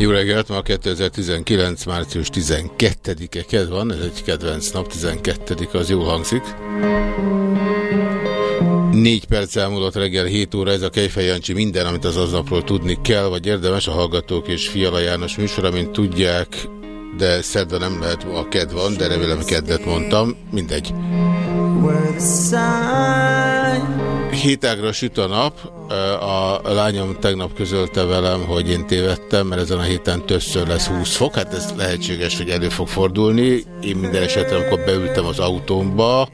Jó reggelt, ma 2019. március 12-e kedv van, ez egy kedvenc nap, 12 az jól hangzik. 4 perc elmúlott reggel 7 óra, ez a Kejfej Jancsi minden, amit az aznapról tudni kell, vagy érdemes a Hallgatók és Fiala János műsor, amint tudják, de szerda nem lehet, a kedv van, de remélem keddet mondtam, mindegy. Hétágra süt a nap, a lányom tegnap közölte velem, hogy én tévedtem, mert ezen a héten többször lesz 20 fok, hát ez lehetséges, hogy elő fog fordulni. Én minden esetre, amikor beültem az autómba,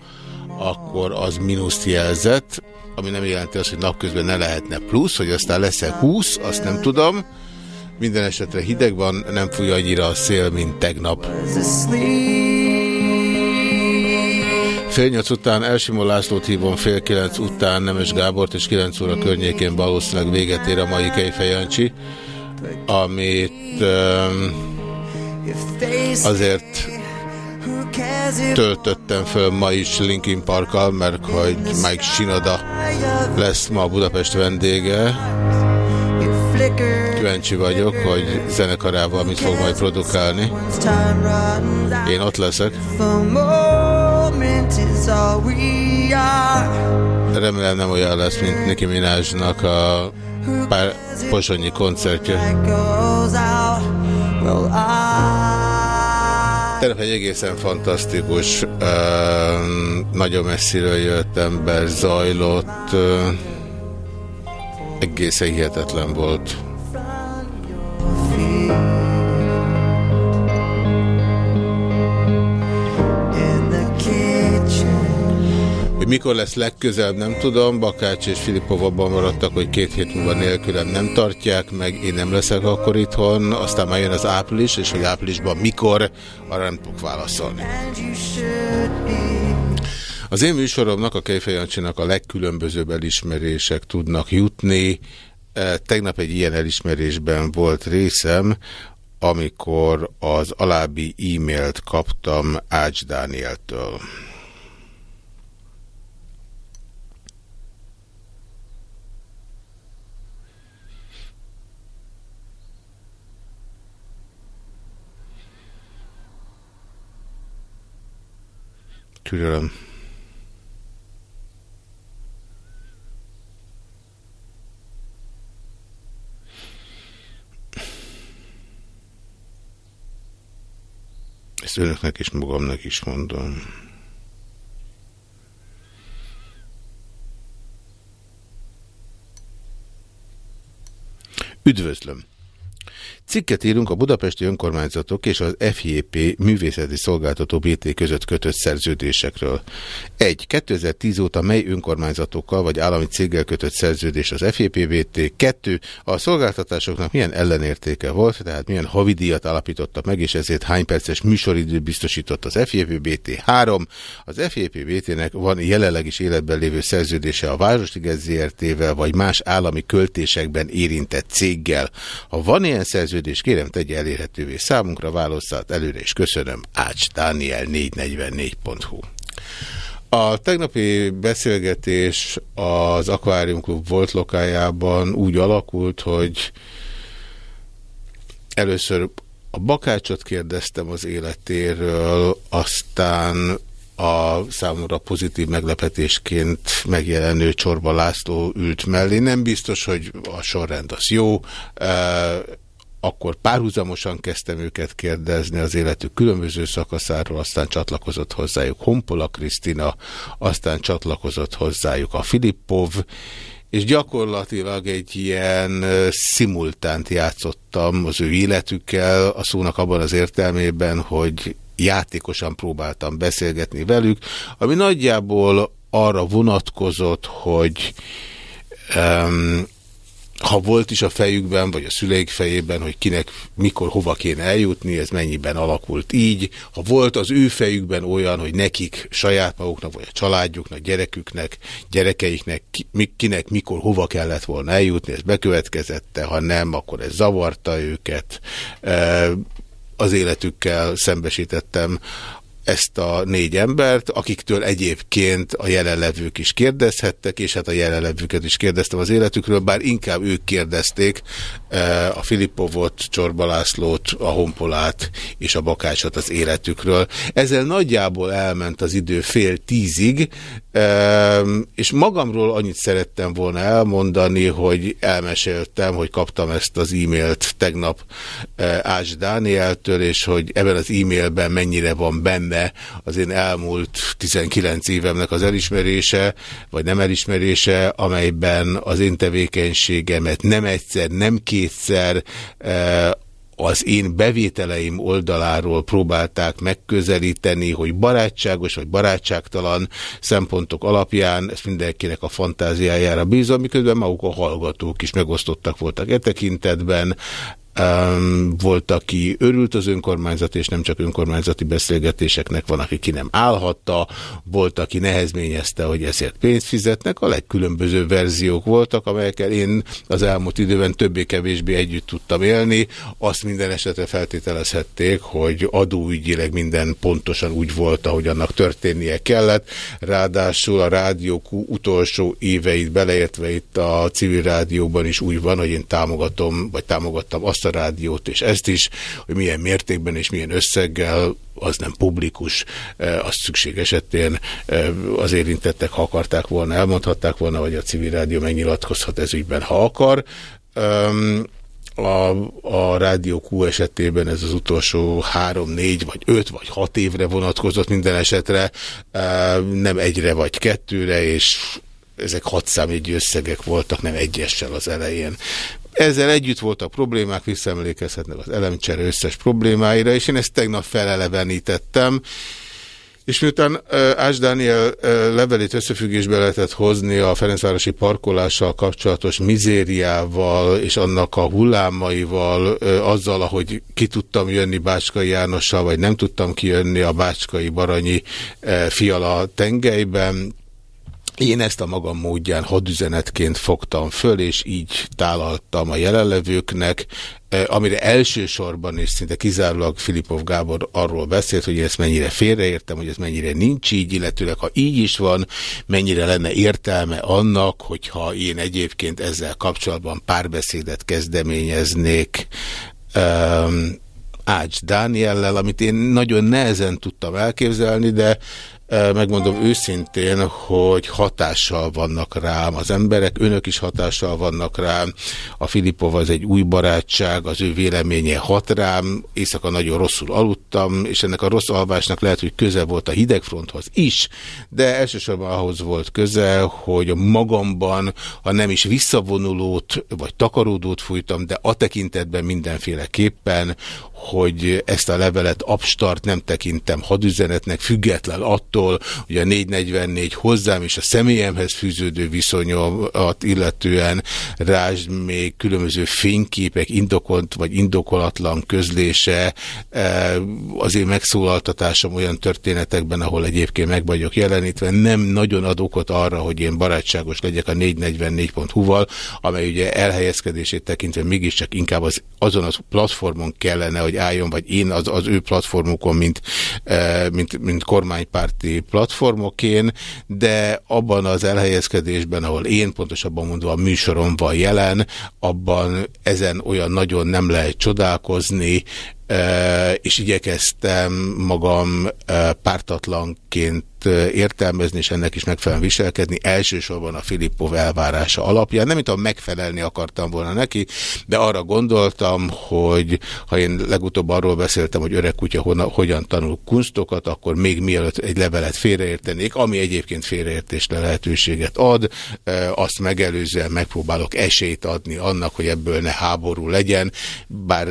akkor az mínuszt jelzett, ami nem jelenti azt, hogy napközben ne lehetne plusz, hogy aztán lesz-e 20, azt nem tudom. Minden esetre hideg van, nem fúj annyira a szél, mint tegnap. Fél nyolc után Elsimó Lászlót hívom, fél kilenc után Nemes Gábort, és kilenc óra környékén valószínűleg véget ér a mai Kejfej Jancsi, amit um, azért töltöttem föl ma is Linkin Parkkal, mert hogy Mike Shinoda lesz ma a Budapest vendége. Kíváncsi vagyok, hogy zenekarával mit fog majd produkálni. Én ott leszek. Remélem nem olyan lesz, mint Nicki Minajnak a pár posonyi koncertje. Tegnap egy egészen fantasztikus, uh, nagyon messziről jött ember zajlott, uh, egészen hihetetlen volt. Hogy mikor lesz legközelebb, nem tudom. Bakács és Filipov abban maradtak, hogy két hét múlva nélkülem nem tartják meg, én nem leszek akkor itthon, aztán már jön az április, és hogy áprilisban mikor, arra nem tudok válaszolni. Az én műsoromnak, a Kejfejancsinak a legkülönbözőbb elismerések tudnak jutni. Tegnap egy ilyen elismerésben volt részem, amikor az alábbi e-mailt kaptam Ács Dánieltől. Türelem. Ezt önöknek és magamnak is mondom. Üdvözlöm! Cikket írunk a budapesti önkormányzatok és az FJP művészeti szolgáltató BT között kötött szerződésekről. 1. 2010 óta mely önkormányzatokkal vagy állami céggel kötött szerződés az FJP BT? 2. A szolgáltatásoknak milyen ellenértéke volt, tehát milyen havidíjat alapította meg, és ezért hány perces műsoridőt biztosított az FJP BT? 3. Az FJP BT-nek van jelenleg is életben lévő szerződése a Városliget ZRT-vel, vagy más állami költésekben érintett céggel. Ha van ilyen szerződés, szerződés, kérem tegye elérhetővé számunkra, válaszát előre is köszönöm, Ács Dániel 444.hu. A tegnapi beszélgetés az Aquarium Club volt lokájában úgy alakult, hogy először a bakácsot kérdeztem az életéről, aztán a számomra pozitív meglepetésként megjelenő Csorba László ült mellé. Nem biztos, hogy a sorrend az jó, akkor párhuzamosan kezdtem őket kérdezni az életük különböző szakaszáról, aztán csatlakozott hozzájuk Honpola Krisztina, aztán csatlakozott hozzájuk a Filippov, és gyakorlatilag egy ilyen szimultánt játszottam az ő életükkel, a szónak abban az értelmében, hogy játékosan próbáltam beszélgetni velük, ami nagyjából arra vonatkozott, hogy Um, ha volt is a fejükben, vagy a szüleik fejében, hogy kinek mikor, hova kéne eljutni, ez mennyiben alakult így. Ha volt az ő fejükben olyan, hogy nekik, saját maguknak, vagy a családjuknak, gyereküknek, gyerekeiknek, kinek, mikor, hova kellett volna eljutni, ez bekövetkezette, ha nem, akkor ez zavarta őket. Az életükkel szembesítettem ezt a négy embert, akiktől egyébként a jelenlevők is kérdezhettek, és hát a jelenlevőket is kérdeztem az életükről, bár inkább ők kérdezték eh, a Filippovot, Csorba Lászlót, a Honpolát és a Bakácsot az életükről. Ezzel nagyjából elment az idő fél tízig, eh, és magamról annyit szerettem volna elmondani, hogy elmeséltem, hogy kaptam ezt az e-mailt tegnap eh, Ács Dánieltől, és hogy ebben az e-mailben mennyire van benne lenne az én elmúlt 19 évemnek az elismerése, vagy nem elismerése, amelyben az én tevékenységemet nem egyszer, nem kétszer eh, az én bevételeim oldaláról próbálták megközelíteni, hogy barátságos vagy barátságtalan szempontok alapján, ezt mindenkinek a fantáziájára bízom, miközben maguk a hallgatók is megosztottak voltak e tekintetben, Um, volt, aki örült az önkormányzat, és nem csak önkormányzati beszélgetéseknek van, aki ki nem állhatta, volt, aki nehezményezte, hogy ezért pénzt fizetnek, a legkülönböző verziók voltak, amelyekkel én az elmúlt időben többé-kevésbé együtt tudtam élni, azt minden esetre feltételezhették, hogy adóügyileg minden pontosan úgy volt, ahogy annak történnie kellett, ráadásul a rádió utolsó éveit beleértve itt a civil rádióban is úgy van, hogy én támogatom, vagy támogattam azt a rádiót, és ezt is, hogy milyen mértékben és milyen összeggel, az nem publikus, e, az szükség esetén e, az érintettek, ha akarták volna, elmondhatták volna, vagy a civil rádió megnyilatkozhat ez ügyben, ha akar. A, a Rádió Q esetében ez az utolsó három, négy, vagy öt, vagy hat évre vonatkozott minden esetre, nem egyre, vagy kettőre, és ezek hat számjegyű összegek voltak, nem egyessel az elején. Ezzel együtt voltak problémák, visszaemlékezhetnek az elemcsere összes problémáira, és én ezt tegnap felelevenítettem, és miután Ás Dániel levelét összefüggésbe lehetett hozni a Ferencvárosi parkolással kapcsolatos mizériával és annak a hullámaival, azzal, ahogy ki tudtam jönni Bácskai Jánossal, vagy nem tudtam kijönni a Bácskai Baranyi Fiala tengelyben, én ezt a magam módján hadüzenetként fogtam föl, és így tálaltam a jelenlevőknek, eh, amire elsősorban és szinte kizárólag Filipov Gábor arról beszélt, hogy ezt mennyire félreértem, hogy ez mennyire nincs így, illetőleg ha így is van, mennyire lenne értelme annak, hogyha én egyébként ezzel kapcsolatban párbeszédet kezdeményeznék um, Ács Dániellel, amit én nagyon nehezen tudtam elképzelni, de megmondom őszintén, hogy hatással vannak rám az emberek, önök is hatással vannak rám. A Filipov az egy új barátság, az ő véleménye hat rám, éjszaka nagyon rosszul aludtam, és ennek a rossz alvásnak lehet, hogy köze volt a hidegfronthoz is, de elsősorban ahhoz volt köze, hogy magamban, ha nem is visszavonulót, vagy takaródót fújtam, de a tekintetben mindenféleképpen, hogy ezt a levelet abstart nem tekintem hadüzenetnek, független attól, hogy a 444 hozzám és a személyemhez fűződő viszonyomat illetően rásd még különböző fényképek, indokolt vagy indokolatlan közlése, e, az én megszólaltatásom olyan történetekben, ahol egyébként meg vagyok jelenítve, nem nagyon ad okot arra, hogy én barátságos legyek a 444.hu-val, amely ugye elhelyezkedését tekintve mégiscsak inkább az, azon az platformon kellene, hogy álljon, vagy én az, az ő platformukon, mint, e, mint, mint kormánypárti platformokén, de abban az elhelyezkedésben, ahol én pontosabban mondva a műsorom van jelen, abban ezen olyan nagyon nem lehet csodálkozni, és igyekeztem magam pártatlanként értelmezni, és ennek is megfelelően viselkedni, elsősorban a Filippov elvárása alapján. Nem, mint a megfelelni akartam volna neki, de arra gondoltam, hogy ha én legutóbb arról beszéltem, hogy öreg kutya hona, hogyan tanul kunstokat, akkor még mielőtt egy levelet félreértenék, ami egyébként félreértésre lehetőséget ad, azt megelőzően megpróbálok esélyt adni annak, hogy ebből ne háború legyen, bár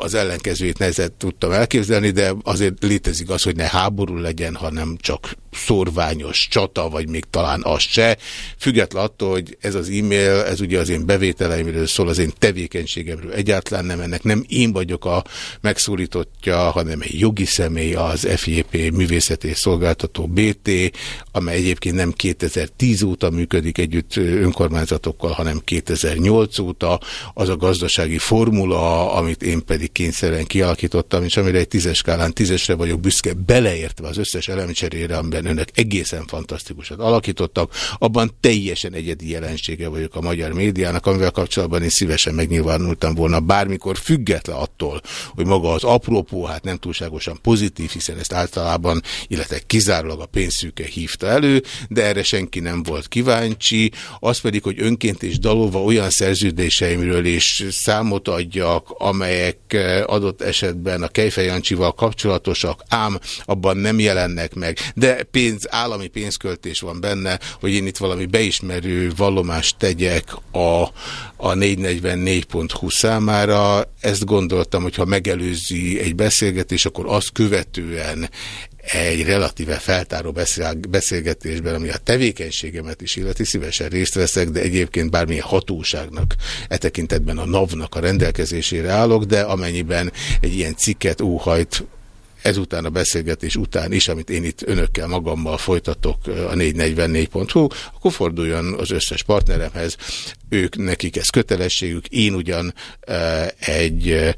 az ellenkezőjét nehezet tudtam elképzelni, de azért létezik az, hogy ne háború legyen, hanem csak szorványos csata, vagy még talán az se. Független attól, hogy ez az e-mail, ez ugye az én bevételeimről szól, az én tevékenységemről egyáltalán nem, ennek nem én vagyok a megszólítottja, hanem egy jogi személy, az FJP művészeti szolgáltató BT, amely egyébként nem 2010 óta működik együtt önkormányzatokkal, hanem 2008 óta. Az a gazdasági formula, amit én pedig kényszerűen kialakítottam, és amire egy tízes skálán tízesre vagyok büszke, beleértve az összes elemcserére, amiben önök egészen fantasztikusat alakítottak, abban teljesen egyedi jelensége vagyok a magyar médiának, amivel kapcsolatban én szívesen megnyilvánultam volna bármikor, független attól, hogy maga az apropó, hát nem túlságosan pozitív, hiszen ezt általában, illetve kizárólag a pénzszűke hívta elő, de erre senki nem volt kíváncsi, az pedig, hogy önként és dalolva olyan szerződéseimről is számot adjak, amelyek eh, adott esetben a Kejfejancsival kapcsolatosak, ám abban nem jelennek meg, de pénz, állami pénzköltés van benne, hogy én itt valami beismerő vallomást tegyek a, a 444.hu számára. Ezt gondoltam, hogy ha megelőzi egy beszélgetés, akkor azt követően egy relatíve feltáró beszélgetésben, ami a tevékenységemet is illeti, szívesen részt veszek, de egyébként bármilyen hatóságnak, e tekintetben a NAV-nak a rendelkezésére állok, de amennyiben egy ilyen cikket óhajt ezután a beszélgetés után is, amit én itt önökkel magammal folytatok a 444.hu, akkor forduljon az összes partneremhez. Ők, nekik ez kötelességük, én ugyan egy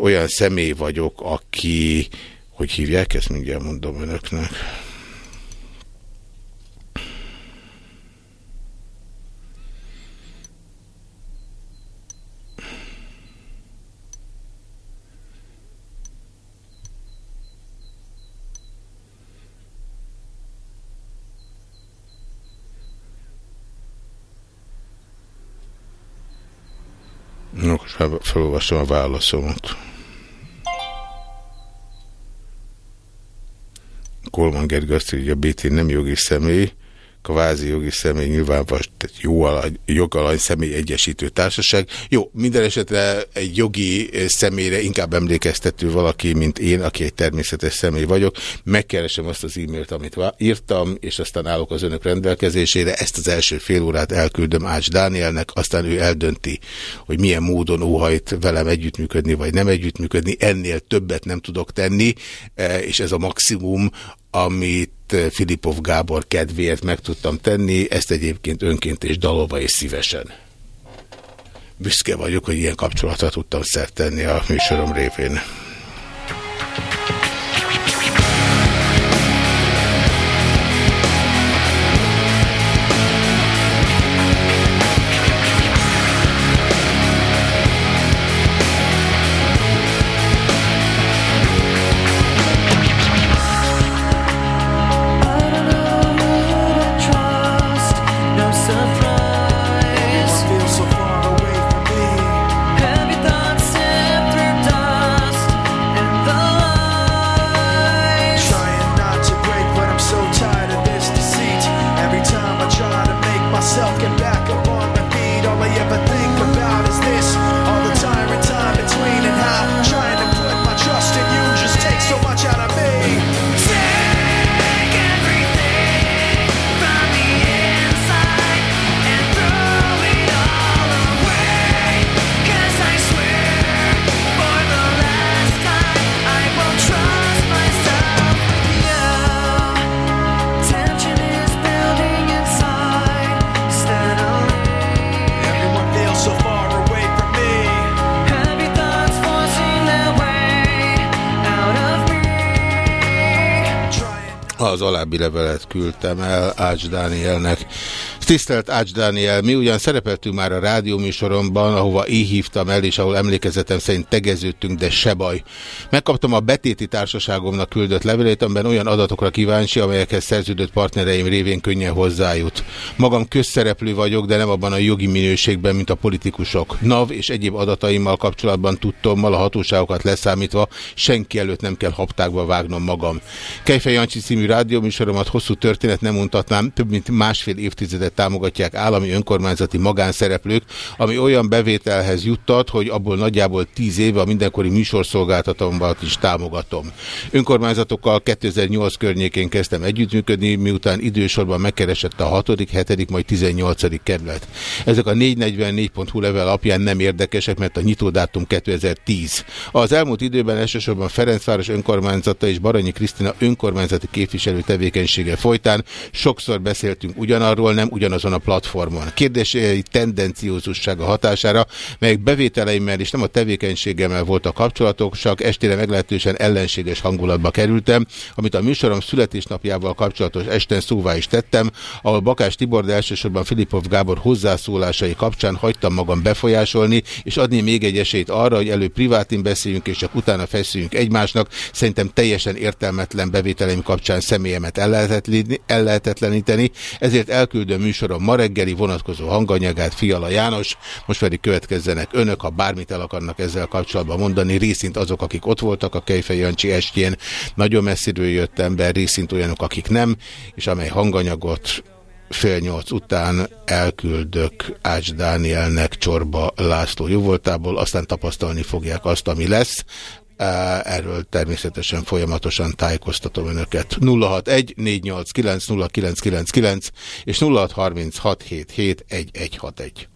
olyan személy vagyok, aki, hogy hívják, ezt mindjárt mondom önöknek. Most felolvasom a válaszomat. Kolman Gergő azt a BT nem jogi személy, kvázi jogi személy tehát jó alany, jogalany személy egyesítő társaság. Jó, minden esetre egy jogi eh, személyre inkább emlékeztető valaki, mint én, aki egy természetes személy vagyok. Megkeresem azt az e-mailt, amit írtam, és aztán állok az önök rendelkezésére. Ezt az első fél órát elküldöm Ács Dánielnek, aztán ő eldönti, hogy milyen módon óhajt velem együttműködni, vagy nem együttműködni. Ennél többet nem tudok tenni, eh, és ez a maximum, amit Filipov Gábor kedvéért meg tudtam tenni, ezt egyébként önként és dalolva és szívesen. Büszke vagyok, hogy ilyen kapcsolatra tudtam szert tenni a műsorom révén. Levelet küldtem el Ács Dánielnek. Tisztelt Ács Dániel, mi ugyan szerepeltünk már a rádióműsoromban, ahova így hívtam el, és ahol emlékezetem szerint tegeződtünk, de se baj. Megkaptam a betéti társaságomnak küldött levelét, amiben olyan adatokra kíváncsi, amelyekhez szerződött partnereim révén könnyen hozzájut. Magam közszereplő vagyok, de nem abban a jogi minőségben, mint a politikusok. NAV és egyéb adataimmal kapcsolatban tudtommal a hatóságokat leszámítva senki előtt nem kell haptákba vágnom magam. Kejfej Jancsi című rádióműsoromat hosszú történet nem mutatnám, több mint másfél évtizedet támogatják állami önkormányzati magánszereplők, ami olyan bevételhez juttat, hogy abból nagyjából tíz éve a mindenkori műsorszolgáltatómat is támogatom. Önkormányzatokkal 2008 környékén kezdtem együttműködni, miután idősorban megkeresett a 6., 7., majd 18. kerület. Ezek a 444.hu level alapján nem érdekesek, mert a nyitódátum 2010. Az elmúlt időben elsősorban Ferencváros önkormányzata és Baranyi Krisztina önkormányzati képviselő tevékenysége folytán sokszor beszéltünk ugyanarról, nem ugyanazon a platformon. Kérdései tendenciózussága hatására, melyek bevételeimmel és nem a tevékenységemmel voltak kapcsolatok, csak estére meglehetősen ellenséges hangulatba kerültem, amit a műsorom születésnapjával kapcsolatos esten szóvá is tettem, ahol Bakás Tibor, de elsősorban Filipov Gábor hozzászólásai kapcsán hagytam magam befolyásolni, és adni még egy esélyt arra, hogy elő privátin beszéljünk, és csak utána feszüljünk egymásnak. Szerintem teljesen értelmetlen bevételeim kapcsán személyemet ellehetetleníteni, ezért elküldöm műsorom ma reggeli vonatkozó hanganyagát Fiala János, most pedig következzenek önök, ha bármit el akarnak ezzel kapcsolatban mondani, részint azok, akik ott voltak a Kejfej Jancsi estjén, nagyon messziről jött ember, részint olyanok, akik nem, és amely hanganyagot fél nyolc után elküldök Ács Dánielnek Csorba László jóvoltából, aztán tapasztalni fogják azt, ami lesz. Erről természetesen folyamatosan tájékoztatom önöket. 061 489 0999 és 0636771161.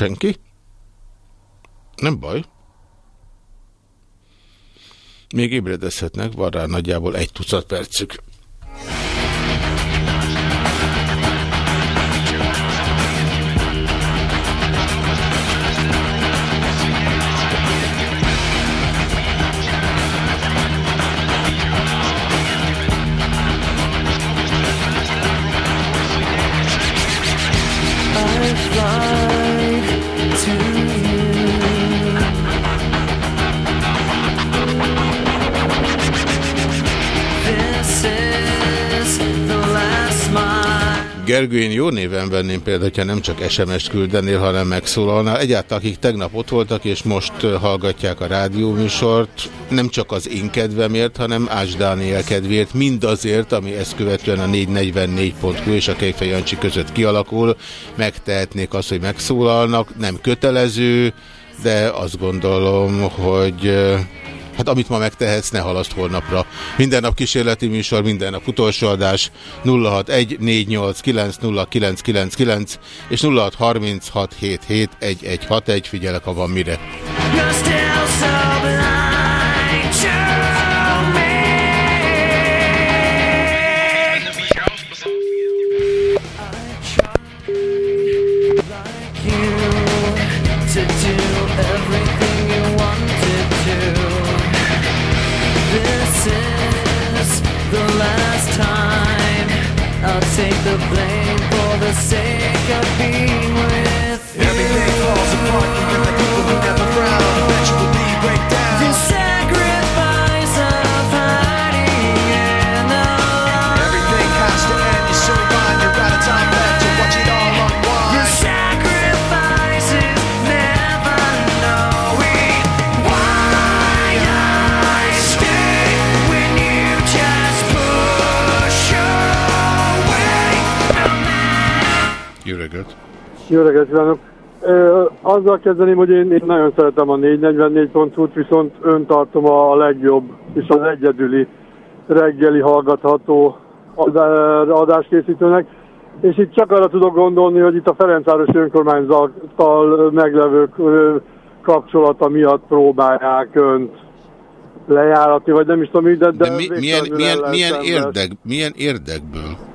Senki? Nem baj. Még ébredezhetnek, van rá nagyjából egy tucat percük. Gergő, én jó néven venném például, hogyha nem csak SMS-t küldenél, hanem megszólalnál. Egyáltalán akik tegnap ott voltak, és most hallgatják a rádióműsort, nem csak az én kedvemért, hanem Ács Dániel kedvéért, mindazért, ami ezt követően a 444.hu és a Kejfej Jancsi között kialakul, megtehetnék azt, hogy megszólalnak, nem kötelező, de azt gondolom, hogy Hát amit ma megtehetsz, ne halaszt holnapra. Minden nap kísérleti műsor, minden nap utolsó adás 0614890999 és 0636771161. Figyelek, ha van mire. take the blame for the sake of being Jó reggelt kívánok! Azzal kezdeném, hogy én, én nagyon szeretem a 444.hu-t, viszont ön tartom a legjobb és az egyedüli reggeli hallgatható adá- adáskészítőnek. És itt csak arra tudok gondolni, hogy itt a Ferencváros önkormányzattal meglevő kapcsolata miatt próbálják önt lejárati, vagy nem is tudom, de... De mi, milyen, milyen, milyen, érdek, milyen érdekből?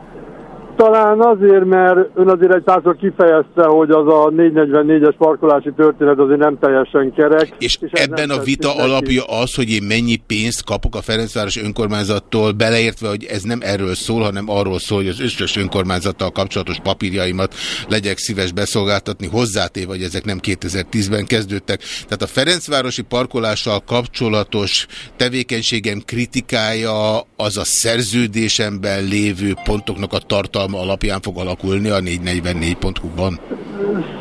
Talán azért, mert ön azért egy párszor kifejezte, hogy az a 444-es parkolási történet azért nem teljesen kerek. És, és ebben a vita neki. alapja az, hogy én mennyi pénzt kapok a Ferencváros önkormányzattól, beleértve, hogy ez nem erről szól, hanem arról szól, hogy az összes önkormányzattal kapcsolatos papírjaimat legyek szíves beszolgáltatni, hozzátéve, hogy ezek nem 2010-ben kezdődtek. Tehát a Ferencvárosi parkolással kapcsolatos tevékenységem kritikája az a szerződésemben lévő pontoknak a tartalma, tartalma alapján fog alakulni a 444.hu-ban?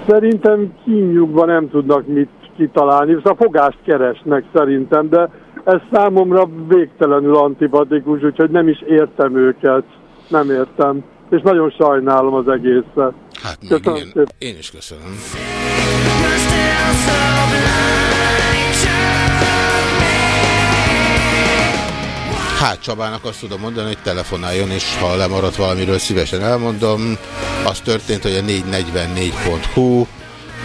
Szerintem kínjukban nem tudnak mit kitalálni, szóval fogást keresnek szerintem, de ez számomra végtelenül antipatikus, úgyhogy nem is értem őket, nem értem, és nagyon sajnálom az egészet. Hát még én, én is köszönöm. Hát Csabának azt tudom mondani, hogy telefonáljon, és ha lemaradt valamiről szívesen elmondom. Az történt, hogy a 444.hu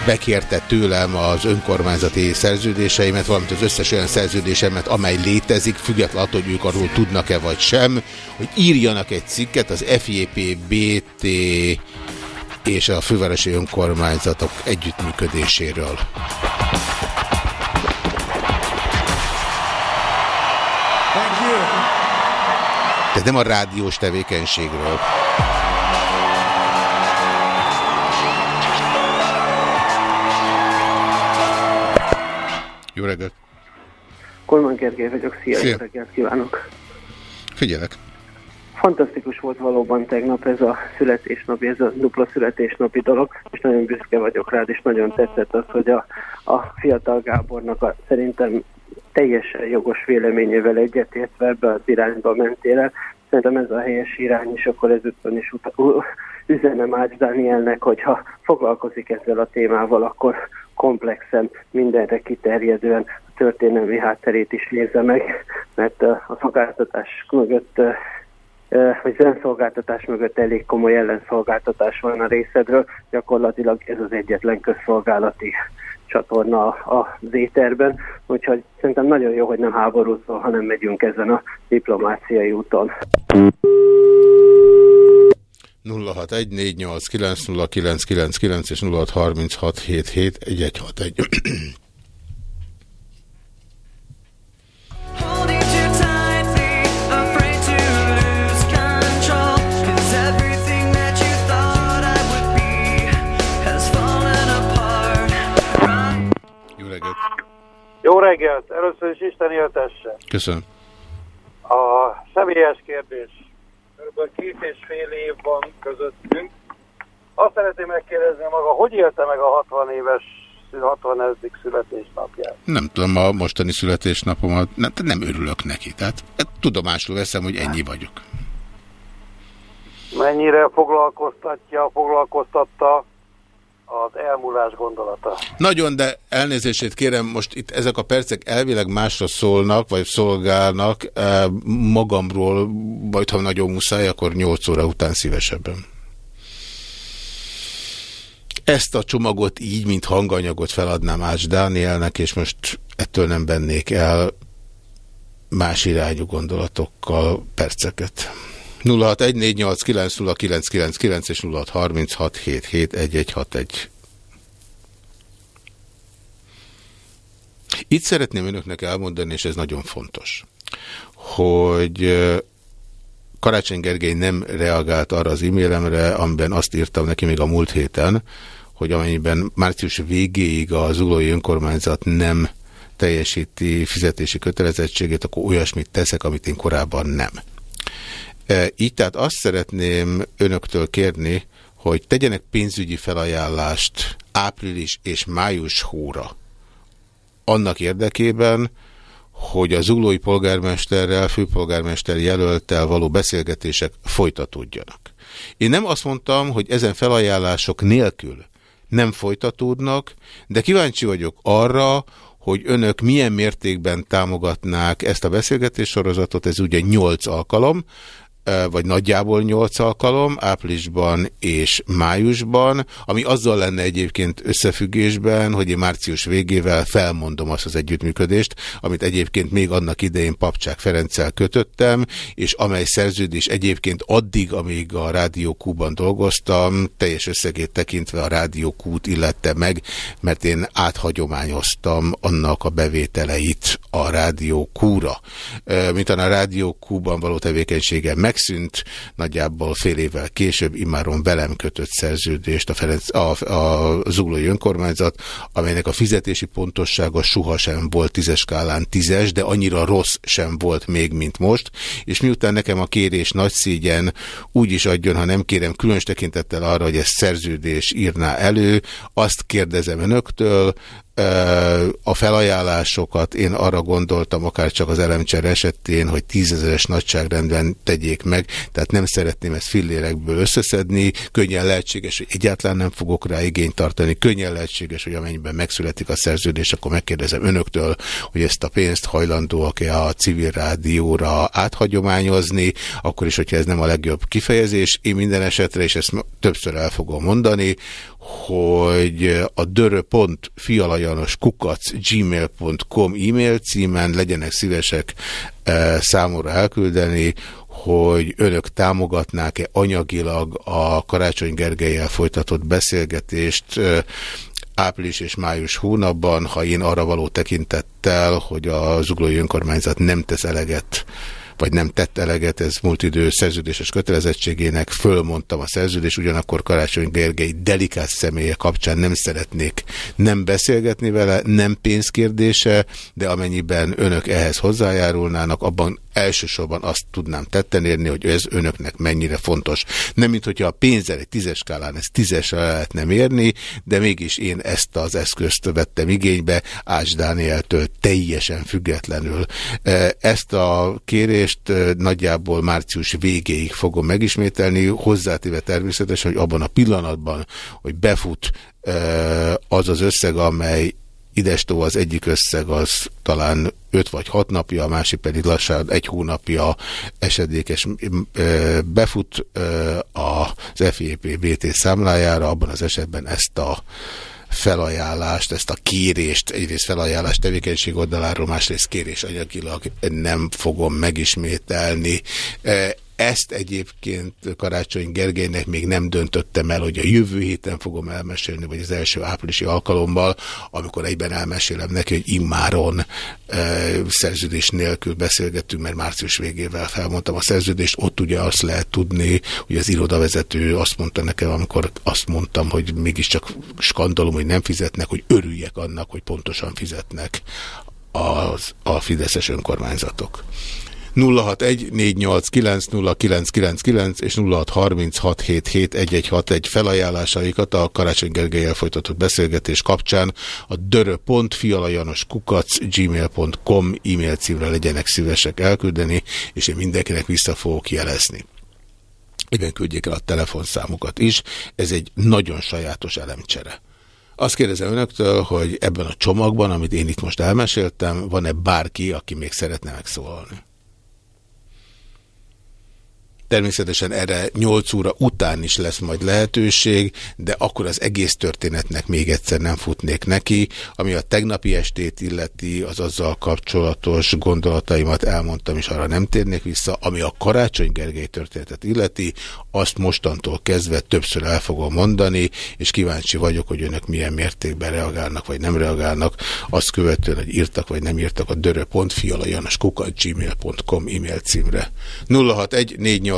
bekérte tőlem az önkormányzati szerződéseimet, valamint az összes olyan szerződésemet, amely létezik, függetlenül attól, hogy ők arról tudnak-e vagy sem, hogy írjanak egy cikket az FJP-BT és a fővárosi önkormányzatok együttműködéséről. Tehát nem a rádiós tevékenységről. Jó reggelt! Kolman Gergely vagyok, szia, szia. jó reggelt kívánok! Figyelek! Fantasztikus volt valóban tegnap ez a születésnapi, ez a dupla születésnapi dolog, és nagyon büszke vagyok rád, és nagyon tetszett az, hogy a, a fiatal Gábornak a, szerintem teljesen jogos véleményével egyetértve ebbe az irányba mentél el. Szerintem ez a helyes irány, és akkor ezúttal is üzenem Ács Dánielnek, hogyha foglalkozik ezzel a témával, akkor komplexen, mindenre kiterjedően a történelmi hátterét is nézze meg, mert a szolgáltatás mögött vagy zenszolgáltatás mögött elég komoly ellenszolgáltatás van a részedről, gyakorlatilag ez az egyetlen közszolgálati csatorna az éterben, úgyhogy szerintem nagyon jó, hogy nem háborúzol, hanem megyünk ezen a diplomáciai úton. 0614890999 és 0636771161. reggelt! Először is Isten éltesse. Köszönöm. A személyes kérdés. Körülbelül két és fél év van közöttünk. Azt szeretném megkérdezni maga, hogy élte meg a 60 éves 60 születésnapját? Nem tudom, a mostani születésnapomat nem, nem örülök neki. Tehát tudomásul veszem, hogy ennyi vagyok. Mennyire foglalkoztatja, foglalkoztatta az elmúlás gondolata. Nagyon, de elnézését kérem, most itt ezek a percek elvileg másra szólnak, vagy szolgálnak eh, magamról, vagy ha nagyon muszáj, akkor 8 óra után szívesebben. Ezt a csomagot így, mint hanganyagot feladnám Ács Dánielnek, és most ettől nem bennék el más irányú gondolatokkal perceket. 0614890999 és 0636771161. Itt szeretném önöknek elmondani, és ez nagyon fontos, hogy Karácsony Gergely nem reagált arra az e-mailemre, amiben azt írtam neki még a múlt héten, hogy amennyiben március végéig az zuglói önkormányzat nem teljesíti fizetési kötelezettségét, akkor olyasmit teszek, amit én korábban nem. E, így tehát azt szeretném önöktől kérni, hogy tegyenek pénzügyi felajánlást április és május hóra. Annak érdekében, hogy az zuglói polgármesterrel, főpolgármester jelöltel való beszélgetések folytatódjanak. Én nem azt mondtam, hogy ezen felajánlások nélkül nem folytatódnak, de kíváncsi vagyok arra, hogy önök milyen mértékben támogatnák ezt a beszélgetés sorozatot, ez ugye nyolc alkalom, vagy nagyjából 8 alkalom, áprilisban és májusban, ami azzal lenne egyébként összefüggésben, hogy én március végével felmondom azt az együttműködést, amit egyébként még annak idején Papcsák Ferenccel kötöttem, és amely szerződés egyébként addig, amíg a Rádió Q-ban dolgoztam, teljes összegét tekintve a Rádió Q-t illette meg, mert én áthagyományoztam annak a bevételeit a Rádió Q-ra. Mint a Rádió Q-ban való tevékenysége meg megszűnt, nagyjából fél évvel később immáron velem kötött szerződést a, Ferenc, a, a Zuglói önkormányzat, amelynek a fizetési pontossága sohasem volt tízes skálán tízes, de annyira rossz sem volt még, mint most, és miután nekem a kérés nagy szégyen úgy is adjon, ha nem kérem, különös tekintettel arra, hogy ezt szerződés írná elő, azt kérdezem önöktől, a felajánlásokat én arra gondoltam, akár csak az elemcser esetén, hogy tízezeres nagyságrendben tegyék meg, tehát nem szeretném ezt fillérekből összeszedni, könnyen lehetséges, hogy egyáltalán nem fogok rá igényt tartani, könnyen lehetséges, hogy amennyiben megszületik a szerződés, akkor megkérdezem önöktől, hogy ezt a pénzt hajlandóak-e a civil rádióra áthagyományozni, akkor is, hogyha ez nem a legjobb kifejezés, én minden esetre, és ezt többször el fogom mondani, hogy a dörö.fialajanos kukac gmail.com e-mail címen legyenek szívesek e, számomra elküldeni, hogy önök támogatnák-e anyagilag a Karácsony Gergelyel folytatott beszélgetést e, április és május hónapban, ha én arra való tekintettel, hogy a zuglói önkormányzat nem tesz eleget vagy nem tett eleget, ez múlt idő szerződéses kötelezettségének, fölmondtam a szerződés, ugyanakkor Karácsony Gergely delikát személye kapcsán nem szeretnék nem beszélgetni vele, nem pénzkérdése, de amennyiben önök ehhez hozzájárulnának, abban elsősorban azt tudnám tetten érni, hogy ez önöknek mennyire fontos. Nem, mint hogyha a pénzzel egy tízes skálán ezt tízesre lehetne mérni, de mégis én ezt az eszközt vettem igénybe, Ács Dánieltől teljesen függetlenül. E, ezt a kérést e, nagyjából március végéig fogom megismételni, hozzátéve természetesen, hogy abban a pillanatban, hogy befut az az összeg, amely Idestó az egyik összeg az talán 5 vagy 6 napja, a másik pedig lassan egy hónapja esedékes befut az FEP BT számlájára, abban az esetben ezt a felajánlást, ezt a kérést, egyrészt felajánlás tevékenység oldaláról, másrészt kérés anyagilag nem fogom megismételni. Ezt egyébként Karácsony Gergelynek még nem döntöttem el, hogy a jövő héten fogom elmesélni, vagy az első áprilisi alkalommal, amikor egyben elmesélem neki, hogy immáron e, szerződés nélkül beszélgettünk, mert március végével felmondtam a szerződést. Ott ugye azt lehet tudni, hogy az irodavezető azt mondta nekem, amikor azt mondtam, hogy mégiscsak skandalom, hogy nem fizetnek, hogy örüljek annak, hogy pontosan fizetnek az, a fideszes önkormányzatok. 061-489-0999 és 0636771161 felajánlásaikat a Karácsony Gergelyel folytatott beszélgetés kapcsán a kukac gmail.com e-mail címre legyenek szívesek elküldeni, és én mindenkinek vissza fogok jelezni. Egyben küldjék el a telefonszámukat is, ez egy nagyon sajátos elemcsere. Azt kérdezem önöktől, hogy ebben a csomagban, amit én itt most elmeséltem, van-e bárki, aki még szeretne megszólalni? Természetesen erre 8 óra után is lesz majd lehetőség, de akkor az egész történetnek még egyszer nem futnék neki. Ami a tegnapi estét illeti, az azzal kapcsolatos gondolataimat elmondtam, és arra nem térnék vissza. Ami a Karácsony Gergely történetet illeti, azt mostantól kezdve többször el fogom mondani, és kíváncsi vagyok, hogy önök milyen mértékben reagálnak, vagy nem reagálnak. Azt követően, hogy írtak, vagy nem írtak a dörö.fialajanaskukat.gmail.com e-mail címre. 061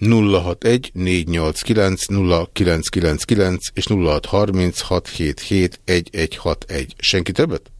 061 061 489 0999 és 0636771161. Senki többet?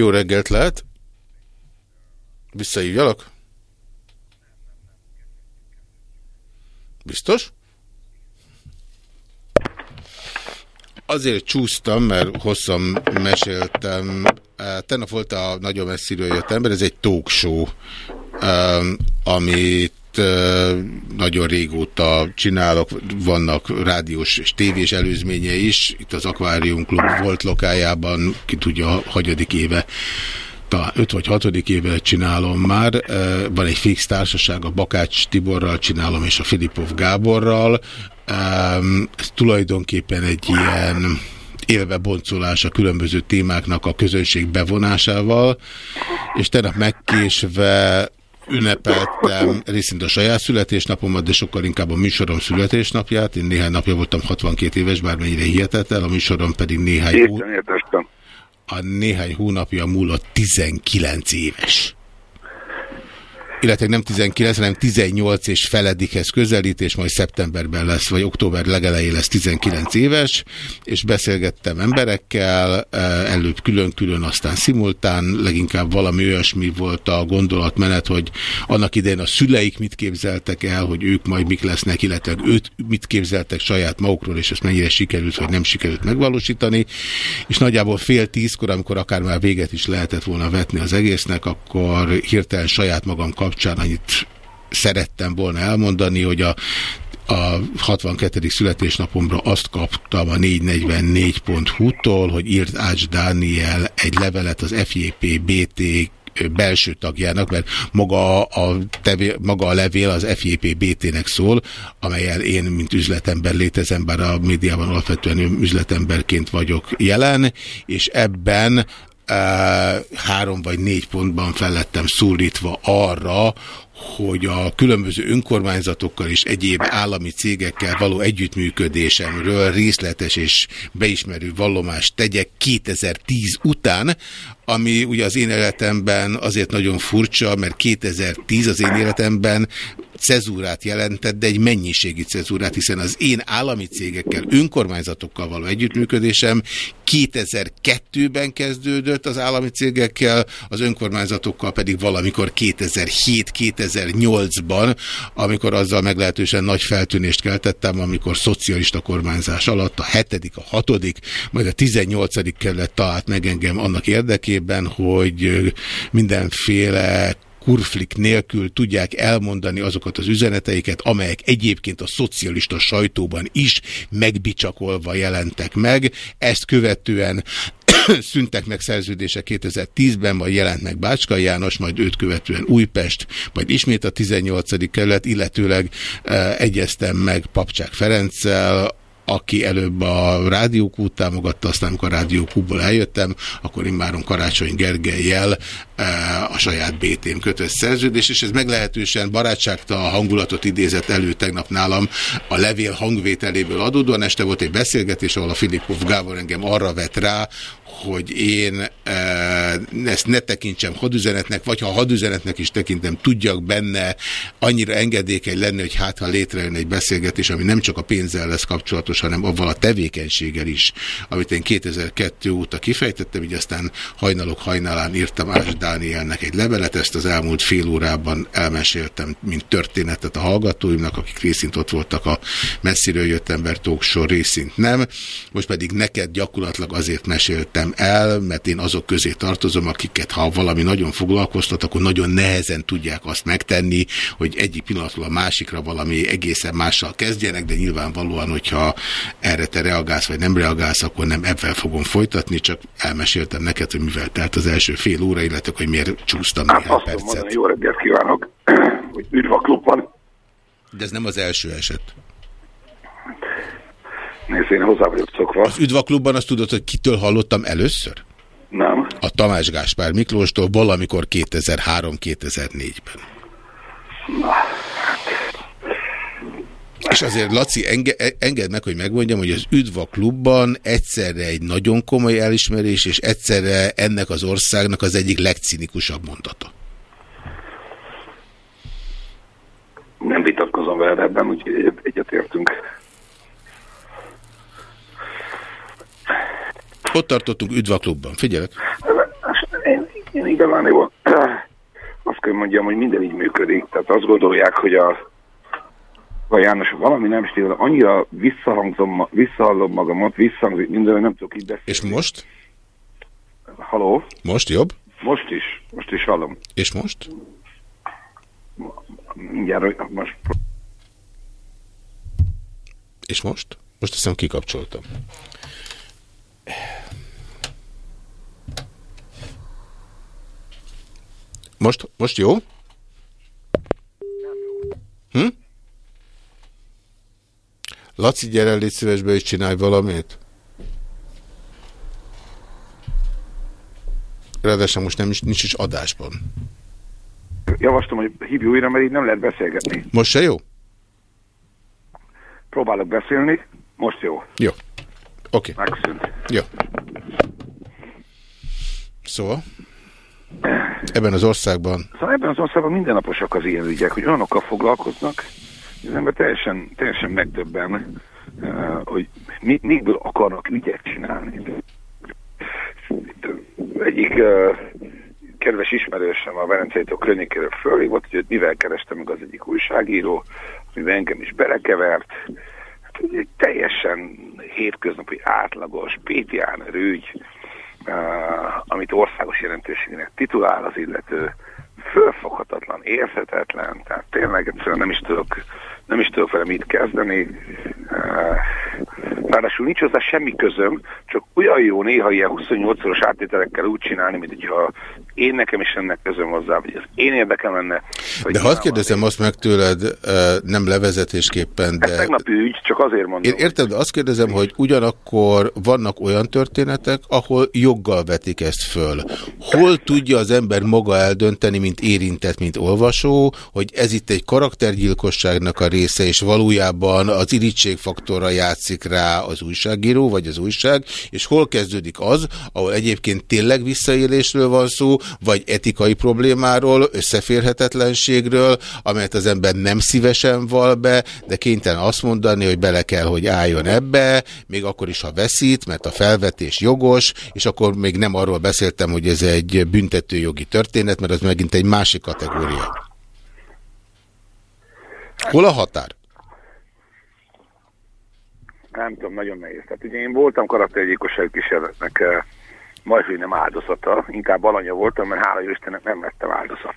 Jó reggelt lehet. Visszahívjalak? Biztos? Azért csúsztam, mert hosszan meséltem. Tegnap volt a nagyon messziről jött ember, ez egy talk show, amit nagyon régóta csinálok, vannak rádiós és tévés előzménye is, itt az Aquarium Klub volt lokájában, ki tudja, hagyadik éve talán 5 vagy 6. éve csinálom már. Van egy fix társaság, a Bakács Tiborral csinálom, és a Filipov Gáborral. Ez tulajdonképpen egy ilyen élve boncolás a különböző témáknak a közönség bevonásával, és tegnap megkésve ünnepeltem részint a saját születésnapomat, de sokkal inkább a műsorom születésnapját. Én néhány napja voltam 62 éves, bármennyire hihetetlen, a műsorom pedig néhány, hó... a néhány hónapja múlott 19 éves illetve nem 19, hanem 18 és feledikhez közelít, és majd szeptemberben lesz, vagy október legelején lesz 19 éves, és beszélgettem emberekkel, eh, előbb külön-külön, aztán szimultán, leginkább valami olyasmi volt a gondolatmenet, hogy annak idején a szüleik mit képzeltek el, hogy ők majd mik lesznek, illetve őt mit képzeltek saját magukról, és ezt mennyire sikerült, vagy nem sikerült megvalósítani, és nagyjából fél tízkor, amikor akár már véget is lehetett volna vetni az egésznek, akkor hirtelen saját magam kapcsán annyit szerettem volna elmondani, hogy a a 62. születésnapomra azt kaptam a 444.hu-tól, hogy írt Ács Dániel egy levelet az FJP BT belső tagjának, mert maga a, tevé, maga a levél az FJP BT-nek szól, amelyel én, mint üzletember létezem, bár a médiában alapvetően üzletemberként vagyok jelen, és ebben három vagy négy pontban fellettem szólítva arra, hogy a különböző önkormányzatokkal és egyéb állami cégekkel való együttműködésemről részletes és beismerő vallomást tegyek 2010 után, ami ugye az én életemben azért nagyon furcsa, mert 2010 az én életemben cezúrát jelentett, de egy mennyiségi cezúrát, hiszen az én állami cégekkel, önkormányzatokkal való együttműködésem 2002-ben kezdődött az állami cégekkel, az önkormányzatokkal pedig valamikor 2007-2008-ban, amikor azzal meglehetősen nagy feltűnést keltettem, amikor szocialista kormányzás alatt a hetedik, a hatodik, majd a 18. kerület talált meg engem annak érdekében, hogy mindenféle kurflik nélkül tudják elmondani azokat az üzeneteiket, amelyek egyébként a szocialista sajtóban is megbicsakolva jelentek meg. Ezt követően szüntek meg szerződése 2010-ben, majd jelent meg Bácska János, majd őt követően Újpest, majd ismét a 18. kerület, illetőleg e, egyeztem meg Papcsák Ferenccel, aki előbb a rádiókút támogatta, aztán amikor a rádiókúból eljöttem, akkor immáron Karácsony Gergelyel e, a saját BT-m kötött szerződés, és ez meglehetősen barátságta a hangulatot idézett elő tegnap nálam a levél hangvételéből adódóan. Este volt egy beszélgetés, ahol a Filipov Gábor engem arra vett rá, hogy én e, ezt ne tekintsem hadüzenetnek, vagy ha hadüzenetnek is tekintem, tudjak benne annyira engedékeny lenni, hogy hát ha létrejön egy beszélgetés, ami nem csak a pénzzel lesz kapcsolatos, hanem avval a tevékenységgel is, amit én 2002 óta kifejtettem, így aztán hajnalok hajnalán írtam Ás Dánielnek egy levelet, ezt az elmúlt fél órában elmeséltem, mint történetet a hallgatóimnak, akik részint ott voltak a messziről jött ember sor részint nem. Most pedig neked gyakorlatilag azért meséltem el, mert én azok közé tartozom, akiket ha valami nagyon foglalkoztat, akkor nagyon nehezen tudják azt megtenni, hogy egyik pillanatról a másikra valami egészen mással kezdjenek, de nyilvánvalóan, hogyha erre te reagálsz, vagy nem reagálsz, akkor nem ebben fogom folytatni, csak elmeséltem neked, hogy mivel telt az első fél óra, illetve hogy miért csúsztam hát néhány percet. Mondani, jó reggelt kívánok, hogy üdv a klubban. De ez nem az első eset. Nézd, én hozzá vagyok szokva. Az Üdvaklubban azt tudod, hogy kitől hallottam először? Nem. A Tamás Gáspár Miklóstól valamikor 2003-2004-ben. És azért, Laci, enge, engedd meg, hogy megmondjam, hogy az Üdva klubban egyszerre egy nagyon komoly elismerés, és egyszerre ennek az országnak az egyik legcinikusabb mondata. Nem vitatkozom veled ebben, úgyhogy egyetértünk. Ott tartottunk Üdva klubban, figyelek. Én, én igazán jó. Azt kell mondjam, hogy minden így működik. Tehát azt gondolják, hogy a a János, valami nem stíl, annyira visszahangzom, visszahallom magamat, visszhangzik minden, hogy nem tudok így beszélni. És most? Haló? Most jobb? Most is, most is hallom. És most? Mindjárt, most. És most? Most hiszem kikapcsoltam. Most, most jó? Hm? Laci, gyere, légy szívesbe, és csinálj valamit. Ráadásul most nem is, nincs is adásban. Javaslom, hogy hívj újra, mert így nem lehet beszélgetni. Most se jó? Próbálok beszélni, most jó. Jó. Oké. Okay. Megszűnt. Jó. Szóval? Ebben az országban? Szóval ebben az országban mindennaposak az ilyen ügyek, hogy olyanokkal foglalkoznak, az ember teljesen, teljesen megdöbben, uh, hogy mi, mikből akarnak ügyet csinálni. Egyik uh, kedves ismerősem a Verencei kronikéről fölhívott, hogy mivel kerestem meg az egyik újságíró, amivel engem is belekevert. Egy teljesen hétköznapi átlagos, PTA rügy, amit országos jelentőségének titulál az illető, fölfoghatatlan, érthetetlen, tehát tényleg egyszerűen nem is tudok, nem is tudok vele mit kezdeni. Ráadásul nincs hozzá semmi közöm, csak olyan jó néha ilyen 28-szoros áttételekkel úgy csinálni, mint hogyha én nekem is ennek közöm hozzá, vagy az én érdekem lenne. De hadd kérdezem azt meg tőled, nem levezetésképpen, de... Ez tegnap ügy, csak azért mondom. Én értem, de azt kérdezem, hogy ugyanakkor vannak olyan történetek, ahol joggal vetik ezt föl. Hol tudja az ember maga eldönteni, mint érintett, mint olvasó, hogy ez itt egy karaktergyilkosságnak a része, és valójában az irítségfaktorra játszik rá az újságíró, vagy az újság, és hol kezdődik az, ahol egyébként tényleg visszaélésről van szó, vagy etikai problémáról, összeférhetetlenségről, amelyet az ember nem szívesen val be, de kénytelen azt mondani, hogy bele kell, hogy álljon ebbe, még akkor is, ha veszít, mert a felvetés jogos, és akkor még nem arról beszéltem, hogy ez egy büntetőjogi történet, mert az megint egy másik kategória. Hol a határ? Nem tudom, nagyon nehéz. Tehát ugye én voltam karaktergyilkosság kísérletnek eh, majd, hogy nem áldozata, inkább alanya voltam, mert hála Istennek nem lettem áldozat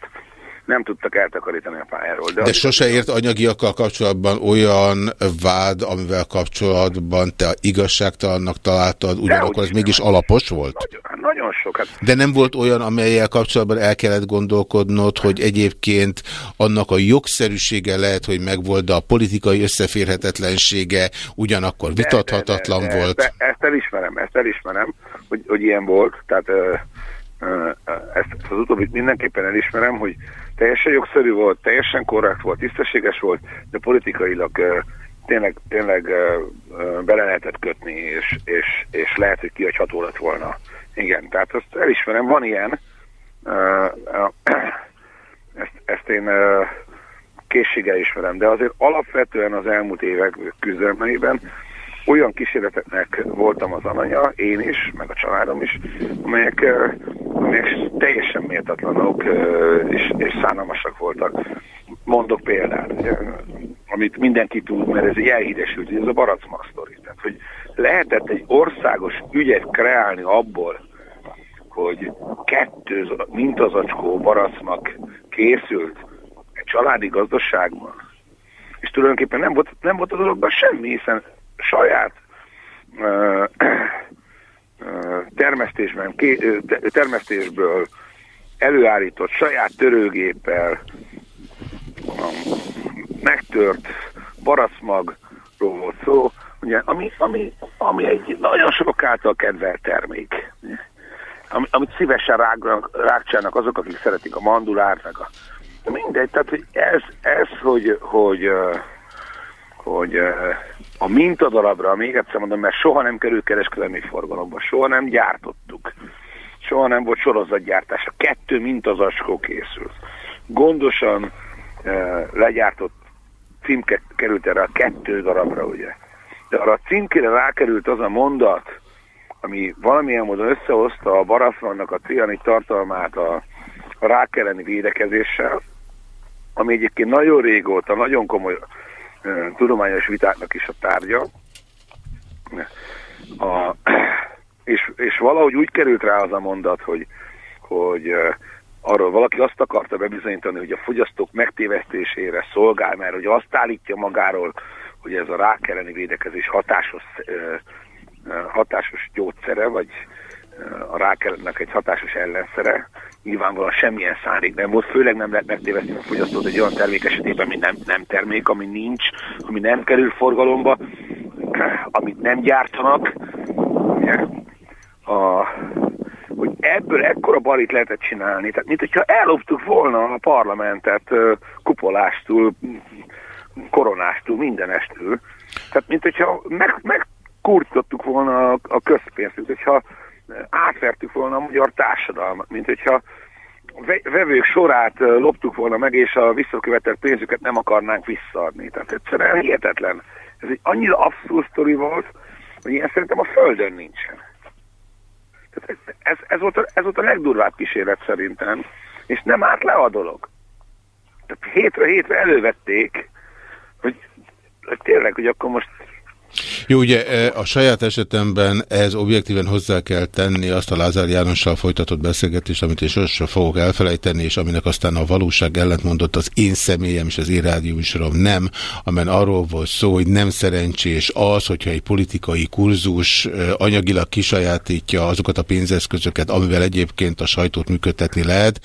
nem tudtak eltakarítani a pályáról. De, de sose ért anyagiakkal kapcsolatban olyan vád, amivel kapcsolatban te igazságtalannak találtad, ugyanakkor ez mégis nem. alapos volt? Nagyon, nagyon sok. Hát... De nem volt olyan, amelyel kapcsolatban el kellett gondolkodnod, hogy egyébként annak a jogszerűsége lehet, hogy megvolt, de a politikai összeférhetetlensége ugyanakkor vitathatatlan de, de, de, volt. De, ezt elismerem, ezt elismerem, hogy, hogy ilyen volt. Tehát ezt, az utóbbit mindenképpen elismerem, hogy teljesen jogszerű volt, teljesen korrekt volt, tisztességes volt, de politikailag tényleg, tényleg bele lehetett kötni, és, és, és lehet, hogy kihagyható lett volna. Igen, tehát azt elismerem, van ilyen, ezt, ezt én készséggel ismerem, de azért alapvetően az elmúlt évek küzdelmeiben olyan kísérleteknek voltam az alanya, én is, meg a családom is, amelyek, amelyek teljesen méltatlanok és, és szánalmasak voltak. Mondok példát, amit mindenki tud, mert ez elhíresült, hogy ez a baracmak sztori. Tehát, hogy lehetett egy országos ügyet kreálni abból, hogy kettő mintazacskó baracmak készült egy családi gazdaságban, és tulajdonképpen nem volt, nem volt a dologban semmi, hiszen saját termesztésben, termesztésből előállított saját törőgéppel megtört baraszmagról volt szó, ugye, ami, ami, ami egy nagyon sok által kedvelt termék. Ami, amit szívesen rágnak, rákcsának azok, akik szeretik a mandulát, meg a mindegy, tehát hogy ez, ez hogy, hogy, hogy a mintadarabra, még egyszer mondom, mert soha nem kerül kereskedelmi forgalomba, soha nem gyártottuk, soha nem volt sorozatgyártás, a kettő mintazacskó készült. Gondosan legyártott címke került erre a kettő darabra, ugye. De arra a címkére rákerült az a mondat, ami valamilyen módon összehozta a baraszvannak a trianit tartalmát a, a rák elleni védekezéssel, ami egyébként nagyon régóta, nagyon komoly tudományos vitáknak is a tárgya. A, és, és valahogy úgy került rá az a mondat, hogy, hogy arról valaki azt akarta bebizonyítani, hogy a fogyasztók megtévesztésére szolgál, mert hogy azt állítja magáról, hogy ez a rák elleni védekezés hatásos, hatásos gyógyszere, vagy a rákelnek egy hatásos ellenszere, nyilvánvalóan semmilyen szándék nem volt, főleg nem lehet megtéveszteni a fogyasztót egy olyan termék esetében, ami nem, nem termék, ami nincs, ami nem kerül forgalomba, amit nem gyártanak. A, hogy ebből ekkora barit lehetett csinálni. Tehát, mint hogyha elloptuk volna a parlamentet kupolástól, koronástól, mindenestől. Tehát, mint hogyha meg, megkurtottuk volna a, a közpénzt, hogyha átvertük volna a magyar társadalmat, mint hogyha vevők sorát loptuk volna meg, és a visszakövetett pénzüket nem akarnánk visszaadni. Tehát egyszerűen hihetetlen. Ez egy annyira abszurd sztori volt, hogy ilyen szerintem a Földön nincsen. Tehát ez, ez, volt a, ez volt a legdurvább kísérlet szerintem, és nem árt le a dolog. Tehát hétre hétre elővették, hogy, hogy tényleg, hogy akkor most jó, ugye e, a saját esetemben ez objektíven hozzá kell tenni azt a Lázár Jánossal folytatott beszélgetést, amit én sosem fogok elfelejteni, és aminek aztán a valóság ellentmondott az én személyem és az én rádióműsorom nem, amen arról volt szó, hogy nem szerencsés az, hogyha egy politikai kurzus e, anyagilag kisajátítja azokat a pénzeszközöket, amivel egyébként a sajtót működtetni lehet,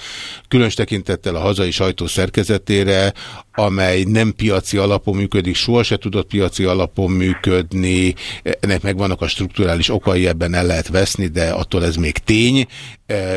különös tekintettel a hazai sajtó szerkezetére, amely nem piaci alapon működik, soha se tudott piaci alapon működni, ennek megvannak a strukturális okai, ebben el lehet veszni, de attól ez még tény,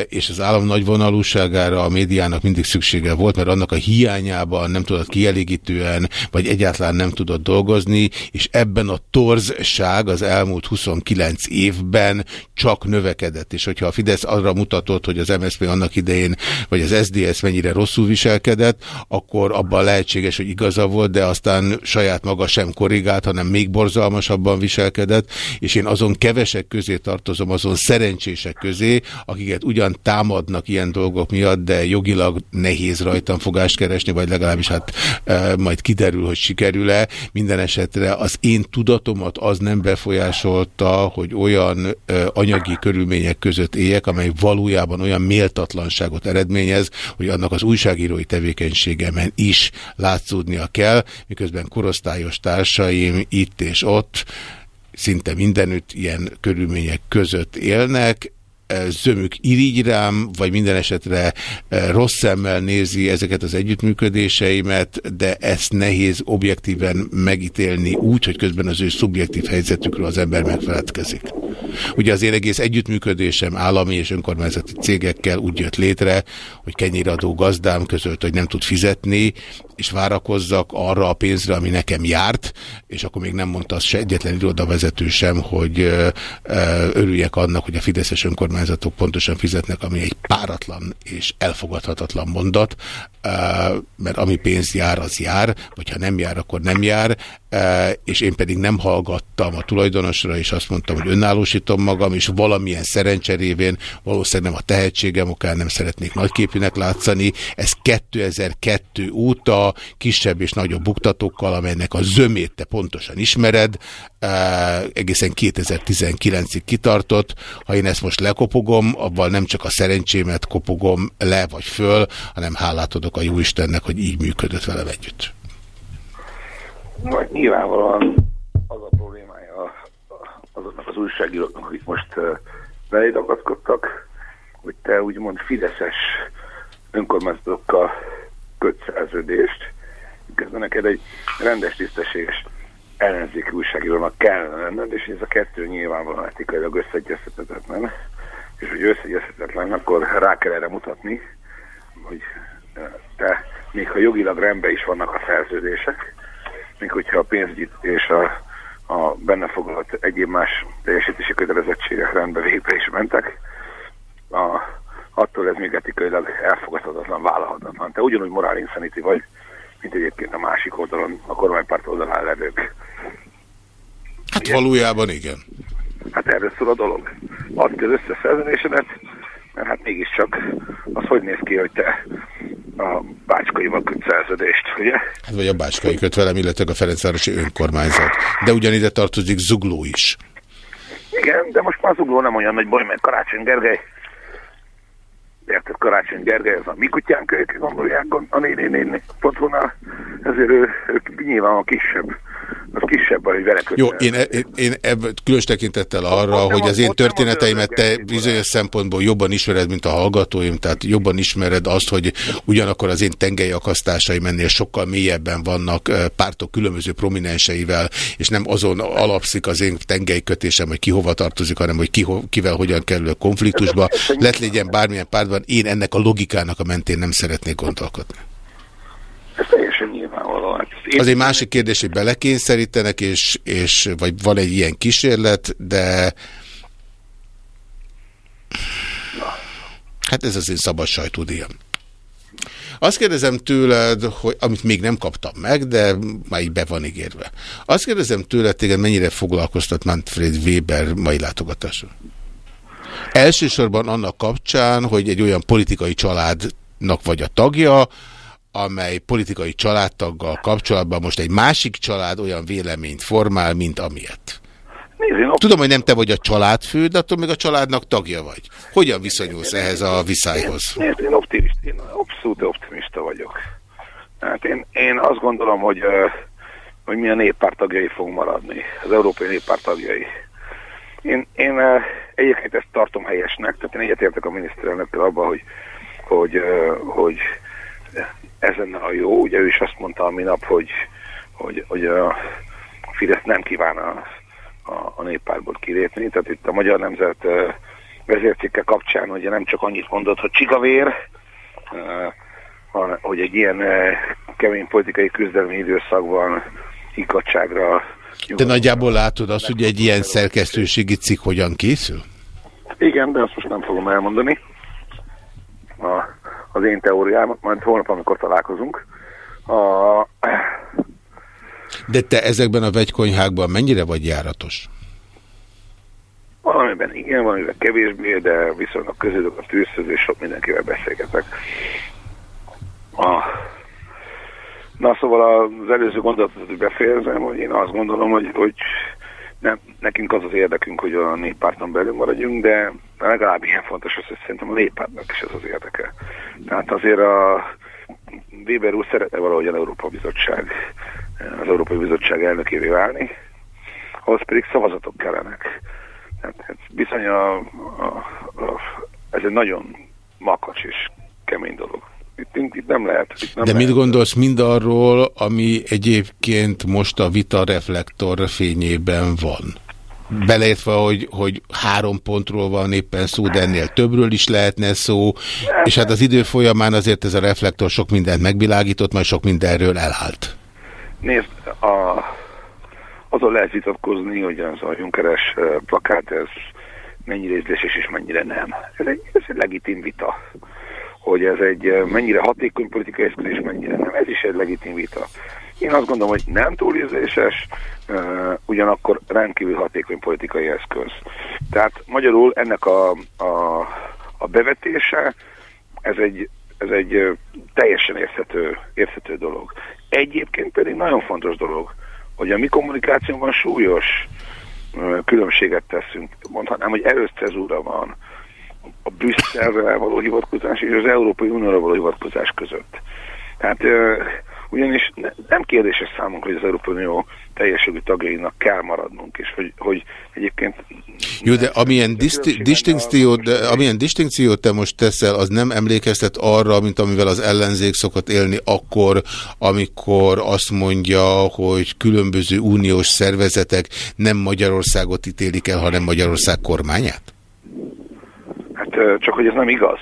és az állam nagy vonalúságára a médiának mindig szüksége volt, mert annak a hiányában nem tudott kielégítően, vagy egyáltalán nem tudott dolgozni, és ebben a torzság az elmúlt 29 évben csak növekedett, és hogyha a Fidesz arra mutatott, hogy az MSZP annak idején, vagy az SDS mennyire rosszul viselkedett, akkor abban lehet lehetséges, hogy igaza volt, de aztán saját maga sem korrigált, hanem még borzalmasabban viselkedett, és én azon kevesek közé tartozom, azon szerencsések közé, akiket ugyan támadnak ilyen dolgok miatt, de jogilag nehéz rajtam fogást keresni, vagy legalábbis hát e, majd kiderül, hogy sikerül-e. Minden esetre az én tudatomat az nem befolyásolta, hogy olyan e, anyagi körülmények között éljek, amely valójában olyan méltatlanságot eredményez, hogy annak az újságírói tevékenységemen is látszódnia kell, miközben korosztályos társaim itt és ott szinte mindenütt ilyen körülmények között élnek, zömük irigy rám, vagy minden esetre rossz szemmel nézi ezeket az együttműködéseimet, de ezt nehéz objektíven megítélni úgy, hogy közben az ő szubjektív helyzetükről az ember megfeledkezik. Ugye az én egész együttműködésem állami és önkormányzati cégekkel úgy jött létre, hogy kenyéradó gazdám közölt, hogy nem tud fizetni, és várakozzak arra a pénzre, ami nekem járt, és akkor még nem mondta az se egyetlen irodavezető sem, hogy örüljek annak, hogy a Fideszes önkormányzatok pontosan fizetnek, ami egy páratlan és elfogadhatatlan mondat, mert ami pénz jár, az jár, vagy ha nem jár, akkor nem jár, és én pedig nem hallgattam a tulajdonosra, és azt mondtam, hogy önállósítom magam, és valamilyen szerencserévén, valószínűleg nem a tehetségem okán nem szeretnék nagyképűnek látszani. Ez 2002 óta kisebb és nagyobb buktatókkal, amelynek a zömét te pontosan ismered, egészen 2019-ig kitartott. Ha én ezt most lekopogom, abban nem csak a szerencsémet kopogom le vagy föl, hanem hálát adok a Jóistennek, hogy így működött velem együtt. Vagy nyilvánvalóan az a problémája az újságíróknak, akik most beléd akaszkodtak, hogy te úgymond fideszes önkormányzatokkal köt szerződést, közben neked egy rendes, tisztességes ellenzéki újságírónak kellene lenned, és ez a kettő nyilvánvalóan etikailag összeegyeztetetlen, és hogy összeegyeztetetlen, akkor rá kell erre mutatni, hogy te, még ha jogilag rendben is vannak a szerződések, még hogyha a pénzügyi és a, a benne foglalt egyéb más teljesítési kötelezettségek rendbe végbe is mentek, a, attól ez még etikailag elfogadhatatlan, vállalhatatlan. Te ugyanúgy morál insanity vagy, mint egyébként a másik oldalon, a kormánypárt oldalán levők. Hát igen? valójában igen. Hát erről szól a dolog. Add az összeszerződésedet, mert hát mégiscsak az hogy néz ki, hogy te a bácskaival köt szerződést, ugye? Hát vagy a bácskai köt velem, illetve a Ferencvárosi önkormányzat. De ugyanide tartozik Zugló is. Igen, de most már Zugló nem olyan nagy baj, mert Karácsony Gergely érted Karácsony Gergely, ez a mi kutyánk, ők gondolják a néni néni pontonál, ezért ő, ők nyilván a kisebb az kisebb, hogy vele Jó, én, e- én, én ebb, különös tekintettel arra, ott hogy az én történeteimet te bizonyos szempontból jobban ismered, mint a hallgatóim, tehát jobban ismered azt, hogy ugyanakkor az én tengelyakasztásai mennél sokkal mélyebben vannak pártok különböző prominenseivel, és nem azon alapszik az én tengelykötésem, hogy ki hova tartozik, hanem hogy ki, kivel hogyan kerül konfliktusba. Lett legyen bármilyen pártban, én ennek a logikának a mentén nem szeretnék gondolkodni. Ez teljesen Hát az egy másik kérdés, hogy belekényszerítenek, és, és vagy van egy ilyen kísérlet, de hát ez az én szabad sajtódíjam. Azt kérdezem tőled, hogy, amit még nem kaptam meg, de már így be van ígérve. Azt kérdezem tőled, téged mennyire foglalkoztat Manfred Weber mai látogatása? Elsősorban annak kapcsán, hogy egy olyan politikai családnak vagy a tagja, amely politikai családtaggal kapcsolatban most egy másik család olyan véleményt formál, mint amilyet. Tudom, hogy nem te vagy a családfő, de attól még a családnak tagja vagy. Hogyan viszonyulsz ehhez a viszályhoz? Nézd, én, optimist, én abszolút optimista vagyok. Hát én, én azt gondolom, hogy, hogy mi a néppárt tagjai fogunk maradni, az Európai Néppárt tagjai. Én, én egyébként ezt tartom helyesnek, tehát én egyetértek a miniszterelnökkel abban, hogy, hogy, hogy ez lenne a jó. Ugye ő is azt mondta a minap, hogy, hogy, hogy a Fidesz nem kíván a, a, a néppárból kilépni. Tehát itt a Magyar Nemzet vezércikke kapcsán ugye nem csak annyit mondott, hogy csigavér, hogy egy ilyen kemény politikai küzdelmi időszakban ikadságra de nagyjából látod azt, hogy egy ilyen szerkesztőségi cikk hogyan készül? Igen, de azt most nem fogom elmondani. A, az én teóriám, majd holnap, amikor találkozunk. A... De te ezekben a vegykonyhákban mennyire vagy járatos? Valamiben igen, valamiben kevésbé, de viszonylag közülök a tűzhöz, és sok mindenkivel beszélgetek. A... Na szóval az előző gondolatot befejezem, hogy én azt gondolom, hogy, hogy nem, nekünk az az érdekünk, hogy a néppárton belül maradjunk, de legalább ilyen fontos az, hogy szerintem a néppártnak is ez az érdeke. Tehát azért a Weber úr szeretne valahogy az Európa Bizottság, az Európai Bizottság elnökévé válni, ahhoz pedig szavazatok kellenek. Tehát bizony a, a, a, ez egy nagyon makacs és kemény dolog. Itt, itt nem lehet. Itt nem De lehet. mit gondolsz mindarról, ami egyébként most a vita reflektor fényében van? Beleértve, hogy, hogy három pontról van éppen szó, de ennél többről is lehetne szó, és hát az idő folyamán azért ez a reflektor sok mindent megvilágított, majd sok mindenről elállt. Nézd, a, azon lehet vitatkozni, hogy az a Junkeres plakát, ez mennyire ízléses és mennyire nem. Ez egy, ez egy legitim vita hogy ez egy mennyire hatékony politikai eszköz, és mennyire nem. Ez is egy legitim vita. Én azt gondolom, hogy nem túl ízléses, ugyanakkor rendkívül hatékony politikai eszköz. Tehát magyarul ennek a, a, a bevetése, ez egy, ez egy teljesen érthető, érthető dolog. Egyébként pedig nagyon fontos dolog, hogy a mi kommunikációban súlyos különbséget teszünk. Mondhatnám, hogy erőszcezúra van a Brüsszelre való hivatkozás és az Európai Unióra való hivatkozás között. Tehát ugyanis nem kérdéses számunkra, hogy az Európai Unió teljes jogú tagjainak kell maradnunk, és hogy, hogy egyébként... Jó, de amilyen, distinkciót, de amilyen distinkciót te most teszel, az nem emlékeztet arra, mint amivel az ellenzék szokott élni akkor, amikor azt mondja, hogy különböző uniós szervezetek nem Magyarországot ítélik el, hanem Magyarország kormányát? Hát csak, hogy ez nem igaz.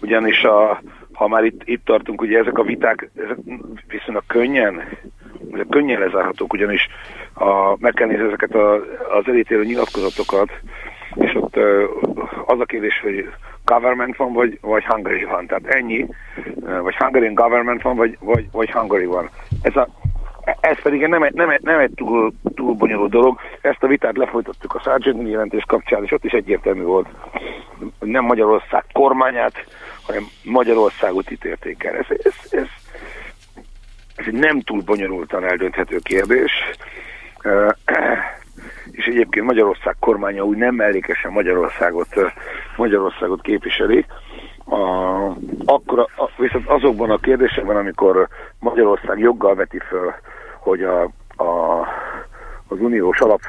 Ugyanis a, ha már itt, itt tartunk, ugye ezek a viták ezek viszonylag könnyen, ezek könnyen lezárhatók, ugyanis a, meg kell nézni ezeket a, az elítélő nyilatkozatokat, és ott az a kérdés, hogy government van, vagy, vagy Hungary van. Tehát ennyi, vagy Hungarian government van, vagy, vagy, vagy Hungary van. Ez, a, ez pedig nem egy, nem egy, nem egy túl, túl bonyolult dolog. Ezt a vitát lefolytattuk a Sargentini jelentés kapcsán, és ott is egyértelmű volt, nem Magyarország kormányát, hanem Magyarországot ítélték el. Ez, ez, ez, ez egy nem túl bonyolultan eldönthető kérdés, és egyébként Magyarország kormánya úgy nem mellékesen Magyarországot, Magyarországot képviseli, a, akkor a, viszont azokban a kérdésekben, amikor Magyarország joggal veti föl, hogy a, a, az uniós alap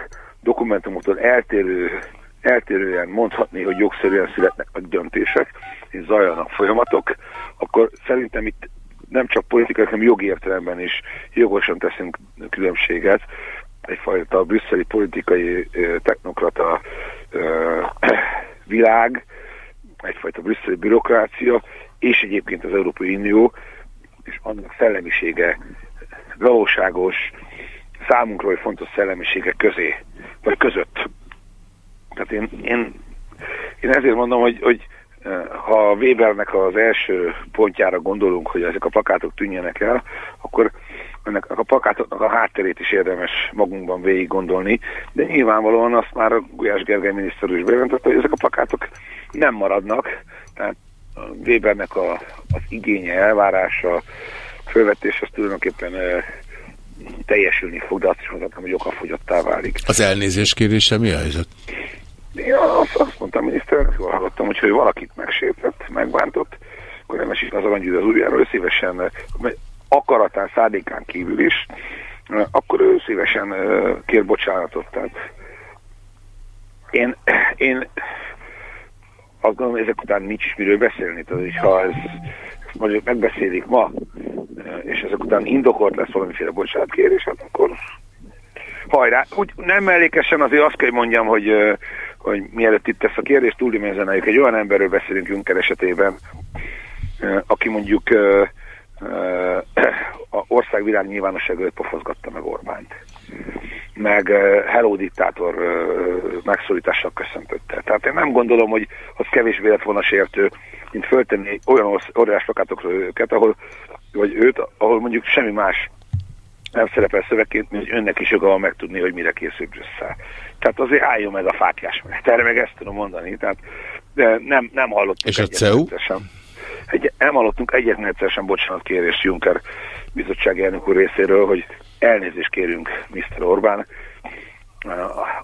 dokumentumoktól eltérő, eltérően mondhatni, hogy jogszerűen születnek a döntések, és zajlanak folyamatok, akkor szerintem itt nem csak politikai, hanem jogi értelemben is jogosan teszünk különbséget. Egyfajta brüsszeli politikai technokrata világ, egyfajta brüsszeli bürokrácia, és egyébként az Európai Unió, és annak szellemisége valóságos, számunkra fontos szellemisége közé, vagy között. Tehát én, én, én ezért mondom, hogy, hogy ha Webernek az első pontjára gondolunk, hogy ezek a plakátok tűnjenek el, akkor ennek a plakátoknak a hátterét is érdemes magunkban végig gondolni, de nyilvánvalóan azt már a Gulyás Gergely miniszter is bejelentette, hogy ezek a plakátok nem maradnak, tehát Webernek a, az igénye, elvárása, fölvetés az tulajdonképpen e, teljesülni fog, de azt is mondhatom, hogy okafogyottá válik. Az elnézés kérése mi a helyzet? Én azt, azt mondtam, miniszternek, jól hallottam, hogy, hogy valakit megsértett, megbántott, akkor nem esik az aranygyűjt az ujjáról, ő szívesen akaratán, szándékán kívül is, akkor ő szívesen kér bocsánatot. Tehát én, én azt gondolom, ezek után nincs is miről beszélni. Tehát, ha ez, ezt mondjuk megbeszélik ma, és ezek után indokolt lesz valamiféle bocsánatkérés, hát akkor hajrá. Úgy nem mellékesen azért azt kell mondjam, hogy hogy mielőtt itt ezt a kérdést túldimenzeneljük, egy olyan emberről beszélünk Juncker esetében, aki mondjuk a országvilág nyilvánosság előtt pofozgatta meg Orbánt. Meg Hello diktátor megszólítással köszöntötte. Tehát én nem gondolom, hogy az kevésbé lett volna sértő, mint föltenni olyan óriás plakátokra őket, ahol, vagy őt, ahol mondjuk semmi más nem szerepel szövegként, mint önnek is joga van megtudni, hogy mire készül Brüsszel. Tehát azért álljon meg a fákjás mert erre meg ezt tudom mondani. Tehát de nem, nem hallottunk És a CEU? Egy, nem hallottunk egyetlen egyszer sem bocsánat kérés Juncker bizottsági elnök úr részéről, hogy elnézést kérünk Mr. Orbán,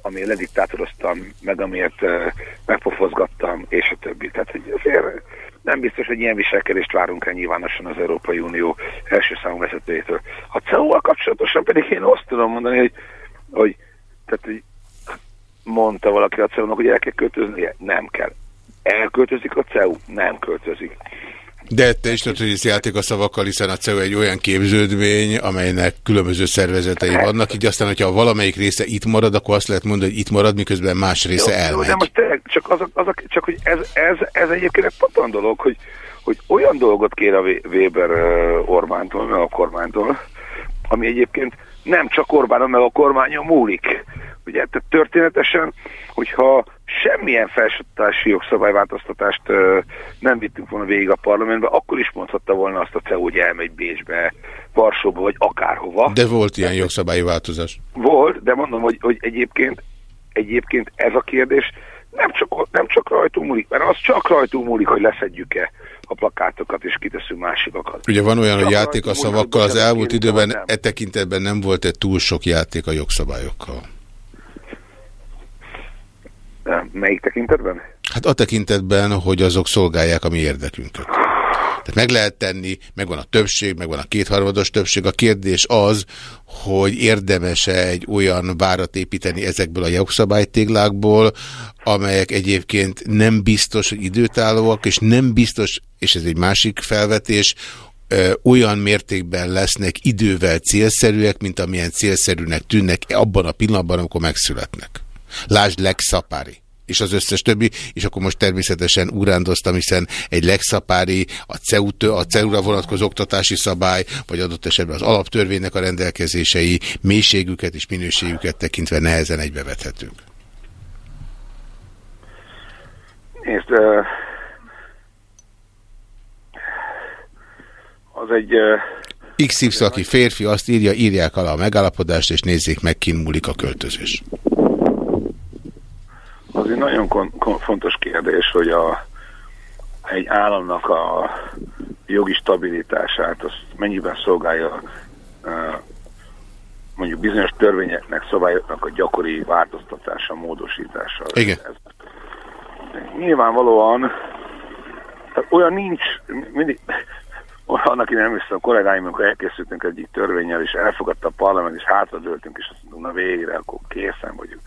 ami lediktátoroztam, meg amiért megpofozgattam, és a többi. Tehát hogy azért nem biztos, hogy ilyen viselkedést várunk el nyilvánosan az Európai Unió első számú vezetőjétől. A CEU-val kapcsolatosan pedig én azt tudom mondani, hogy, hogy, tehát, hogy mondta valaki a CEU-nak, hogy el kell költöznie? Nem kell. Elköltözik a CEU? Nem költözik. De te is tudod, hogy ez játék a szavakkal, hiszen a CEU egy olyan képződmény, amelynek különböző szervezetei vannak, így aztán, hogyha valamelyik része itt marad, akkor azt lehet mondani, hogy itt marad, miközben más része elmegy. Jó, de most tényleg, csak, az, az, csak hogy ez, ez, ez egyébként egy patan dolog, hogy, hogy olyan dolgot kér a Weber Orbántól, meg a kormánytól, ami egyébként nem csak Orbánon, meg a kormányon múlik. Ugye, tehát történetesen, hogyha semmilyen felsőtási jogszabályváltoztatást ö, nem vittünk volna végig a parlamentbe, akkor is mondhatta volna azt a CEU, hogy elmegy Bécsbe, Varsóba, vagy akárhova. De volt ilyen jogszabályi változás. Volt, de mondom, hogy, hogy egyébként, egyébként ez a kérdés nem csak, nem csak rajtunk múlik, mert az csak rajtunk múlik, hogy leszedjük-e a plakátokat, és kiteszünk másikokat. Ugye van olyan, hogy játék a szavakkal, az elmúlt időben e tekintetben nem volt egy túl sok játék a jogszabályokkal. Melyik tekintetben? Hát a tekintetben, hogy azok szolgálják a mi érdekünket. Tehát meg lehet tenni, megvan a többség, megvan a kétharmados többség. A kérdés az, hogy érdemese egy olyan várat építeni ezekből a jogszabálytéglákból, amelyek egyébként nem biztos, hogy időtállóak, és nem biztos, és ez egy másik felvetés, olyan mértékben lesznek idővel célszerűek, mint amilyen célszerűnek tűnnek abban a pillanatban, amikor megszületnek. Lásd legszapári és az összes többi, és akkor most természetesen urándoztam, hiszen egy legszapári, a CEU, a CEU-ra vonatkozó oktatási szabály, vagy adott esetben az alaptörvénynek a rendelkezései mélységüket és minőségüket tekintve nehezen egybevethetők. Nézd, az egy... XY, aki férfi, azt írja, írják alá a megállapodást, és nézzék meg, kin múlik a költözés. Az egy nagyon fontos kérdés, hogy a, egy államnak a jogi stabilitását, az mennyiben szolgálja mondjuk bizonyos törvényeknek, szabályoknak a gyakori változtatása, módosítása. Igen. Ez, nyilvánvalóan olyan nincs, mindig, annak én emlékszem, a kollégáim, amikor elkészültünk egyik törvényel, és elfogadta a parlament, és hátradőltünk, és azt mondtuk, na végre, akkor készen vagyunk.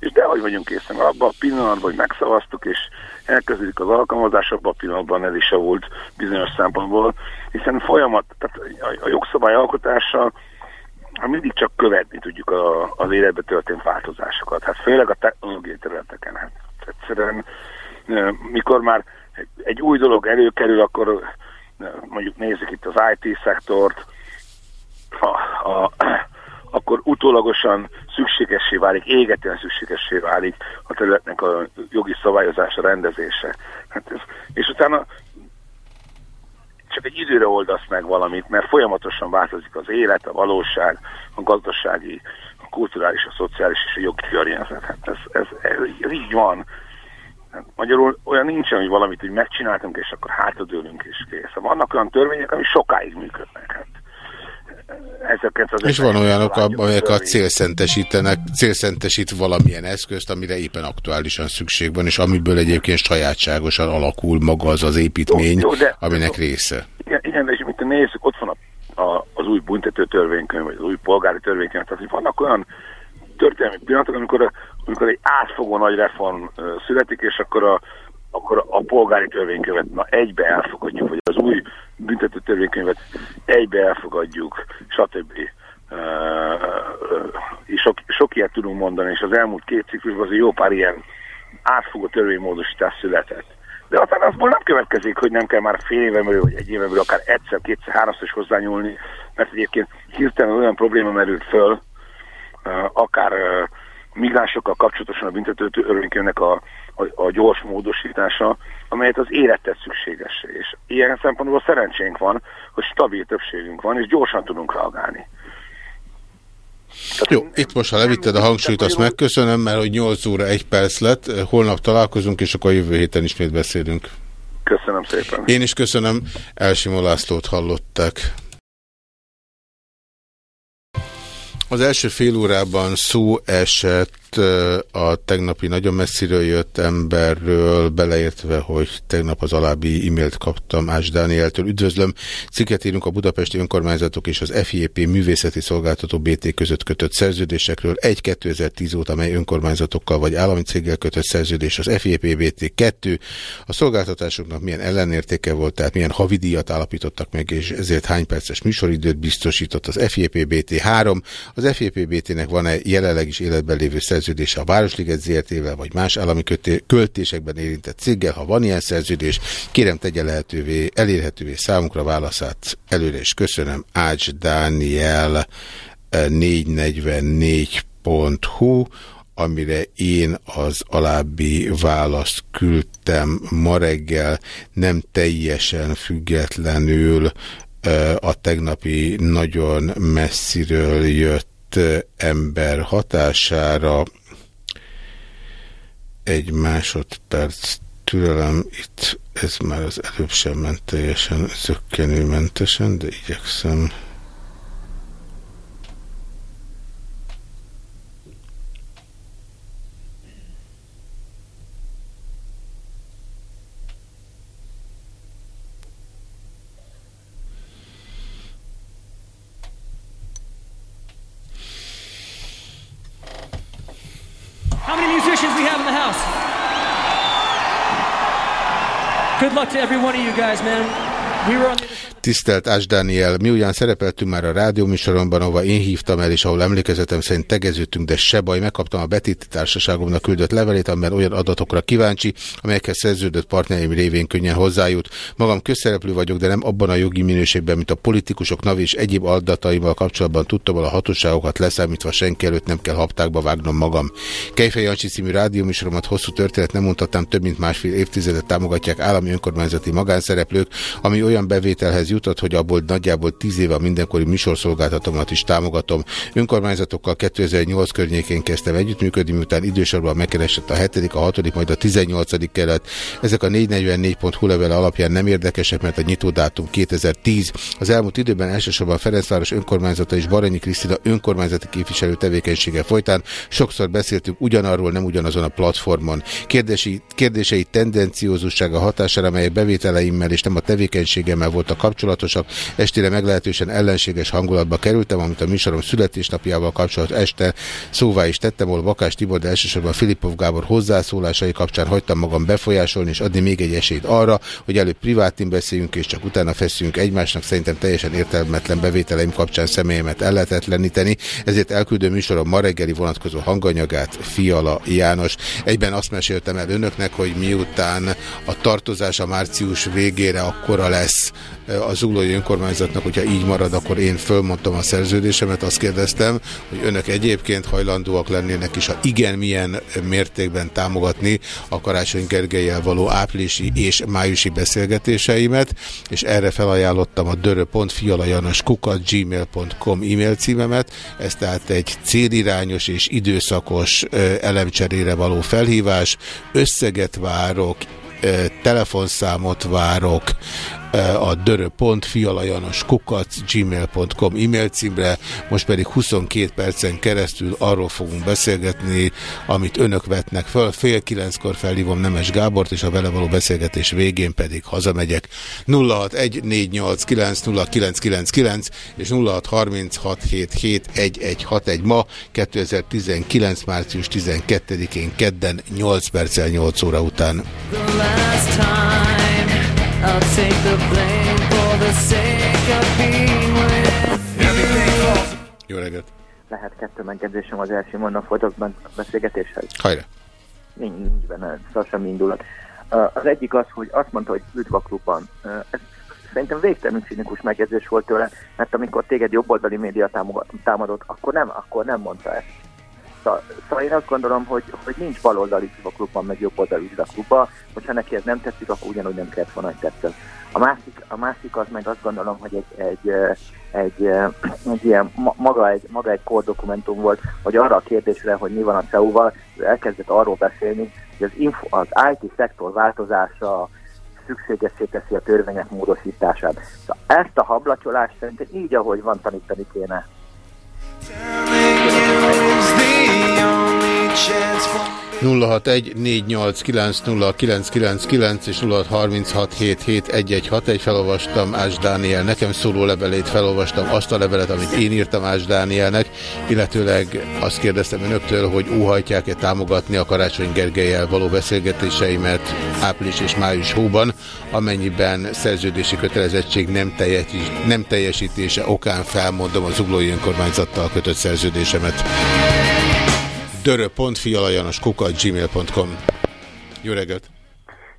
És de hogy vagyunk készen, abban a pillanatban, hogy megszavaztuk, és elkezdődik az alkalmazás, abban a pillanatban ez is volt bizonyos szempontból, hiszen folyamat, tehát a, jogszabály alkotása hát mindig csak követni tudjuk a, az életbe történt változásokat, hát főleg a technológiai területeken. Hát egyszerűen mikor már egy új dolog előkerül, akkor mondjuk nézzük itt az IT-szektort, a, a, akkor utólagosan szükségessé válik, égetően szükségessé válik a területnek a jogi szabályozása, rendezése. Hát ez, és utána csak egy időre oldasz meg valamit, mert folyamatosan változik az élet, a valóság, a gazdasági, a kulturális, a szociális és a jogi környezet. Hát ez, ez, ez, ez így van. Hát magyarul olyan nincsen, hogy valamit úgy megcsináltunk, és akkor hátradőlünk, és kész. Vannak olyan törvények, ami sokáig működnek. Hát ezeket az És van olyanok, amelyek a célszentesítenek, célszentesít valamilyen eszközt, amire éppen aktuálisan szükség van, és amiből egyébként sajátságosan alakul maga az az építmény, jó, jó, de, aminek része. Igen, igen és mit nézzük, ott van a, a, az új büntető törvénykönyv, vagy az új polgári törvénykönyv, tehát hogy vannak olyan történelmi pillanatok, amikor, amikor egy átfogó nagy reform születik, és akkor a, akkor a polgári törvénykövet na egybe elfogadjuk, vagy az új büntető törvénykönyvet egybe elfogadjuk, stb. és sok, sok ilyet tudunk mondani, és az elmúlt két ciklusban az jó pár ilyen átfogó törvénymódosítás született. De aztán azból nem következik, hogy nem kell már fél éve belül, vagy egy éve belül, akár egyszer, kétszer, háromszor is hozzányúlni, mert egyébként hirtelen olyan probléma merült föl, akár migránsokkal kapcsolatosan a büntető törvénykönyvnek a a, a gyors módosítása, amelyet az életet szükséges. És ilyen szempontból szerencsénk van, hogy stabil többségünk van, és gyorsan tudunk reagálni. Tehát Jó, nem, itt most ha levitted a hangsúlyt, azt megköszönöm, mert hogy 8 óra 1 perc lett, holnap találkozunk, és akkor a jövő héten ismét beszélünk. Köszönöm szépen. Én is köszönöm, Elsimó Lászlót hallották. Az első fél órában szó esett a tegnapi nagyon messziről jött emberről, beleértve, hogy tegnap az alábbi e-mailt kaptam Ás Dánieltől. Üdvözlöm, cikket írunk a budapesti önkormányzatok és az FIEP művészeti szolgáltató BT között kötött szerződésekről. Egy 2010 óta, mely önkormányzatokkal vagy állami céggel kötött szerződés az FIEP BT 2. A szolgáltatásoknak milyen ellenértéke volt, tehát milyen havidíjat állapítottak meg, és ezért hány perces műsoridőt biztosított az FIEP BT 3. Az FIEP BT-nek van-e jelenleg is életben lévő szerződés szerződése a Városliget ZRT-vel, vagy más állami költésekben érintett céggel. Ha van ilyen szerződés, kérem tegye lehetővé, elérhetővé számunkra válaszát. Előre is köszönöm. Ács Dániel 444.hu amire én az alábbi választ küldtem ma reggel, nem teljesen függetlenül a tegnapi nagyon messziről jött ember hatására egy másodperc türelem, itt ez már az előbb sem ment teljesen zöggenőmentesen, de igyekszem guys, man. Tisztelt Ás Dániel, mi ugyan szerepeltünk már a rádióműsoromban, ahol én hívtam el, és ahol emlékezetem szerint tegeződtünk, de se baj, megkaptam a Betit társaságomnak küldött levelét, amiben olyan adatokra kíváncsi, amelyekhez szerződött partnereim révén könnyen hozzájut. Magam közszereplő vagyok, de nem abban a jogi minőségben, mint a politikusok NAV és egyéb adataimmal kapcsolatban tudtam, a hatóságokat leszámítva senki előtt nem kell haptákba vágnom magam. Kejfej Jancsi című rádióműsoromat hosszú történet nem mondhatnám, több mint másfél évtizedet támogatják állami önkormányzati magánszereplők, ami olyan bevételhez jutott, hogy abból nagyjából 10 éve a mindenkori műsorszolgáltatómat is támogatom. Önkormányzatokkal 2008 környékén kezdtem együttműködni, miután idősorban megkeresett a 7., a 6., majd a 18. kelet. Ezek a 444.hu level alapján nem érdekesek, mert a nyitódátum 2010. Az elmúlt időben elsősorban Ferencváros önkormányzata és Baranyi Krisztina önkormányzati képviselő tevékenysége folytán sokszor beszéltünk ugyanarról, nem ugyanazon a platformon. Kérdési, kérdései tendenciózussága hatására, melyek bevételeimmel és nem a tevékenységemmel voltak kapcsolatosak. Estére meglehetősen ellenséges hangulatba kerültem, amit a műsorom születésnapjával kapcsolatos este szóvá is tettem, ahol Vakás Tibor, de elsősorban Filipov Gábor hozzászólásai kapcsán hagytam magam befolyásolni, és adni még egy esélyt arra, hogy előbb privátin beszéljünk, és csak utána feszüljünk egymásnak. Szerintem teljesen értelmetlen bevételeim kapcsán személyemet ellehetetleníteni, ezért elküldő műsorom ma reggeli vonatkozó hanganyagát Fiala János. Egyben azt meséltem el önöknek, hogy miután a tartozás a március végére akkora lesz, az zuglói önkormányzatnak, hogyha így marad, akkor én fölmondtam a szerződésemet, azt kérdeztem, hogy önök egyébként hajlandóak lennének, és ha igen, milyen mértékben támogatni a Karácsony Gergelyel való áprilisi és májusi beszélgetéseimet, és erre felajánlottam a dörö.fialajanoskukat gmail.com e-mail címemet, ez tehát egy célirányos és időszakos elemcserére való felhívás, összeget várok, telefonszámot várok, a dörö.fialajanoskukac gmail.com e-mail címre, most pedig 22 percen keresztül arról fogunk beszélgetni, amit önök vetnek föl. Fél kilenckor felhívom Nemes Gábort, és a vele való beszélgetés végén pedig hazamegyek. 0614890999 és 0636771161 ma 2019. március 12-én kedden 8 perccel 8 óra után. I'll take the blame for the sake of being with Jó reggelt! Lehet kettő megjegyzésem az első mondat folytatban a beszélgetéshez. Hajra! Nincs, benne, szóval semmi indulat. Az egyik az, hogy azt mondta, hogy üdv a klubban. Ez szerintem végtelenül cinikus megjegyzés volt tőle, mert amikor téged jobboldali média támadott, akkor nem, akkor nem mondta ezt. Szóval, szóval én azt gondolom, hogy, hogy nincs baloldali klubban, meg jobboldali klubban, hogyha neki ez nem tetszik, akkor ugyanúgy nem kellett volna, hogy tetszett. A másik, a másik az meg azt gondolom, hogy egy, egy, egy, egy ilyen maga egy, maga egy kórdokumentum volt, hogy arra a kérdésre, hogy mi van a CEU-val, elkezdett arról beszélni, hogy az, info, az IT szektor változása szükségessé teszi a törvények módosítását. Szóval ezt a hablacsolást szerintem így, ahogy van, tanítani kéne. 061-489-0999 és 0636771161 felolvastam Ás Dániel nekem szóló levelét, felolvastam azt a levelet, amit én írtam Ás Dánielnek, illetőleg azt kérdeztem önöktől, hogy óhajtják-e támogatni a Karácsony Gergelyel való beszélgetéseimet április és május hóban, amennyiben szerződési kötelezettség nem, teljesítése, nem teljesítése okán felmondom az uglói önkormányzattal kötött szerződésemet gmail.com Jó reggelt!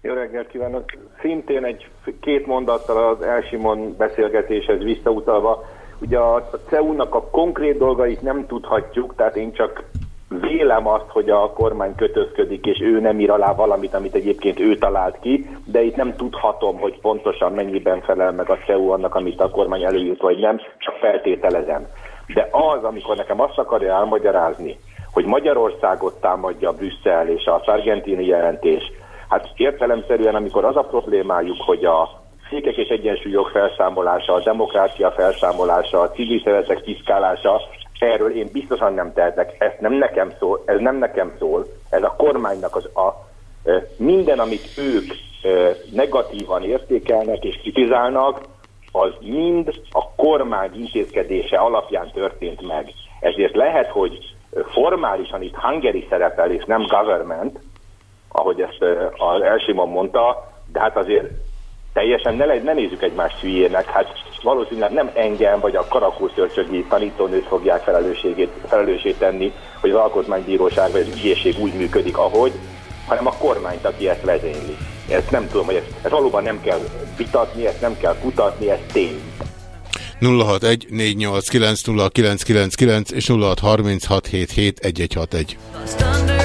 Jó reggelt kívánok! Szintén egy két mondattal az Elsimon beszélgetéshez visszautalva, ugye a CEU-nak a konkrét dolgait nem tudhatjuk, tehát én csak vélem azt, hogy a kormány kötözködik, és ő nem ír alá valamit, amit egyébként ő talált ki, de itt nem tudhatom, hogy pontosan mennyiben felel meg a CEU annak, amit a kormány előírt, vagy nem, csak feltételezem. De az, amikor nekem azt akarja elmagyarázni, hogy Magyarországot támadja Brüsszel és a argentini jelentés. Hát értelemszerűen, amikor az a problémájuk, hogy a székek és egyensúlyok felszámolása, a demokrácia felszámolása, a civil szeretek piszkálása, erről én biztosan nem tehetek, ez nem nekem szól, ez nem nekem szól, ez a kormánynak az a minden, amit ők negatívan értékelnek és kritizálnak, az mind a kormány intézkedése alapján történt meg. Ezért lehet, hogy formálisan itt Hungary szerepel, és nem government, ahogy ezt az Elsimon mondta, de hát azért teljesen ne, ne nézzük egymást hülyének, hát valószínűleg nem engem vagy a karakószörcsögi tanítónőt fogják felelősségét, felelősségét tenni, hogy az alkotmánybíróság vagy az ügyészség úgy működik, ahogy, hanem a kormányt, aki ezt vezényli. Ezt nem tudom, hogy ezt, ezt valóban nem kell vitatni, ezt nem kell kutatni, ez tény. 061 489 és 0636771161.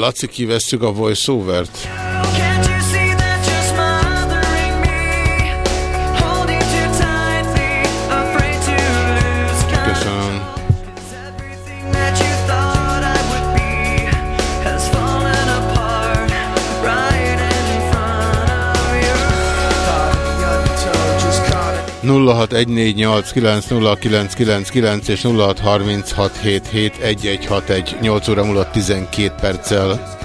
Laci, kivesszük a voice-overt. 0614890999 és 0636771161 8 óra múlott 12 perccel.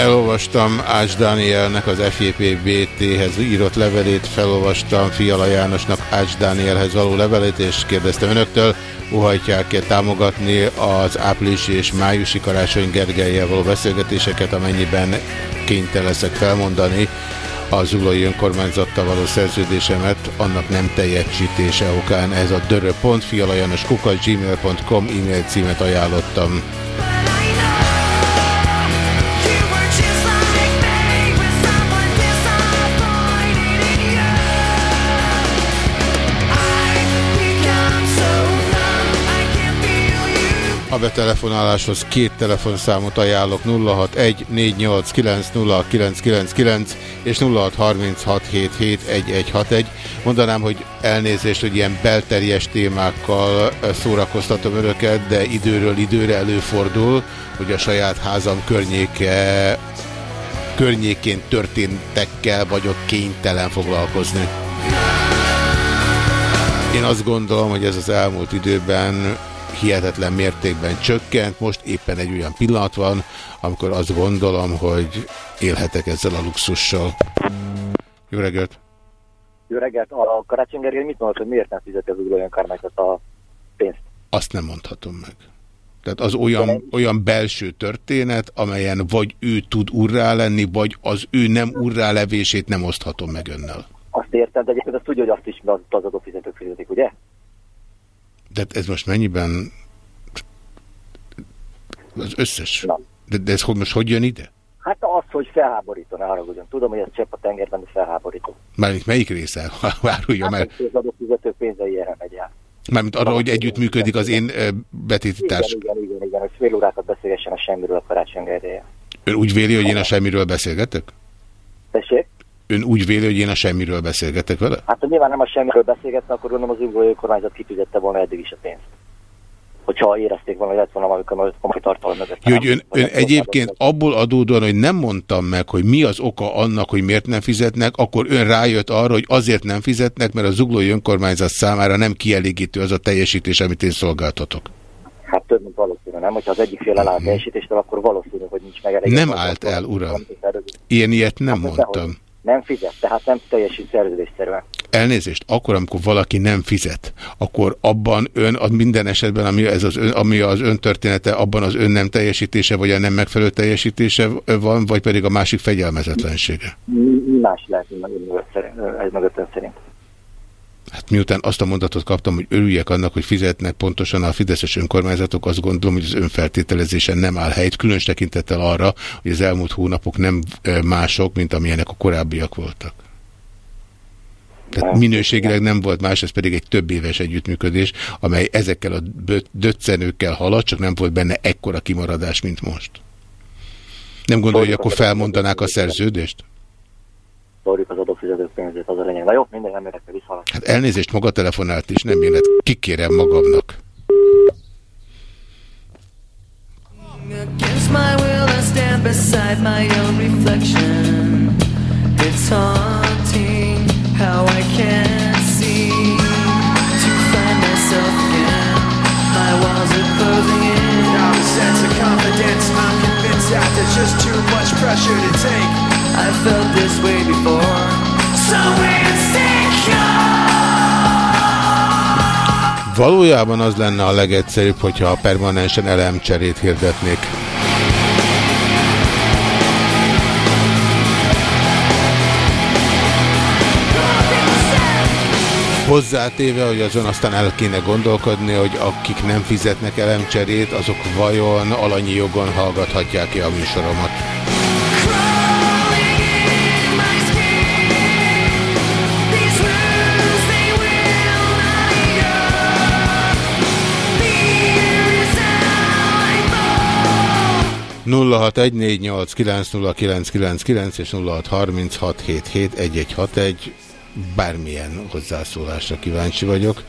Elolvastam Ács Dánielnek az FJPBT-hez írott levelét, felolvastam Fiala Jánosnak Ács Dánielhez való levelét, és kérdeztem önöktől, óhajtják-e támogatni az áprilisi és májusi Karácsony Gergelyel való beszélgetéseket, amennyiben kénytelen leszek felmondani a Zulai önkormányzattal való szerződésemet annak nem teljesítése okán. Ez a dörö.fialajanoskukat.gmail.com e-mail címet ajánlottam. A betelefonáláshoz két telefonszámot ajánlok 061 489 és 0636771161. Mondanám, hogy elnézést, hogy ilyen belterjes témákkal szórakoztatom önöket, de időről időre előfordul, hogy a saját házam környéke környékén történtekkel vagyok kénytelen foglalkozni. Én azt gondolom, hogy ez az elmúlt időben hihetetlen mértékben csökkent, most éppen egy olyan pillanat van, amikor azt gondolom, hogy élhetek ezzel a luxussal. Jó reggelt! Jó reggelt! A Karácsony Gergely mit mondott, hogy miért nem fizeti az ugró önkormányzat a pénzt? Azt nem mondhatom meg. Tehát az olyan, olyan belső történet, amelyen vagy ő tud urrá lenni, vagy az ő nem urrá levését nem oszthatom meg önnel. Azt értem, de egyébként azt tudja, hogy azt is az adófizetők fizetik, ugye? De ez most mennyiben az összes? De, de ez hogy most hogy jön ide? Hát az, hogy felháborító, ne haragudjon. Tudom, hogy ez csepp a tengerben, de felháborító. Mármint melyik része? Várulja, hát, mert... Az adófizető pénzei erre megy el. Mármint arra, hogy együttműködik az én betétítárs. Igen, igen, igen, igen, hogy fél órákat beszélgessen a semmiről a karácsony Ön úgy véli, hogy én a semmiről beszélgetek? Tessék? Ön úgy véli, hogy én a semmiről beszélgetek vele? Hát, hogy nyilván nem a semmiről beszélgetne, akkor gondolom az ugrói kormányzat kifizette volna eddig is a pénzt. Hogyha érezték volna, hogy lett volna amikor komoly tartalom mögött. Jó, hogy ön, ön egyébként abból adódóan, hogy nem mondtam meg, hogy mi az oka annak, hogy miért nem fizetnek, akkor ön rájött arra, hogy azért nem fizetnek, mert a zuglói önkormányzat számára nem kielégítő az a teljesítés, amit én szolgáltatok. Hát több, mint valószínű, nem? Hogyha az egyik fél eláll a teljesítéstől, akkor valószínű, hogy nincs meg elég. Nem állt el, uram. Ilyen ilyet nem hát, mondtam. Dehogy nem fizet, tehát nem teljesít szerződésszerűen. Elnézést, akkor, amikor valaki nem fizet, akkor abban ön, az minden esetben, ami, ez az ön, ami az ön története, abban az ön nem teljesítése, vagy a nem megfelelő teljesítése van, vagy pedig a másik fegyelmezetlensége? Más lehet, ez mögött ön szerint? Hát miután azt a mondatot kaptam, hogy örüljek annak, hogy fizetnek pontosan a fideszes önkormányzatok, azt gondolom, hogy az önfeltételezésen nem áll helyt, különös tekintettel arra, hogy az elmúlt hónapok nem mások, mint amilyenek a korábbiak voltak. Tehát minőségileg nem volt más, ez pedig egy több éves együttműködés, amely ezekkel a döccenőkkel halad, csak nem volt benne ekkora kimaradás, mint most. Nem gondolja, hogy akkor felmondanák a szerződést? Szórjuk az adófizetők pénzét, az a lényeg. Na jó, minden nem érek vissza. Hát elnézést maga telefonált is, nem élet. Kikérem magamnak. Against my will I stand beside my own reflection It's haunting how I can't see To find myself again My walls are closing in Now a sense of confidence I'm convinced that there's just too much pressure to take Valójában az lenne a legegyszerűbb, hogyha permanensen elemcserét hirdetnék. Hozzátéve, hogy azon aztán el kéne gondolkodni, hogy akik nem fizetnek elemcserét, azok vajon alanyi jogon hallgathatják ki a műsoromat. 0614890999 és 0636771161 bármilyen hozzászólásra kíváncsi vagyok,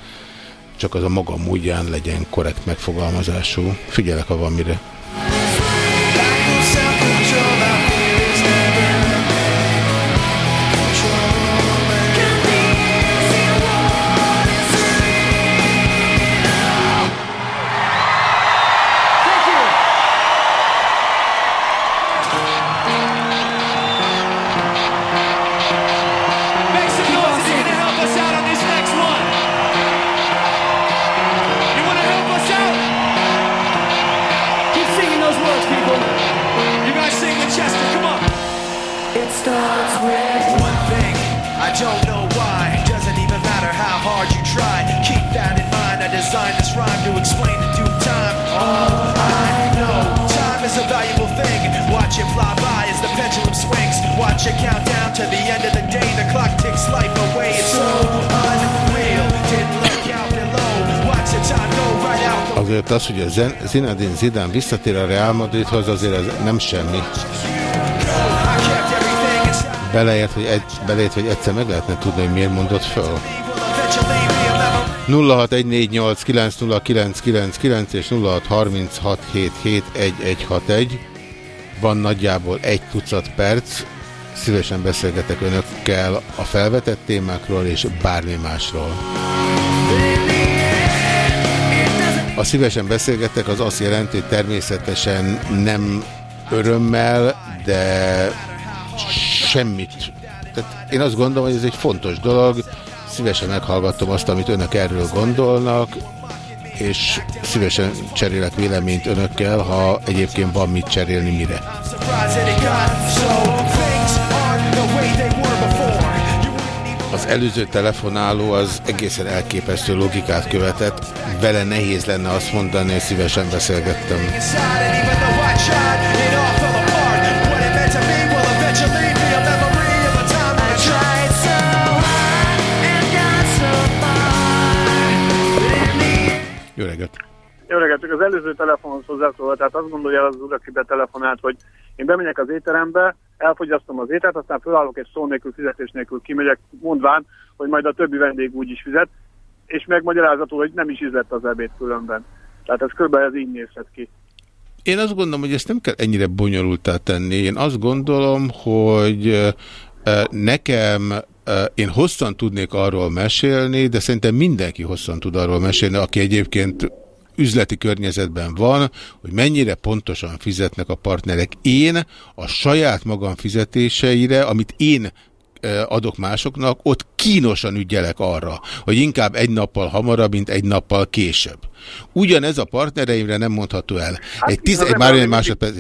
csak az a maga módján legyen korrekt megfogalmazású. Figyelek, ha van mire. don't know why. Doesn't even matter how hard you try. Keep that in mind. I designed this rhyme to explain in due time. All I know, time is a valuable thing. Watch it fly by as the pendulum swings. Watch it count down to the end of the day. The clock ticks life away. It's so unreal. Didn't look out below. Watch the time go right out. The... Azért az, hogy a Zinedine Zidán visszatér a Real Madridhoz, azért ez nem semmi. Beleért, hogy, egy, beleért, hogy egyszer meg lehetne tudni, hogy miért mondott föl. 0614890999 és 0636771161. Van nagyjából egy tucat perc. Szívesen beszélgetek önökkel a felvetett témákról és bármi másról. A szívesen beszélgetek, az azt jelenti, hogy természetesen nem örömmel, de semmit. Tehát én azt gondolom, hogy ez egy fontos dolog. Szívesen meghallgatom azt, amit önök erről gondolnak, és szívesen cserélek véleményt önökkel, ha egyébként van mit cserélni mire. Az előző telefonáló az egészen elképesztő logikát követett. Vele nehéz lenne azt mondani, hogy szívesen beszélgettem. Jó reggelt! Az előző telefonhoz hozzászólva, tehát azt gondolja az úr, aki betelefonált, hogy én bemegyek az étterembe, elfogyasztom az ételt, aztán fölállok egy szó nélkül, fizetés nélkül kimegyek, mondván, hogy majd a többi vendég úgy is fizet, és megmagyarázatul, hogy nem is ízlett az ebéd különben. Tehát ez kb. ez így nézhet ki. Én azt gondolom, hogy ezt nem kell ennyire bonyolultá tenni. Én azt gondolom, hogy nekem én hosszan tudnék arról mesélni, de szerintem mindenki hosszan tud arról mesélni, aki egyébként üzleti környezetben van, hogy mennyire pontosan fizetnek a partnerek. Én a saját magam fizetéseire, amit én adok másoknak, ott kínosan ügyelek arra, hogy inkább egy nappal hamarabb, mint egy nappal később. Ugyanez a partnereimre nem mondható el. Hát, egy tíz, egy, már egy másodperc,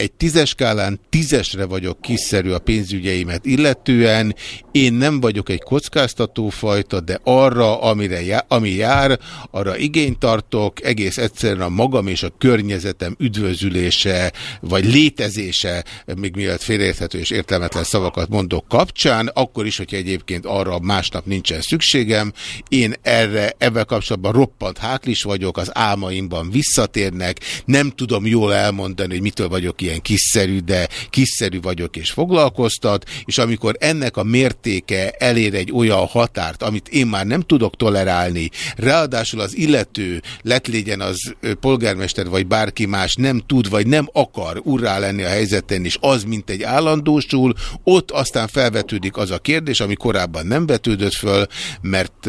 egy tízes skálán tízesre vagyok kiszerű a pénzügyeimet illetően, én nem vagyok egy kockáztató fajta, de arra, amire já, ami jár, arra igényt tartok, egész egyszerűen a magam és a környezetem üdvözülése, vagy létezése, még mielőtt félreérthető és értelmetlen szavakat mondok kapcsán, akkor is, hogyha egyébként arra másnap nincsen szükségem, én erre ebben kapcsolatban roppant hátlis vagyok, az álmaimban visszatérnek, nem tudom jól elmondani, hogy mitől vagyok ilyen ilyen kiszerű, de kiszerű vagyok és foglalkoztat, és amikor ennek a mértéke elér egy olyan határt, amit én már nem tudok tolerálni, ráadásul az illető, lett legyen az polgármester vagy bárki más, nem tud vagy nem akar urrá lenni a helyzeten, és az, mint egy állandósul, ott aztán felvetődik az a kérdés, ami korábban nem vetődött föl, mert,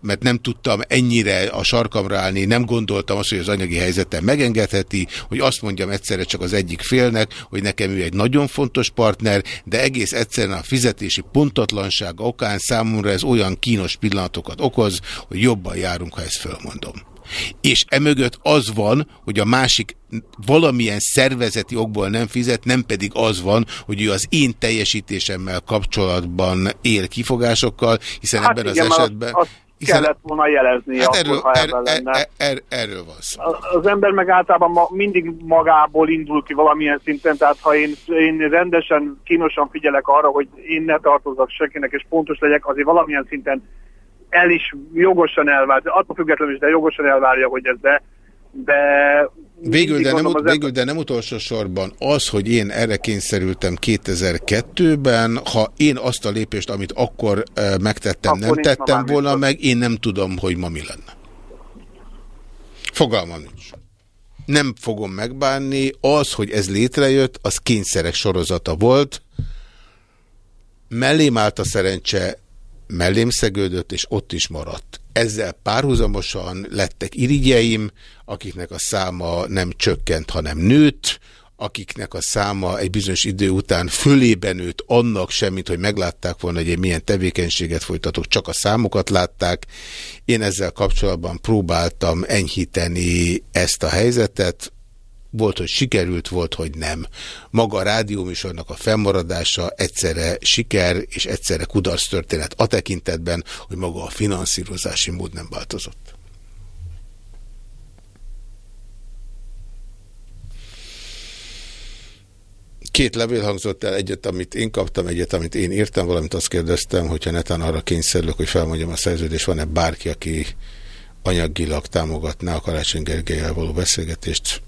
mert nem tudtam ennyire a sarkamra állni, nem gondoltam azt, hogy az anyagi helyzetem megengedheti, hogy azt mondjam egyszerre csak az egyik félnek, hogy nekem ő egy nagyon fontos partner, de egész egyszerűen a fizetési pontatlanság okán számomra ez olyan kínos pillanatokat okoz, hogy jobban járunk, ha ezt fölmondom. És emögött az van, hogy a másik valamilyen szervezeti okból nem fizet, nem pedig az van, hogy ő az én teljesítésemmel kapcsolatban él kifogásokkal, hiszen hát ebben igen, az esetben... Az, az hiszen... kellett volna jelezni, hát erről, akkor, ha er, lenne. Er, er, erről van szó. Az ember meg általában ma, mindig magából indul ki valamilyen szinten, tehát ha én, én rendesen, kínosan figyelek arra, hogy én ne tartozok senkinek, és pontos legyek, azért valamilyen szinten el is jogosan elvárja, attól függetlenül is, de jogosan elvárja, hogy ez de, de Végül de, nem, ut végül, de nem utolsó sorban az, hogy én erre kényszerültem 2002-ben, ha én azt a lépést, amit akkor uh, megtettem, akkor nem tettem volna meg, én nem tudom, hogy ma mi lenne. Fogalmam nincs. Nem fogom megbánni. Az, hogy ez létrejött, az kényszerek sorozata volt. Mellém állt a szerencse, mellém szegődött, és ott is maradt. Ezzel párhuzamosan lettek irigyeim, akiknek a száma nem csökkent, hanem nőtt, akiknek a száma egy bizonyos idő után fölében nőtt annak sem, mint hogy meglátták volna, hogy én milyen tevékenységet folytatok, csak a számokat látták. Én ezzel kapcsolatban próbáltam enyhíteni ezt a helyzetet, volt, hogy sikerült, volt, hogy nem. Maga a rádióműsornak a fennmaradása egyszerre siker és egyszerre kudarc történet a tekintetben, hogy maga a finanszírozási mód nem változott. Két levél hangzott el, egyet, amit én kaptam, egyet, amit én írtam, valamint azt kérdeztem, hogyha netán arra kényszerülök, hogy felmondjam a szerződést, van-e bárki, aki anyagilag támogatná a Karácsony Gergelyel való beszélgetést,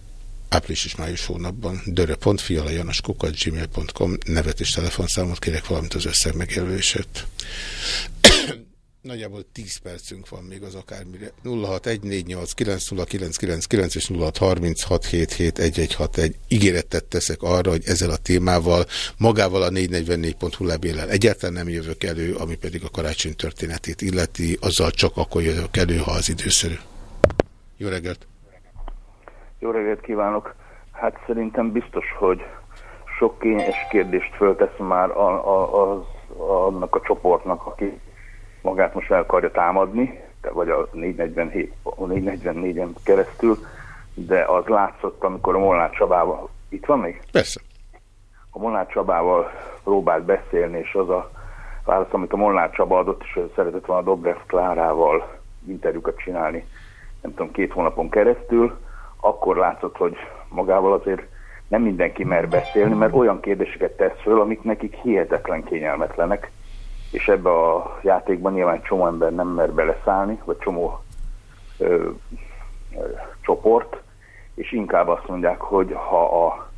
április és május hónapban dörö.fialajanoskukat.gmail.com nevet és telefonszámot kérek, valamint az összeg megjelölését. Nagyjából 10 percünk van még az akármire. 0614890999 és 0636771161. Ígéretet teszek arra, hogy ezzel a témával, magával a 444.hu lebélel egyáltalán nem jövök elő, ami pedig a karácsony történetét illeti, azzal csak akkor jövök elő, ha az időszerű. Jó reggelt! Jó reggelt kívánok! Hát szerintem biztos, hogy sok kényes kérdést föltesz már a, a, az, annak a csoportnak, aki magát most el akarja támadni, vagy a 447, a 444-en keresztül, de az látszott, amikor a Molnár Csabával, itt van még? Persze. A Molnár Csabával próbált beszélni, és az a válasz, amit a Molnár Csaba adott, és szeretett volna Dobrev Klárával interjúkat csinálni, nem tudom, két hónapon keresztül, akkor látszott, hogy magával azért nem mindenki mer beszélni, mert olyan kérdéseket tesz föl, amik nekik hihetetlen kényelmetlenek, és ebbe a játékban nyilván csomó ember nem mer beleszállni, vagy csomó ö, ö, csoport, és inkább azt mondják, hogy ha a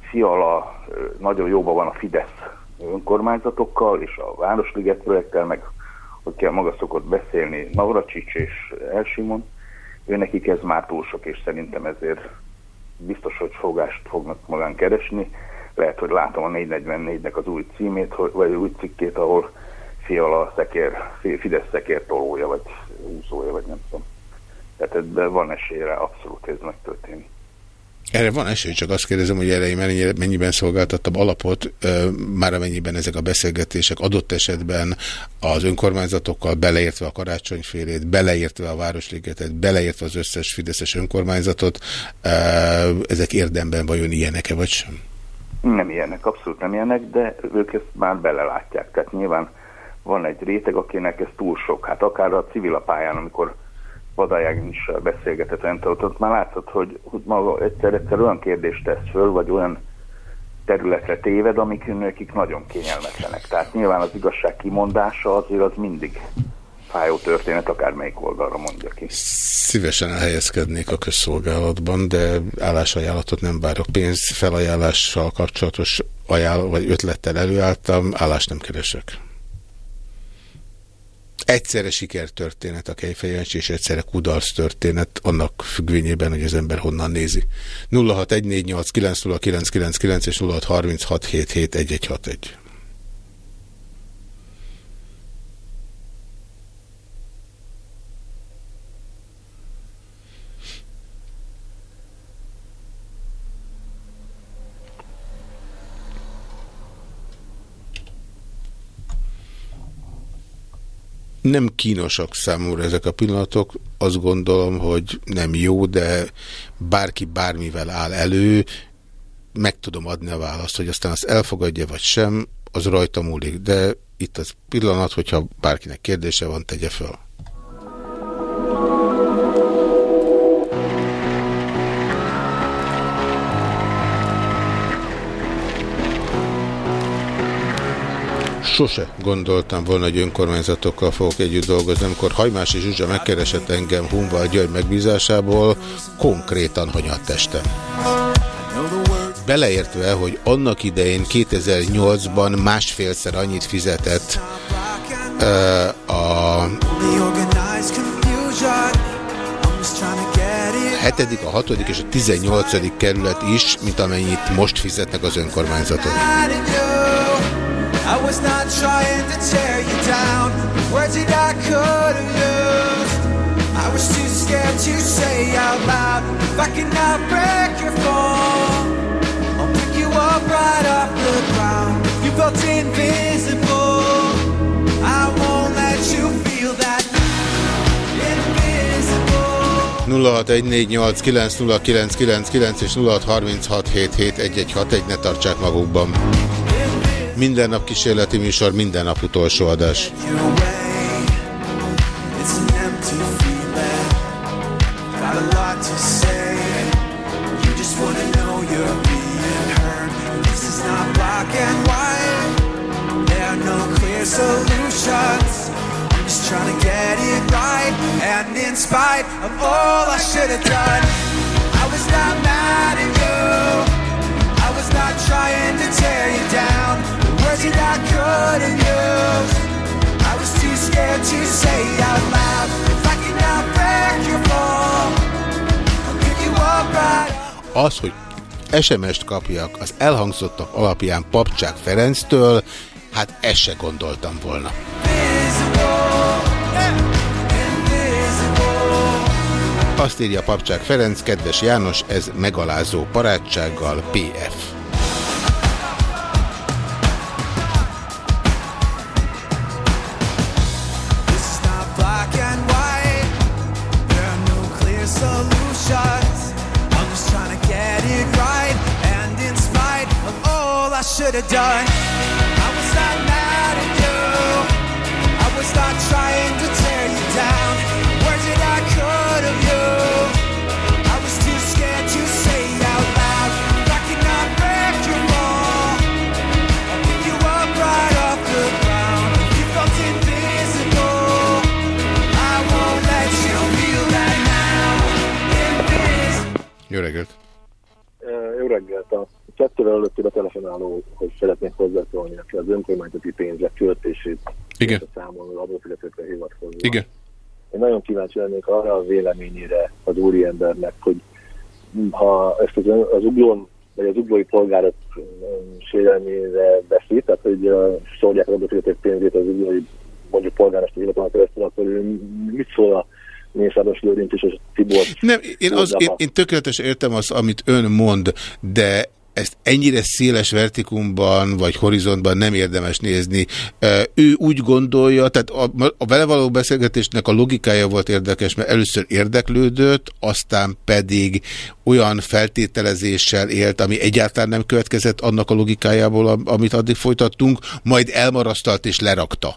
Fiala nagyon jóban van a Fidesz önkormányzatokkal, és a Városliget projekttel, meg hogy kell maga szokott beszélni Navracsics és Elsimon, ő nekik ez már túl sok, és szerintem ezért biztos, hogy fogást fognak magán keresni. Lehet, hogy látom a 444-nek az új címét, vagy új cikkét, ahol Fiala szekér, Fidesz szekér tolója, vagy úszója, vagy nem tudom. Tehát ebben van esélyre abszolút ez megtörténik. Erre van esély, csak azt kérdezem, hogy erre mennyiben szolgáltattam alapot, már amennyiben ezek a beszélgetések adott esetben az önkormányzatokkal, beleértve a karácsonyfélét, beleértve a Városligetet, beleértve az összes Fideszes önkormányzatot, ezek érdemben vajon ilyenek-e, vagy sem? Nem ilyenek, abszolút nem ilyenek, de ők ezt már belelátják. Tehát nyilván van egy réteg, akinek ez túl sok. Hát akár a civil pályán, amikor Vadáján is beszélgetett, ott, ott már hogy, hogy maga egyszer-egyszer olyan kérdést tesz föl, vagy olyan területre téved, amik nekik nagyon kényelmetlenek. Tehát nyilván az igazság kimondása azért az mindig fájó történet, akármelyik oldalra mondja ki. Szívesen elhelyezkednék a közszolgálatban, de állásajánlatot nem várok. Pénz felajánlással kapcsolatos ajánl vagy ötlettel előálltam, állást nem keresek. Egyszerre sikertörténet a Kejfejancsi, és egyszerre kudarc történet, annak függvényében, hogy az ember honnan nézi. 0614890999 és 0636771161. nem kínosak számomra ezek a pillanatok. Azt gondolom, hogy nem jó, de bárki bármivel áll elő, meg tudom adni a választ, hogy aztán azt elfogadja vagy sem, az rajta múlik. De itt az pillanat, hogyha bárkinek kérdése van, tegye fel. Sose gondoltam volna, hogy önkormányzatokkal fogok együtt dolgozni. Amikor Hajmási Zsuzsa megkeresett engem Hunval György megbízásából, konkrétan hanyat testem. Beleértve, hogy annak idején 2008-ban másfélszer annyit fizetett uh, a 7., a 6. és a 18. kerület is, mint amennyit most fizetnek az önkormányzatok. I was not trying to tear you down. Words that I could have used. I was too scared to say out loud. If I cannot break your fall, I'll pick you up right off the ground. You felt invisible. I won't let you feel that. 0614890999 és 0636771161 ne tartsák magukban. Minden nap kísérleti műsor, minden nap utolsó adás. You just wanna know you're being hurt This is not black and white There are no clear solutions. I'm just trying to get it right. And in spite of all I should have done, I was not mad at you. I was not trying to tear you down. Words that couldn't use. I was too scared to say out loud. If I cannot break your fall, I'll pick you up right Az, hogy SMS-t kapjak az elhangzottak alapján Papcsák Ferenctől, hát ezt se gondoltam volna. Azt írja Papcsák Ferenc, kedves János, ez megalázó barátsággal PF. Should have done. I was not mad at you. I was not trying to tear you down. Words that I could have used. I was too scared to say out loud. I cannot break your fall. I'll pick you up right off the ground. You felt invisible. I won't let you feel that now. Invisible. Jó reggelt! Jó reggelt! Kettővel előttől a telefonáló, hogy szeretnék hozzászólni az önkormányzati pénzek költését Igen. a számon az adófizetőkre hivatkozva. Igen. Én nagyon kíváncsi lennék arra a véleményére az úriembernek, hogy ha ezt az, az uglón, vagy az uglói polgárok sérelmére veszi, tehát hogy szólják az adófizetők pénzét az uglói mondjuk polgármester hivatalnak keresztül, akkor mit szól a Mészáros Lőrinc és a Tibor. Nem, én, az, én, én tökéletesen értem azt, amit ön mond, de ezt ennyire széles vertikumban vagy horizontban nem érdemes nézni. Ő úgy gondolja, tehát a, a vele való beszélgetésnek a logikája volt érdekes, mert először érdeklődött, aztán pedig olyan feltételezéssel élt, ami egyáltalán nem következett annak a logikájából, amit addig folytattunk, majd elmarasztalt és lerakta.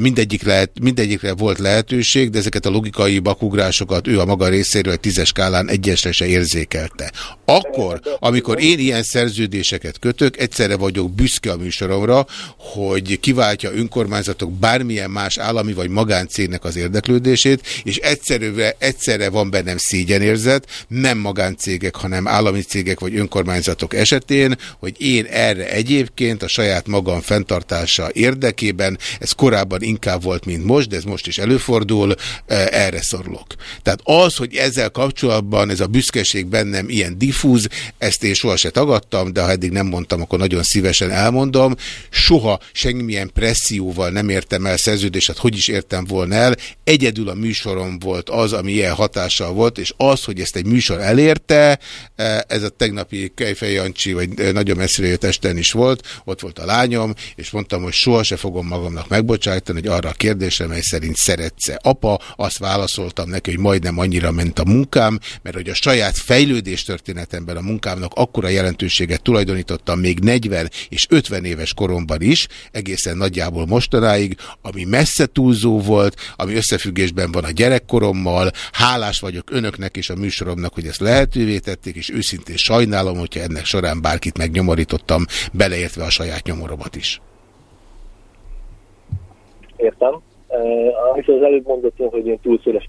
Mindegyik lehet, mindegyikre volt lehetőség, de ezeket a logikai bakugrásokat ő a maga részéről tízes skálán egyesre se érzékelte. Akkor, amikor én ilyen szerződéseket kötök, egyszerre vagyok büszke a műsoromra, hogy kiváltja önkormányzatok bármilyen más állami vagy magáncégnek az érdeklődését, és egyszerűre, egyszerre van bennem szégyenérzet, nem magáncégek, hanem állami cégek vagy önkormányzatok esetén, hogy én erre egyébként a saját magam fenntartása érdekében, ez korábban inkább volt, mint most, de ez most is előfordul, e, erre szorulok. Tehát az, hogy ezzel kapcsolatban ez a büszkeség bennem ilyen diffúz, ezt én soha se tagadtam, de ha eddig nem mondtam, akkor nagyon szívesen elmondom. Soha semmilyen presszióval nem értem el szerződéset, hogy is értem volna el. Egyedül a műsorom volt az, ami ilyen hatással volt, és az, hogy ezt egy műsor elérte, e, ez a tegnapi Kejfej Jancsi, vagy e, nagyon messzire jött esten is volt, ott volt a lányom, és mondtam, hogy soha se fogom magamnak megbocsájtani, hogy arra a kérdésre, mely szerint szeretsz-e apa, azt válaszoltam neki, hogy majdnem annyira ment a munkám, mert hogy a saját fejlődés történetemben a munkámnak akkora jelentőséget tulajdonítottam még 40 és 50 éves koromban is, egészen nagyjából mostanáig, ami messze túlzó volt, ami összefüggésben van a gyerekkorommal, hálás vagyok önöknek és a műsoromnak, hogy ezt lehetővé tették, és őszintén sajnálom, hogyha ennek során bárkit megnyomorítottam, beleértve a saját nyomoromat is. Értem. Uh, amit az előbb mondott, hogy én túlszéles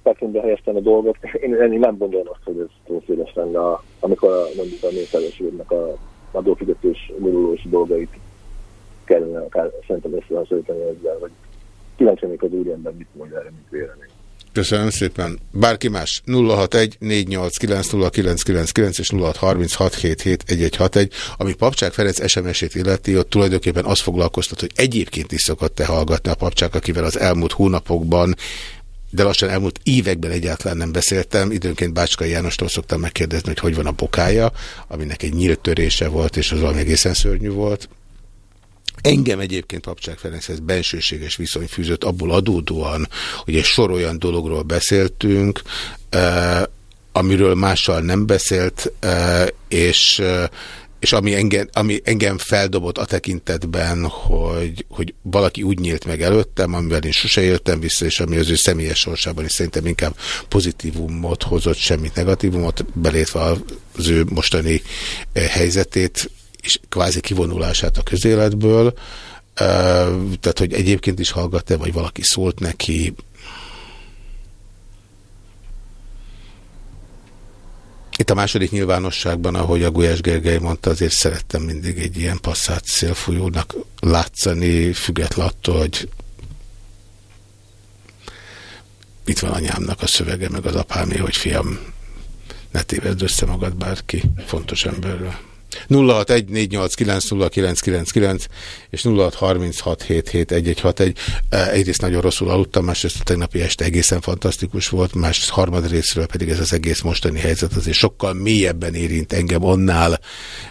spektrumba helyeztem a dolgot, én, én nem gondolom azt, hogy ez túlszéles lenne, amikor mondjuk a mészáros a adófizetős gurulós dolgait kellene akár szerintem összehasonlítani ezzel, hogy kíváncsi az úriember mit mond erre, mint vélemény. Köszönöm szépen. Bárki más? 061 489 és 0636771161, ami Papcsák Ferenc SMS-ét illeti, ott tulajdonképpen azt foglalkoztat, hogy egyébként is szokott-e hallgatni a Papcsák, akivel az elmúlt hónapokban de lassan elmúlt években egyáltalán nem beszéltem. Időnként Bácskai Jánostól szoktam megkérdezni, hogy hogy van a bokája, aminek egy nyílt törése volt, és az valami egészen szörnyű volt. Engem egyébként Papcsák Ferenchez bensőséges viszony fűzött abból adódóan, hogy egy sor olyan dologról beszéltünk, eh, amiről mással nem beszélt, eh, és eh, és ami engem, ami engem feldobott a tekintetben, hogy, hogy valaki úgy nyílt meg előttem, amivel én sose éltem vissza, és ami az ő személyes sorsában is szerintem inkább pozitívumot hozott, semmit negatívumot, belétve az ő mostani helyzetét, és kvázi kivonulását a közéletből, tehát, hogy egyébként is hallgat-e, vagy valaki szólt neki. Itt a második nyilvánosságban, ahogy a Gulyás Gergely mondta, azért szerettem mindig egy ilyen passzát szélfújónak látszani, független attól, hogy itt van anyámnak a szövege, meg az apámé, hogy fiam, ne tévedd össze magad bárki fontos emberről. 0614890999 és 0636771161. Egyrészt nagyon rosszul aludtam, másrészt a tegnapi este egészen fantasztikus volt, más harmad részről pedig ez az egész mostani helyzet azért sokkal mélyebben érint engem annál,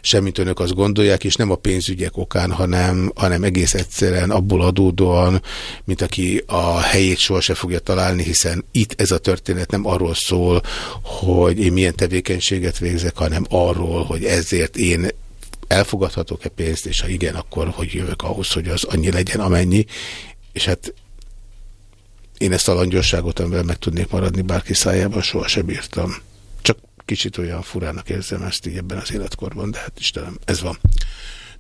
semmit önök azt gondolják, és nem a pénzügyek okán, hanem, hanem egész egyszerűen abból adódóan, mint aki a helyét soha se fogja találni, hiszen itt ez a történet nem arról szól, hogy én milyen tevékenységet végzek, hanem arról, hogy ezért én én elfogadhatok-e pénzt, és ha igen, akkor hogy jövök ahhoz, hogy az annyi legyen, amennyi, és hát én ezt a langyosságot, amivel meg tudnék maradni bárki szájában, sohasem bírtam. Csak kicsit olyan furának érzem ezt így ebben az életkorban, de hát Istenem, ez van.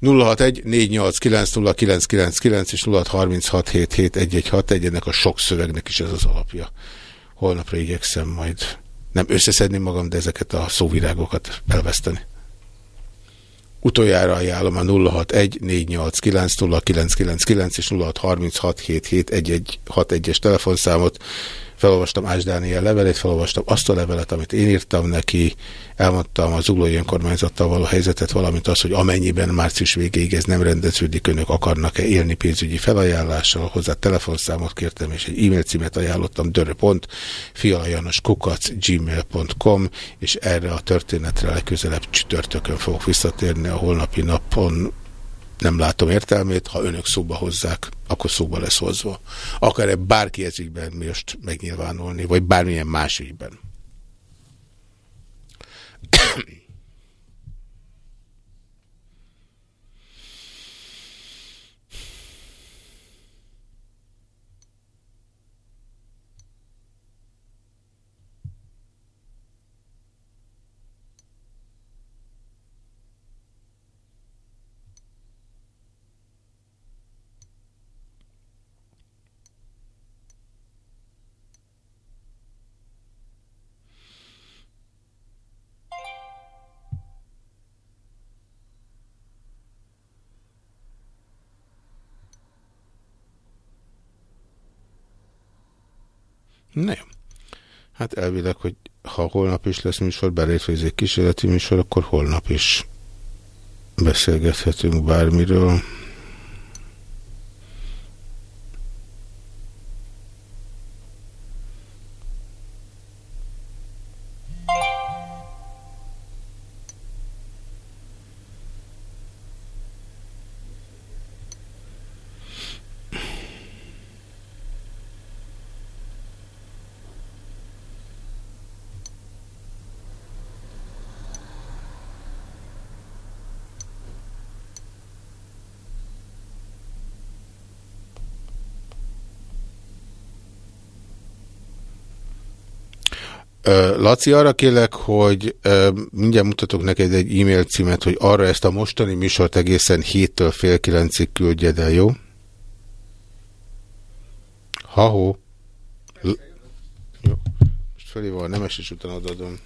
061 489 és 0636771161, ennek a sok szövegnek is ez az alapja. Holnapra igyekszem majd nem összeszedni magam, de ezeket a szóvirágokat elveszteni. Utoljára ajánlom a 061-489-0999 és 0636771161-es telefonszámot. Felolvastam Ás Dániel levelét, felolvastam azt a levelet, amit én írtam neki, elmondtam az uglói önkormányzattal való helyzetet, valamint az, hogy amennyiben március végéig ez nem rendeződik, önök akarnak-e élni pénzügyi felajánlással, hozzá telefonszámot kértem, és egy e-mail címet ajánlottam, dörö.fialajanoskukac gmail.com, és erre a történetre legközelebb csütörtökön fogok visszatérni a holnapi napon nem látom értelmét, ha önök szóba hozzák, akkor szóba lesz hozva. Akar-e bárki ezikben most megnyilvánulni, vagy bármilyen más ügyben. Nem. Hát elvileg, hogy ha holnap is lesz műsor, belétve ez egy kísérleti műsor, akkor holnap is beszélgethetünk bármiről. Laci, arra kérlek, hogy mindjárt mutatok neked egy e-mail címet, hogy arra ezt a mostani műsort egészen héttől fél kilencig küldjed el, jó? Ha Jó. Most felhívom van, nem és utána adom.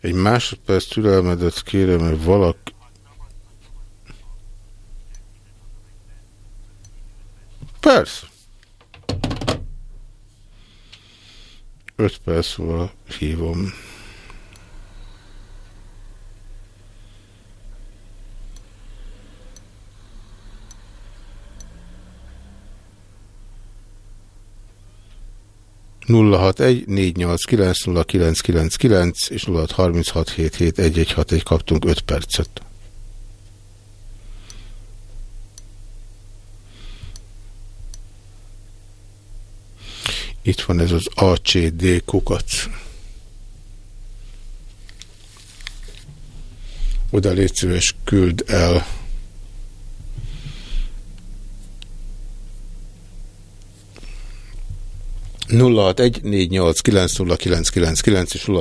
Egy másodperc türelmedet kérem, hogy valaki... Persze. Öt perc múlva hívom. 061-489-0999 és 0636771161 kaptunk 5 percet. Itt van ez az ACD kukac. Oda légy szíves, küld el 061 és 06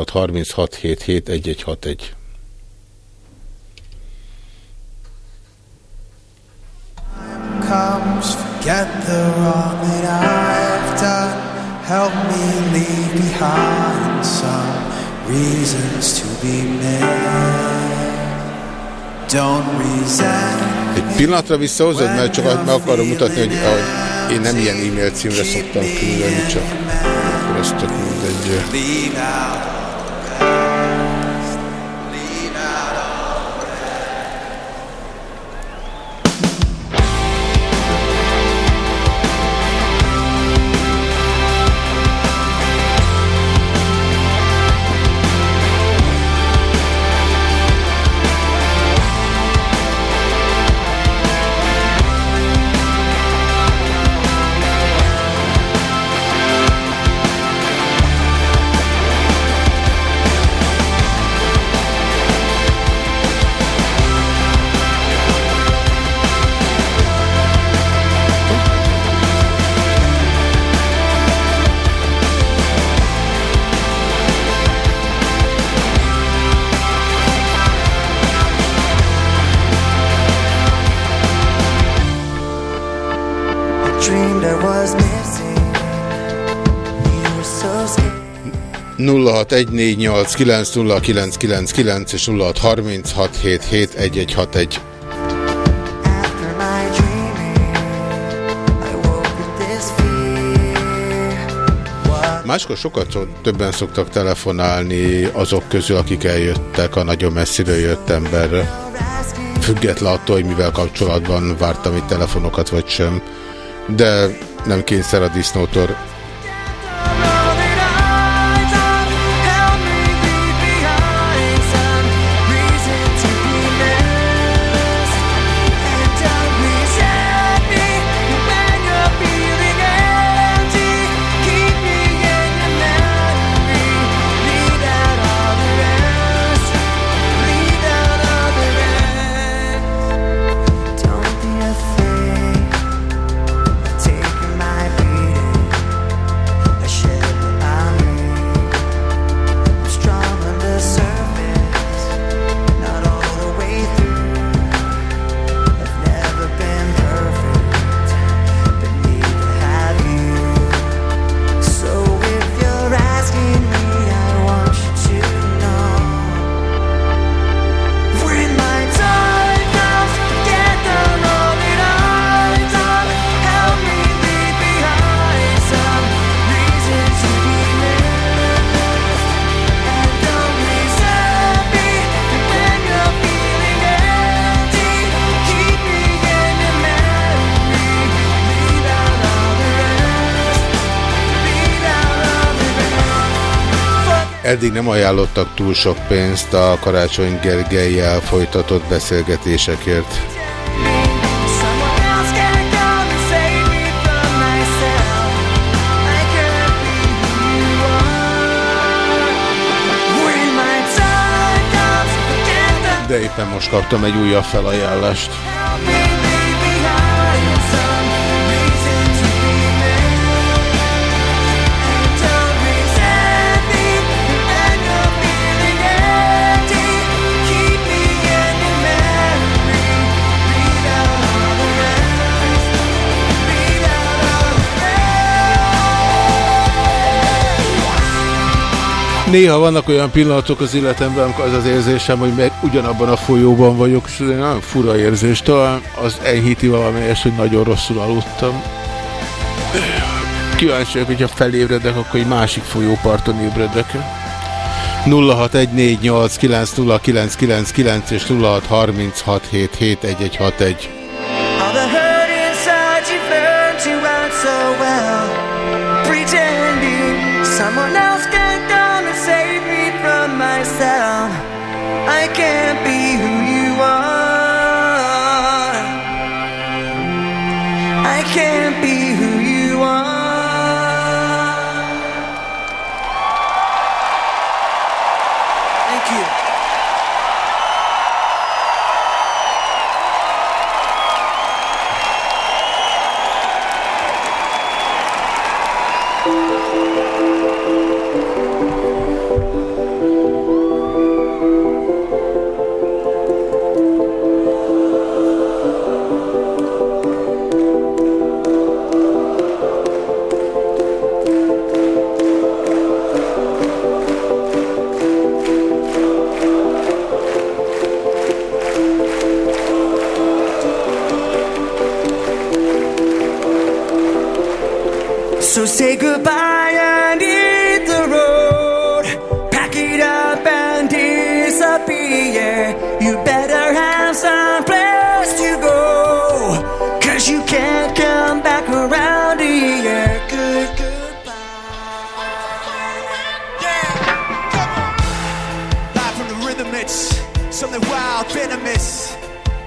Comes, forget the wrong that I've done. Help me leave behind some reasons to be made. Don't resent Pillanatra visszahozod, mert csak meg akarom mutatni, hogy a, én nem ilyen e-mail címre szoktam küldeni, csak akkor ezt tök mindegy. 0614890999 és 0636771161. Máskor sokkal többen szoktak telefonálni azok közül, akik eljöttek a nagyon messziről jött emberre. Független attól, hogy mivel kapcsolatban vártam itt telefonokat vagy sem. De nem kényszer a disznótól. Eddig nem ajánlottak túl sok pénzt a Karácsony Gergelyel folytatott beszélgetésekért. De éppen most kaptam egy újabb felajánlást. Néha vannak olyan pillanatok az életemben, amikor az az érzésem, hogy meg ugyanabban a folyóban vagyok, és ez egy nagyon fura érzés. Talán az enyhíti valamelyest, hogy nagyon rosszul aludtam. Kíváncsi vagyok, hogyha felébredek, akkor egy másik folyóparton ébredek. 0614890999 és 0636771161. I can't be who you are. I can't be say goodbye and hit the road. Pack it up and disappear. You better have some place to go. Cause you can't come back around here. Good, goodbye. Yeah, come on. Live from the rhythm, it's something wild, venomous.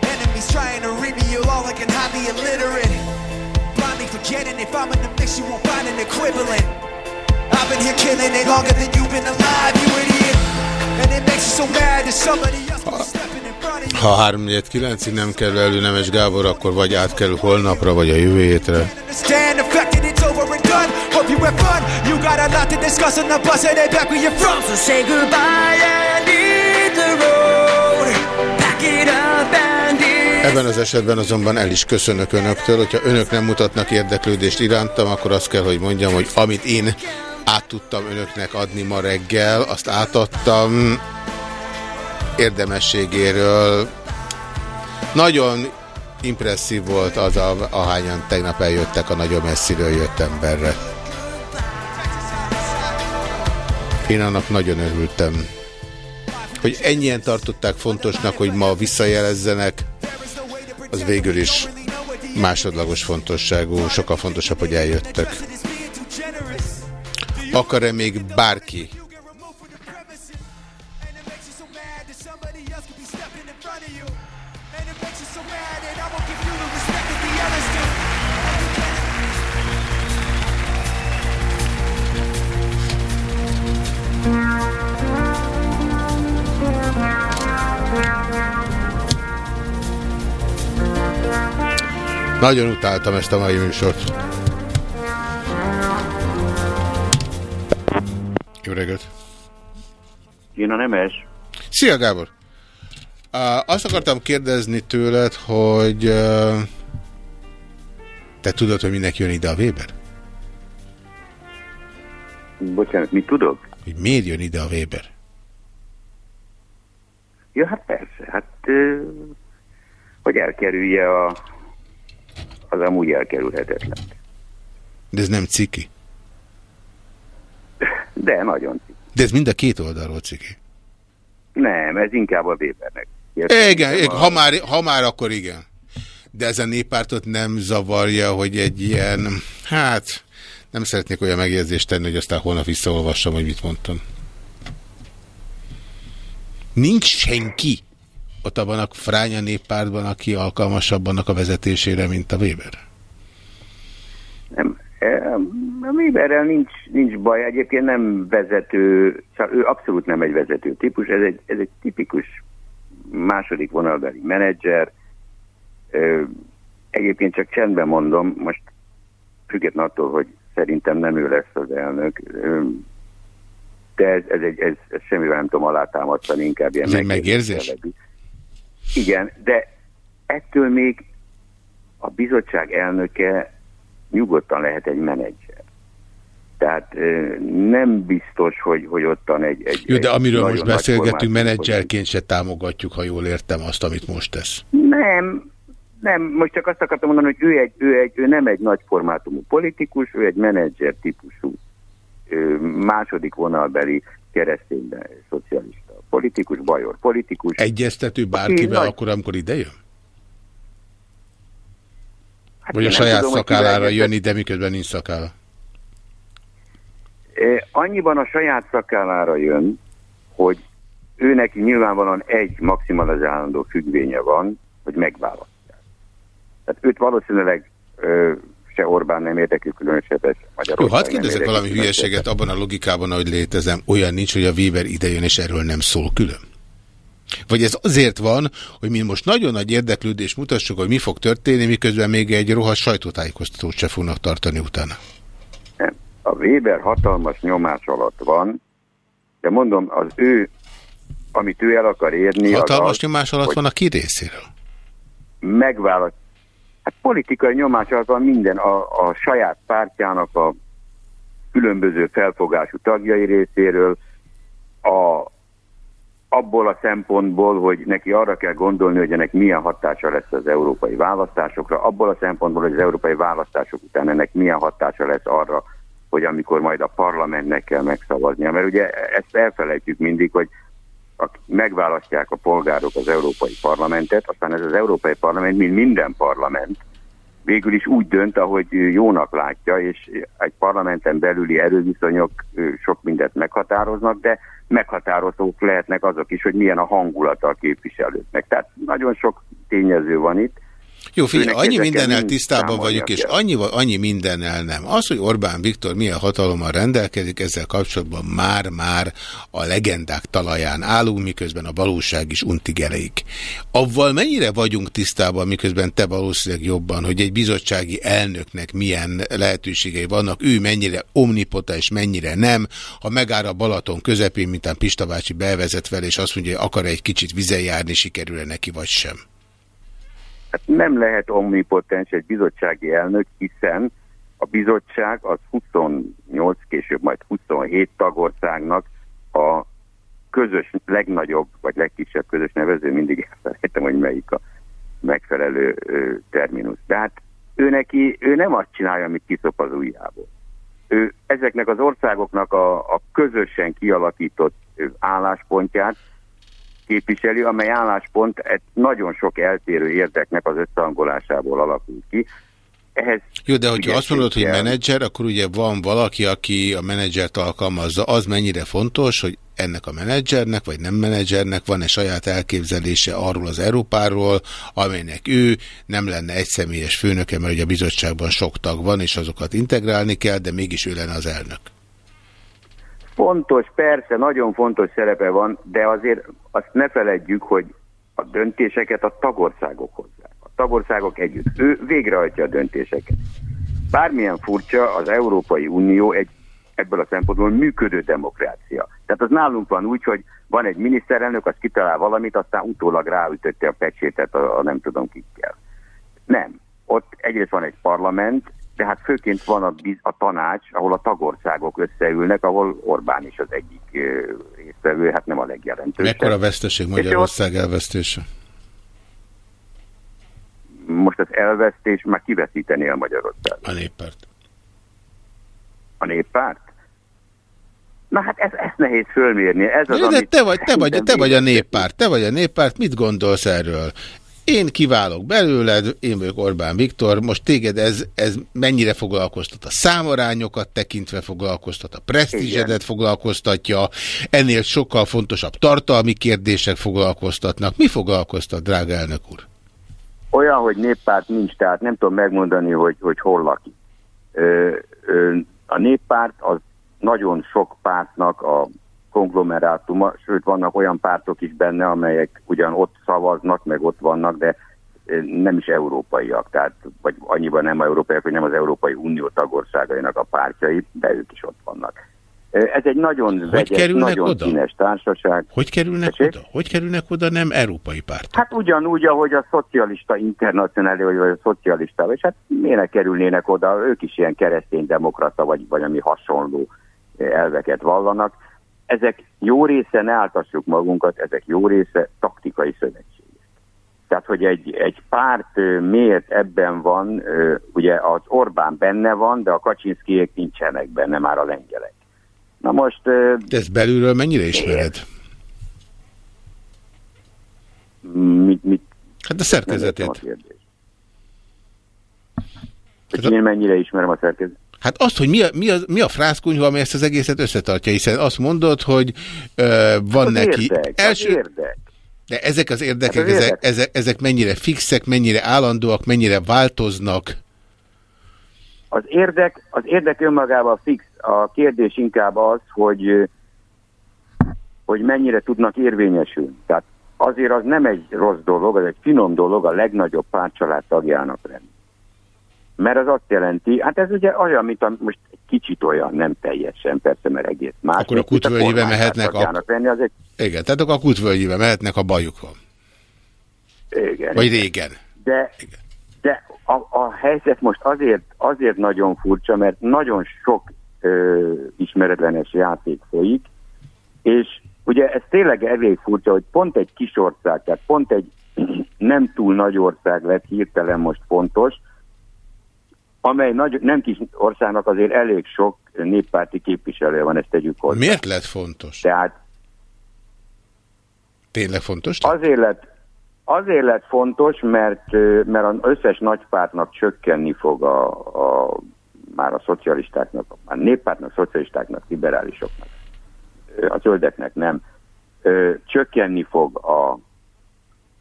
Enemies trying to read me, you're all like an highly illiterate. Blindly forgetting if I'm in the mix, you won't an equivalent. I've been here killing it longer than you've been alive, you idiot. And it makes you so mad that somebody else be stepping in front of you. Ha 3-9-ig nem kerül elő Nemes Gábor, akkor vagy átkerül holnapra, vagy a jövő hétre. Hope you have fun. You got a lot to discuss on the bus, and back where you're from. So say goodbye and Ebben az esetben azonban el is köszönök önöktől, hogyha önök nem mutatnak érdeklődést irántam, akkor azt kell, hogy mondjam, hogy amit én át tudtam önöknek adni ma reggel, azt átadtam érdemességéről. Nagyon impresszív volt az, a, ahányan tegnap eljöttek a nagyon messziről jött emberre. Én annak nagyon örültem. Hogy ennyien tartották fontosnak, hogy ma visszajelezzenek, az végül is másodlagos fontosságú, sokkal fontosabb, hogy eljöttek. Akar-e még bárki Nagyon utáltam ezt a mai műsort. Jó reggelt! Jön a nemes. Szia Gábor! Azt akartam kérdezni tőled, hogy te tudod, hogy minek jön ide a Weber? Bocsánat, mit tudok? Hogy miért jön ide a Weber? Ja, hát persze, hát hogy elkerülje a, az amúgy elkerülhetetlen. De ez nem ciki. De nagyon. De ez mind a két oldalról ciki. Nem, ez inkább a Webernek. Igen, igen ha, már, ha már, akkor igen. De ez a néppártot nem zavarja, hogy egy ilyen, hát nem szeretnék olyan megjegyzést tenni, hogy aztán holnap visszaolvassam, hogy mit mondtam. Nincs senki ott abban a fránya néppártban, aki alkalmasabb annak a vezetésére, mint a Weber? Nem, a Weberrel nincs, nincs baj, egyébként nem vezető, szóval ő abszolút nem egy vezető típus, ez egy, ez egy tipikus második vonalbeli menedzser. Egyébként csak csendben mondom, most független attól, hogy szerintem nem ő lesz az elnök, de ez, ez, egy, ez, ez semmivel nem tudom alátámasztani, inkább ilyen egy megérzés? Igen, de ettől még a bizottság elnöke nyugodtan lehet egy menedzser. Tehát nem biztos, hogy, hogy ottan egy, egy... Jó, de amiről most beszélgetünk, menedzserként se támogatjuk, ha jól értem azt, amit most tesz. Nem, nem, most csak azt akartam mondani, hogy ő, egy, ő, egy, ő nem egy nagy formátumú politikus, ő egy menedzser típusú második vonalbeli keresztényben szocialista politikus, bajor politikus. Egyeztető bárkivel akkor, amikor idejön? Hát Vagy a saját tudom, szakállára jön ide, miközben nincs szakála? Annyiban a saját szakállára jön, hogy ő neki nyilvánvalóan egy maximalizálandó függvénye van, hogy megválasztják. Tehát őt valószínűleg ö, se Orbán nem érdekli különösebben Magyarország. Hadd kérdezek valami hülyeséget abban a logikában, ahogy létezem. Olyan nincs, hogy a Weber idejön és erről nem szól külön. Vagy ez azért van, hogy mi most nagyon nagy érdeklődést mutassuk, hogy mi fog történni, miközben még egy rohadt sajtótájékoztatót se fognak tartani utána. A Weber hatalmas nyomás alatt van, de mondom, az ő, amit ő el akar érni... Hatalmas az nyomás alatt van a ki részéről? Megválaszt. Hát politikai nyomás van minden a, a saját pártjának a különböző felfogású tagjai részéről, a, abból a szempontból, hogy neki arra kell gondolni, hogy ennek milyen hatása lesz az európai választásokra, abból a szempontból, hogy az európai választások után ennek milyen hatása lesz arra, hogy amikor majd a parlamentnek kell megszavaznia. Mert ugye ezt elfelejtjük mindig, hogy megválasztják a polgárok az európai parlamentet, aztán ez az európai parlament, mint minden parlament, végül is úgy dönt, ahogy jónak látja, és egy parlamenten belüli erőviszonyok sok mindent meghatároznak, de meghatározók lehetnek azok is, hogy milyen a hangulata a képviselőknek. Tehát nagyon sok tényező van itt, jó, figyelj, annyi mindennel tisztában vagyunk, és annyi, annyi mindennel nem. Az, hogy Orbán Viktor milyen hatalommal rendelkezik, ezzel kapcsolatban már-már a legendák talaján állunk, miközben a valóság is untig elejik. Avval mennyire vagyunk tisztában, miközben te valószínűleg jobban, hogy egy bizottsági elnöknek milyen lehetőségei vannak, ő mennyire omnipotens, mennyire nem, ha megáll a Balaton közepén, mintán Pista bácsi bevezet fel, és azt mondja, hogy akar egy kicsit vizen járni, sikerül-e neki, vagy sem. Hát nem lehet omnipotens egy bizottsági elnök, hiszen a bizottság az 28, később majd 27 tagországnak a közös, legnagyobb vagy legkisebb közös nevező, mindig elfelejtem, hogy melyik a megfelelő terminus. De hát ő neki, ő nem azt csinálja, amit kiszop az ujjából. Ő ezeknek az országoknak a, a közösen kialakított álláspontját képviseli, amely álláspont egy nagyon sok eltérő érdeknek az összehangolásából alakult ki. Ehhez Jó, de hogyha azt mondod, hogy menedzser, akkor ugye van valaki, aki a menedzsert alkalmazza. Az mennyire fontos, hogy ennek a menedzsernek, vagy nem menedzsernek van-e saját elképzelése arról az Európáról, amelynek ő nem lenne egyszemélyes főnöke, mert ugye a bizottságban sok tag van, és azokat integrálni kell, de mégis ő lenne az elnök. Fontos, persze, nagyon fontos szerepe van, de azért azt ne feledjük, hogy a döntéseket a tagországok hozzák. A tagországok együtt. Ő végrehajtja a döntéseket. Bármilyen furcsa, az Európai Unió egy ebből a szempontból működő demokrácia. Tehát az nálunk van úgy, hogy van egy miniszterelnök, az kitalál valamit, aztán utólag ráütötte a pecsétet a, a nem tudom kikkel. Nem. Ott egyrészt van egy parlament, de hát főként van a, a tanács, ahol a tagországok összeülnek, ahol Orbán is az egyik résztvevő, hát nem a legjelentősebb. Mekkora veszteség Magyarország elvesztése? Most az elvesztés már kiveszíteni a Magyarország. A néppárt. A néppárt? Na hát ez, ez nehéz fölmérni. Ez az, de, de te vagy, te, vagy, te vagy a néppárt, te vagy a néppárt, mit gondolsz erről? Én kiválok belőled, én vagyok Orbán Viktor, most téged ez, ez mennyire foglalkoztat a számarányokat tekintve foglalkoztat, a presztízsedet foglalkoztatja, ennél sokkal fontosabb tartalmi kérdések foglalkoztatnak. Mi foglalkoztat, drága elnök úr? Olyan, hogy néppárt nincs, tehát nem tudom megmondani, hogy, hogy hol lakik. Ö, ö, a néppárt az nagyon sok pártnak a konglomerátuma, sőt vannak olyan pártok is benne, amelyek ugyan ott szavaznak, meg ott vannak, de eh, nem is európaiak, tehát vagy annyiban nem európaiak, hogy nem az Európai Unió tagországainak a pártjai, de ők is ott vannak. Eh, ez egy nagyon hogy vegyes, nagyon oda? színes társaság. Hogy kerülnek Tessék? oda? Hogy kerülnek oda nem európai párt? Hát ugyanúgy, ahogy a szocialista internacionális, vagy a szocialista, és hát miért kerülnének oda, ők is ilyen kereszténydemokrata, vagy, vagy ami hasonló eh, elveket vallanak ezek jó része, ne áltassuk magunkat, ezek jó része taktikai szövetségek. Tehát, hogy egy, egy párt miért ebben van, ugye az Orbán benne van, de a Kaczynszkijék nincsenek benne, már a lengyelek. Na most... De ezt belülről mennyire ismered? Mit, mit? Hát a szerkezetét. A hát én mennyire ismerem a szerkezetet? Hát azt, hogy mi a, mi a, mi a frászkunyva, ami ezt az egészet összetartja, hiszen azt mondod, hogy ö, van az neki... Érdek, első... Az érdek. De ezek az érdekek, hát az ezek, ezek, ezek mennyire fixek, mennyire állandóak, mennyire változnak? Az érdek, az érdek önmagában fix. A kérdés inkább az, hogy, hogy mennyire tudnak érvényesülni. Tehát azért az nem egy rossz dolog, az egy finom dolog a legnagyobb párcsalád tagjának lenni. Mert az azt jelenti, hát ez ugye olyan, mint a, most egy kicsit olyan, nem teljesen, persze, mert egész más. Akkor a kutvölgyibe mehetnek a... Venni, az egy... Igen, tehát a kutvölgyibe mehetnek, a bajuk van. Igen. Vagy régen. De, igen. de a, a helyzet most azért, azért nagyon furcsa, mert nagyon sok ö, ismeretlenes játék folyik, és ugye ez tényleg elég furcsa, hogy pont egy kis ország, tehát pont egy nem túl nagy ország lett hirtelen most fontos, amely nagy, nem kis országnak azért elég sok néppárti képviselő van, ezt tegyük hozzá. Miért lett fontos? Tehát Tényleg fontos? Azért lett, azért lett fontos, mert, mert az összes nagypártnak csökkenni fog a, a, már a szocialistáknak, a néppártnak, szocialistáknak, liberálisoknak, a zöldeknek nem. Csökkenni fog a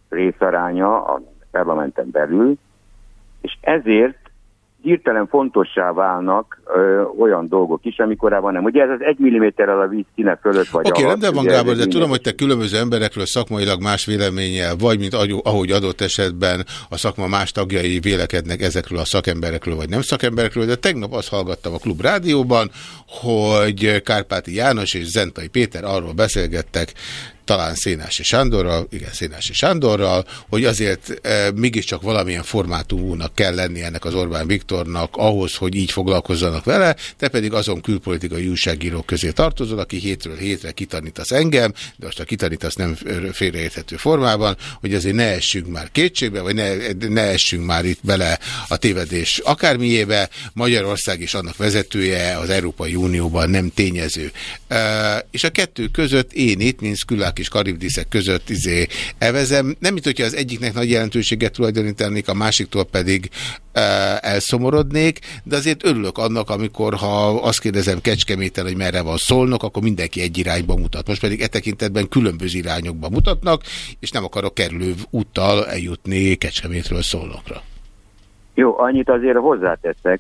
részaránya a parlamenten belül, és ezért hirtelen fontossá válnak ö, olyan dolgok is, amikorában nem. Ugye ez az egy milliméterrel a víz színe fölött vagy Oké, okay, rendben van Gábor, de tudom, hogy te különböző emberekről szakmailag más véleménnyel, vagy mint ahogy adott esetben a szakma más tagjai vélekednek ezekről a szakemberekről, vagy nem szakemberekről, de tegnap azt hallgattam a Klub Rádióban, hogy Kárpáti János és Zentai Péter arról beszélgettek, talán Szénási Sándorral, igen, Szénási Sándorral, hogy azért e, mégiscsak valamilyen formátumúnak kell lenni ennek az Orbán Viktornak ahhoz, hogy így foglalkozzanak vele, te pedig azon külpolitikai újságírók közé tartozol, aki hétről hétre kitanítasz engem, de most a kitanítasz nem félreérthető formában, hogy azért ne essünk már kétségbe, vagy ne, ne essünk már itt bele a tévedés akármiébe. Magyarország és annak vezetője az Európai Unióban nem tényező. E, és a kettő között én itt, mint Szkülák és karibdiszek között izé evezem. Nem, mint hogyha az egyiknek nagy jelentőséget tulajdonítanék, a másiktól pedig e, elszomorodnék, de azért örülök annak, amikor ha azt kérdezem Kecskeméten, hogy merre van szólnok, akkor mindenki egy irányba mutat. Most pedig e tekintetben különböző irányokba mutatnak, és nem akarok kerülő úttal eljutni Kecskemétről szólnokra. Jó, annyit azért hozzáteszek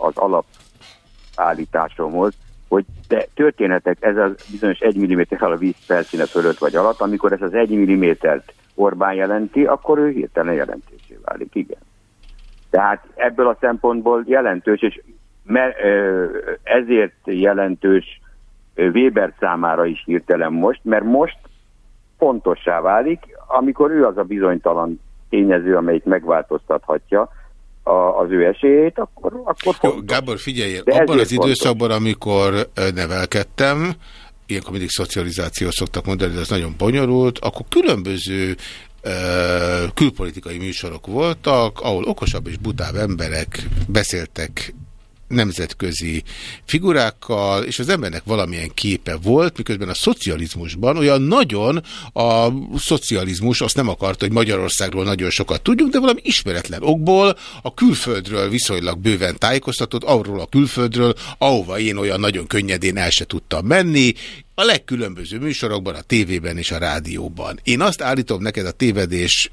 az alapállításomhoz, hogy de történetek ez a bizonyos 1 mm a víz felszíne fölött vagy alatt, amikor ez az 1 mm-t Orbán jelenti, akkor ő hirtelen jelentésé válik, igen. Tehát ebből a szempontból jelentős, és ezért jelentős Weber számára is hirtelen most, mert most fontossá válik, amikor ő az a bizonytalan tényező, amelyik megváltoztathatja a, az ő esélyét, akkor, akkor Jó, Gábor, figyelj, De abban az időszakban, amikor nevelkedtem, ilyenkor mindig szocializáció szoktak mondani, de ez nagyon bonyolult, akkor különböző külpolitikai műsorok voltak, ahol okosabb és butább emberek beszéltek nemzetközi figurákkal, és az embernek valamilyen képe volt, miközben a szocializmusban olyan nagyon a szocializmus azt nem akarta, hogy Magyarországról nagyon sokat tudjunk, de valami ismeretlen okból a külföldről viszonylag bőven tájékoztatott, arról a külföldről, ahova én olyan nagyon könnyedén el se tudtam menni, a legkülönböző műsorokban, a tévében és a rádióban. Én azt állítom neked a tévedés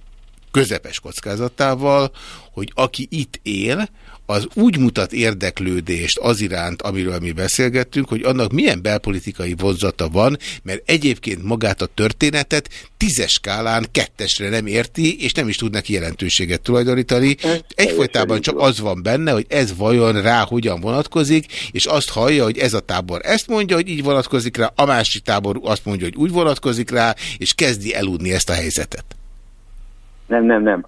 közepes kockázatával, hogy aki itt él, az úgy mutat érdeklődést az iránt, amiről mi beszélgettünk, hogy annak milyen belpolitikai vonzata van, mert egyébként magát a történetet tízes skálán kettesre nem érti, és nem is tud neki jelentőséget tulajdonítani. Egyfolytában csak az van benne, hogy ez vajon rá hogyan vonatkozik, és azt hallja, hogy ez a tábor ezt mondja, hogy így vonatkozik rá, a másik tábor azt mondja, hogy úgy vonatkozik rá, és kezdi eludni ezt a helyzetet. Nem, nem, nem.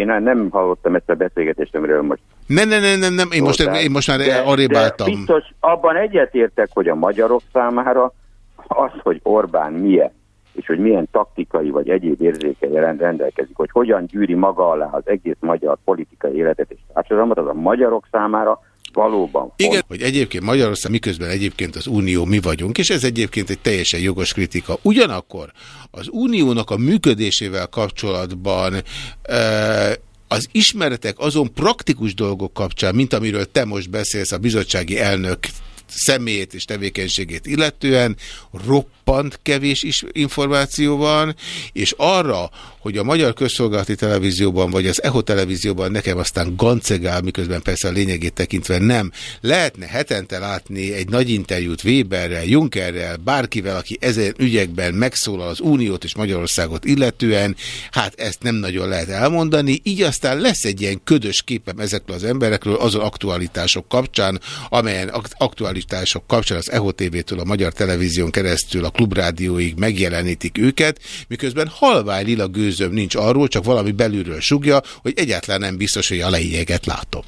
Én nem hallottam ezt a beszélgetést, amiről most... Nem, nem, nem, nem, nem. Én, most, én most már de, arrébb álltam. De biztos abban egyetértek, hogy a magyarok számára az, hogy Orbán milyen, és hogy milyen taktikai vagy egyéb érzékei rendelkezik, hogy hogyan gyűri maga alá az egész magyar politikai életet és társadalmat, az a magyarok számára valóban. Igen, hogy egyébként Magyarország miközben egyébként az Unió mi vagyunk, és ez egyébként egy teljesen jogos kritika. Ugyanakkor az Uniónak a működésével kapcsolatban e az ismeretek azon praktikus dolgok kapcsán, mint amiről te most beszélsz, a bizottsági elnök személyét és tevékenységét illetően roppant kevés is információ van, és arra, hogy a Magyar Közszolgálati Televízióban, vagy az EHO Televízióban nekem aztán gancegál, miközben persze a lényegét tekintve nem, lehetne hetente látni egy nagy interjút Weberrel, Junckerrel, bárkivel, aki ezen ügyekben megszólal az Uniót és Magyarországot illetően, hát ezt nem nagyon lehet elmondani, így aztán lesz egy ilyen ködös képem ezekről az emberekről azon aktualitások kapcsán, amelyen aktualitások kapcsán az EHO TV-től a Magyar Televízión keresztül a klubrádióig megjelenítik őket, miközben halvány lila gőz gőzöm nincs arról, csak valami belülről sugja, hogy egyáltalán nem biztos, hogy a lejjeget látom.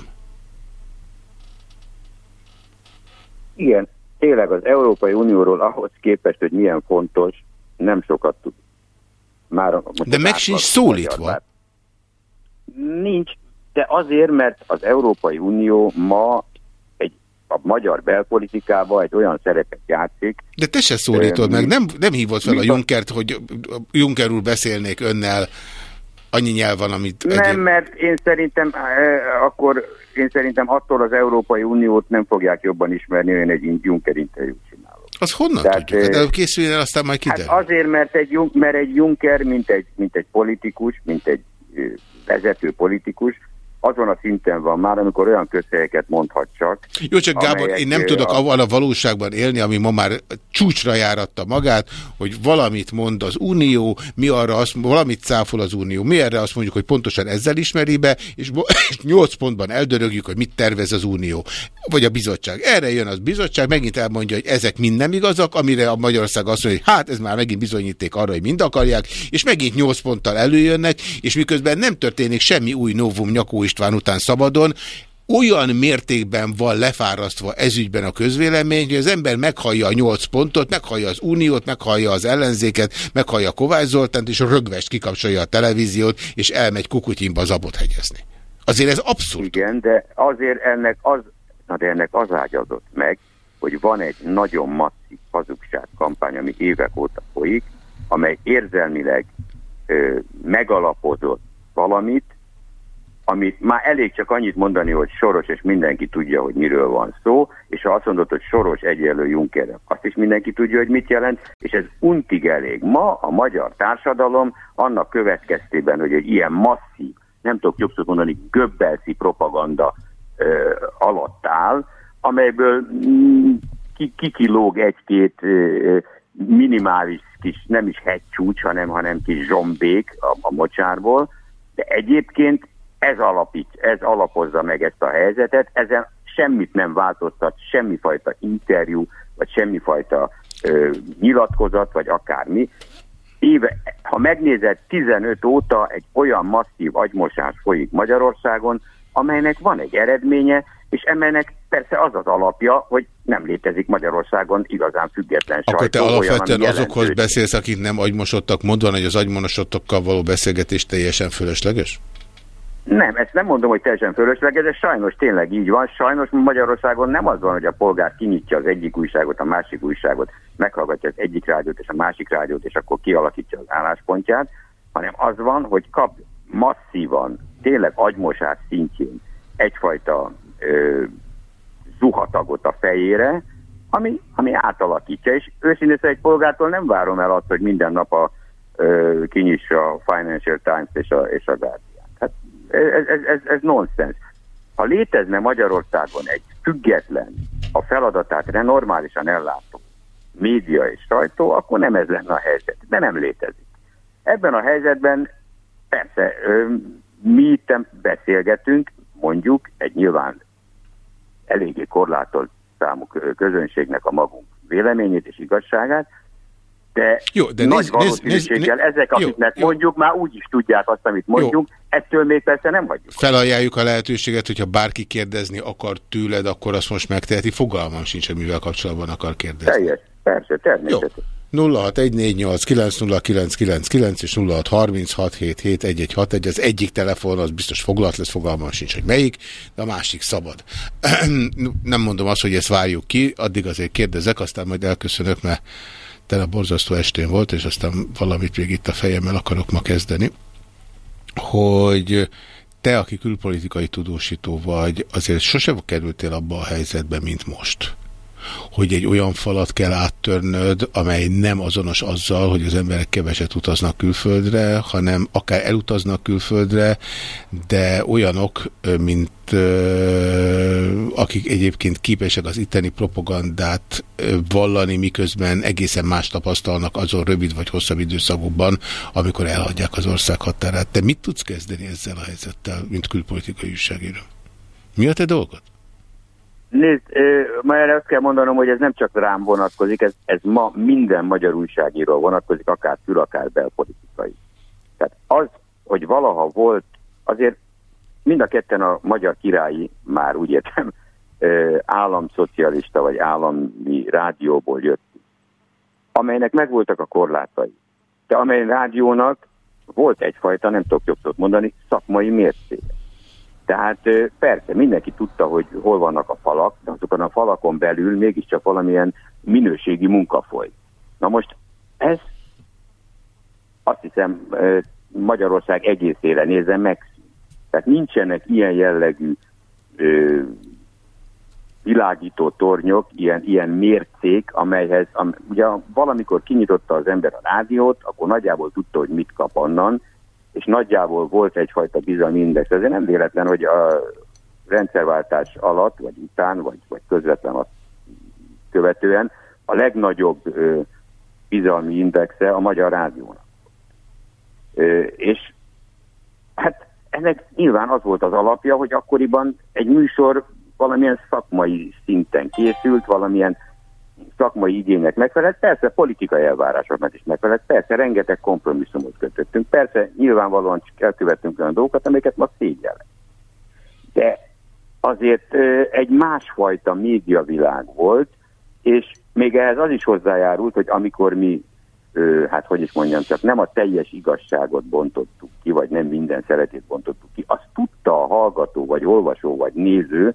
Igen, tényleg az Európai Unióról ahhoz képest, hogy milyen fontos, nem sokat tud. Már de meg sincs szólítva. Nincs, de azért, mert az Európai Unió ma a magyar belpolitikába egy olyan szerepet játszik. De te se szólítod meg, nem, nem hívod fel a Junkert, hogy Junker úr beszélnék önnel, annyi nyelv van, amit... Nem, egyéb... mert én szerintem akkor én szerintem attól az Európai Uniót nem fogják jobban ismerni, én egy Juncker interjút csinálok. Az honnan Tehát, tudjuk? Hát készüljön el, aztán majd kiderül. Hát azért, mert egy, mert egy Juncker, mint egy, mint egy politikus, mint egy vezető politikus, azon a szinten van már, amikor olyan közhelyeket mondhat csak. Jó, csak Gábor, én nem tudok a... avval a valóságban élni, ami ma már csúcsra járatta magát, hogy valamit mond az Unió, mi arra azt, valamit cáfol az Unió, mi erre azt mondjuk, hogy pontosan ezzel ismeri be, és, és 8 pontban eldörögjük, hogy mit tervez az Unió, vagy a bizottság. Erre jön az bizottság, megint elmondja, hogy ezek mind nem igazak, amire a Magyarország azt mondja, hogy hát ez már megint bizonyíték arra, hogy mind akarják, és megint 8 ponttal előjönnek, és miközben nem történik semmi új novum nyakó István után szabadon, olyan mértékben van lefárasztva ezügyben a közvélemény, hogy az ember meghallja a nyolc pontot, meghallja az uniót, meghallja az ellenzéket, meghallja Kovács Zoltánt, és rögvest kikapcsolja a televíziót, és elmegy Kukutyinba zabot hegyezni. Azért ez abszurd. Igen, de azért ennek az, na de ennek az ágyazott meg, hogy van egy nagyon masszív hazugság kampány, ami évek óta folyik, amely érzelmileg ö, megalapozott valamit, amit már elég csak annyit mondani, hogy Soros, és mindenki tudja, hogy miről van szó, és ha azt mondod, hogy Soros egyenlő Juncker, azt is mindenki tudja, hogy mit jelent, és ez untig elég. Ma a magyar társadalom annak következtében, hogy egy ilyen masszív, nem tudok jobb szót mondani, göbbelszi propaganda ö, alatt áll, amelyből mm, kikilóg egy-két minimális kis, nem is hegycsúcs, hanem, hanem kis zsombék a, a mocsárból, de egyébként ez, alapít, ez alapozza meg ezt a helyzetet, ezen semmit nem változtat, semmifajta interjú, vagy semmifajta ö, nyilatkozat, vagy akármi. Éve, ha megnézed, 15 óta egy olyan masszív agymosás folyik Magyarországon, amelynek van egy eredménye, és emelnek persze az az alapja, hogy nem létezik Magyarországon igazán független sajtó. Akkor te alapvetően olyan, azokhoz beszélsz, akik nem agymosodtak, mondva, hogy az agymosodtakkal való beszélgetés teljesen fölösleges? Nem, ezt nem mondom, hogy teljesen fölösleges, de sajnos tényleg így van. Sajnos Magyarországon nem az van, hogy a polgár kinyitja az egyik újságot, a másik újságot, meghallgatja az egyik rádiót és a másik rádiót, és akkor kialakítja az álláspontját, hanem az van, hogy kap masszívan, tényleg agymosás szintjén egyfajta ö, zuhatagot a fejére, ami, ami átalakítja. És őszintén egy polgártól nem várom el azt, hogy minden nap a, ö, kinyissa a Financial Times és a, és a Guardian. Hát ez, ez, ez, ez nonsens. Ha létezne Magyarországon egy független, a feladatát renormálisan ellátó média és sajtó, akkor nem ez lenne a helyzet. De nem létezik. Ebben a helyzetben persze mi itt beszélgetünk, mondjuk egy nyilván eléggé korlátolt számú közönségnek a magunk véleményét és igazságát, de, jó, de nagy nézd, valószínűséggel nézd, ezek, akiknek jó, mondjuk, jó. már úgy is tudják azt, amit mondjuk, jó. ettől még persze nem vagyunk. Felajánljuk a lehetőséget, hogyha bárki kérdezni akar tőled, akkor azt most megteheti. Fogalmam sincs, hogy mivel kapcsolatban akar kérdezni. Teljes, persze, természetesen. 0614890999 és 0636771161. Az egyik telefon az biztos foglalt lesz, fogalmam sincs, hogy melyik, de a másik szabad. Nem mondom azt, hogy ezt várjuk ki, addig azért kérdezek, aztán majd elköszönök, mert tele borzasztó estén volt, és aztán valamit még itt a fejemmel akarok ma kezdeni, hogy te, aki külpolitikai tudósító vagy, azért sosem kerültél abba a helyzetbe, mint most hogy egy olyan falat kell áttörnöd, amely nem azonos azzal, hogy az emberek keveset utaznak külföldre, hanem akár elutaznak külföldre, de olyanok, mint akik egyébként képesek az itteni propagandát vallani, miközben egészen más tapasztalnak azon rövid vagy hosszabb időszakokban, amikor elhagyják az ország határát. Te mit tudsz kezdeni ezzel a helyzettel, mint külpolitikai újságíró? Mi a te dolgod? Nézd, ma erre azt kell mondanom, hogy ez nem csak rám vonatkozik, ez, ez ma minden magyar újságíró vonatkozik, akár kül, akár belpolitikai. Tehát az, hogy valaha volt, azért mind a ketten a magyar királyi, már úgy értem, államszocialista vagy állami rádióból jött, amelynek megvoltak a korlátai. De amely rádiónak volt egyfajta, nem tudok jobb mondani, szakmai mércéje. Tehát persze, mindenki tudta, hogy hol vannak a falak, de azokon a falakon belül mégiscsak valamilyen minőségi munka folyt. Na most ez azt hiszem Magyarország egészére nézve meg. Tehát nincsenek ilyen jellegű ö, világító tornyok, ilyen, ilyen mércék, amelyhez, am, ugye valamikor kinyitotta az ember a rádiót, akkor nagyjából tudta, hogy mit kap onnan, és nagyjából volt egyfajta bizalmi index. Ezért nem véletlen, hogy a rendszerváltás alatt, vagy után, vagy, vagy közvetlen azt követően a legnagyobb ö, bizalmi indexe a Magyar Rádiónak. Ö, és hát ennek nyilván az volt az alapja, hogy akkoriban egy műsor valamilyen szakmai szinten készült, valamilyen szakmai igények megfelelt, persze politikai elvárásoknak is megfelelt, persze rengeteg kompromisszumot kötöttünk, persze nyilvánvalóan elkövettünk olyan dolgokat, amiket ma szégyellek. De azért egy másfajta médiavilág volt, és még ehhez az is hozzájárult, hogy amikor mi, hát hogy is mondjam, csak nem a teljes igazságot bontottuk ki, vagy nem minden szeretét bontottuk ki, azt tudta a hallgató, vagy olvasó, vagy néző,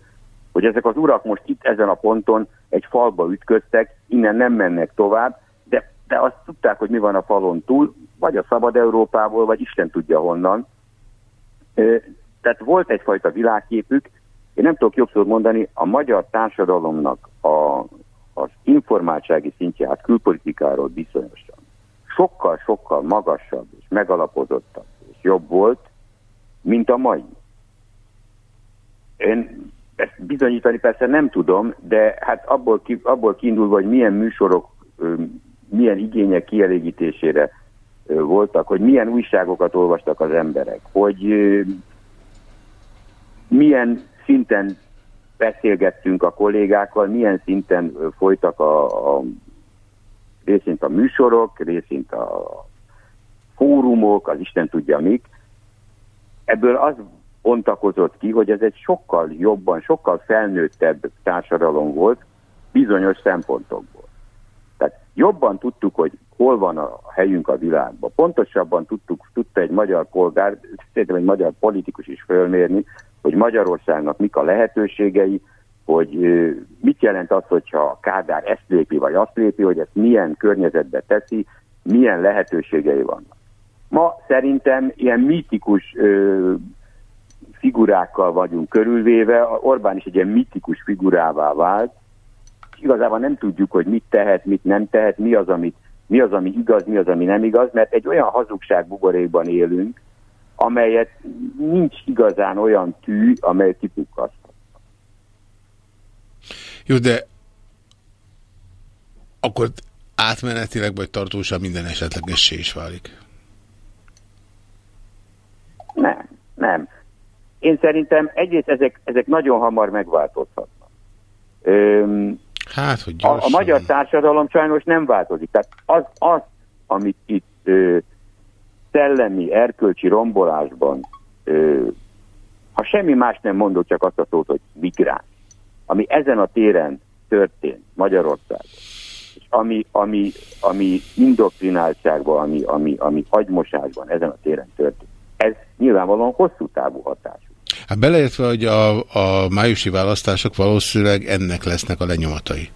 hogy ezek az urak most itt ezen a ponton egy falba ütköztek, innen nem mennek tovább, de, de azt tudták, hogy mi van a falon túl, vagy a szabad Európából, vagy Isten tudja honnan. Tehát volt egyfajta világképük, én nem tudok jobb szót mondani, a magyar társadalomnak a, az informáltsági szintje, hát külpolitikáról bizonyosan, sokkal-sokkal magasabb és megalapozottabb és jobb volt, mint a mai. Én ezt bizonyítani persze nem tudom, de hát abból, ki, abból kiindulva, hogy milyen műsorok, milyen igények kielégítésére voltak, hogy milyen újságokat olvastak az emberek, hogy milyen szinten beszélgettünk a kollégákkal, milyen szinten folytak a, a részint a műsorok, részint a fórumok, az Isten tudja mik. Ebből az bontakozott ki, hogy ez egy sokkal jobban, sokkal felnőttebb társadalom volt bizonyos szempontokból. Tehát jobban tudtuk, hogy hol van a helyünk a világban. Pontosabban tudtuk, tudta egy magyar polgár, szerintem egy magyar politikus is fölmérni, hogy Magyarországnak mik a lehetőségei, hogy mit jelent az, hogyha a Kádár ezt lépi, vagy azt lépi, hogy ezt milyen környezetbe teszi, milyen lehetőségei vannak. Ma szerintem ilyen mítikus figurákkal vagyunk körülvéve, Orbán is egy ilyen mítikus figurává vált, igazából nem tudjuk, hogy mit tehet, mit nem tehet, mi az, amit, mi az, ami igaz, mi az, ami nem igaz, mert egy olyan hazugság buborékban élünk, amelyet nincs igazán olyan tű, amely kipukkaszt. Jó, de akkor átmenetileg vagy tartósan minden esetlegessé is válik. Nem, nem. Én szerintem egyrészt ezek, ezek nagyon hamar megváltozhatnak. Öm, hát, hogy a, a magyar társadalom sajnos nem változik. Tehát az, az amit itt ö, szellemi, erkölcsi rombolásban, ö, ha semmi más nem mondok, csak azt a szót, hogy migráns, ami ezen a téren történt Magyarországon, és ami, ami, ami indoktrináltságban, ami, ami, ami hagymosásban ezen a téren történt, ez nyilvánvalóan hosszú távú hatás. Hát beleértve, hogy a, a májusi választások valószínűleg ennek lesznek a lenyomatai.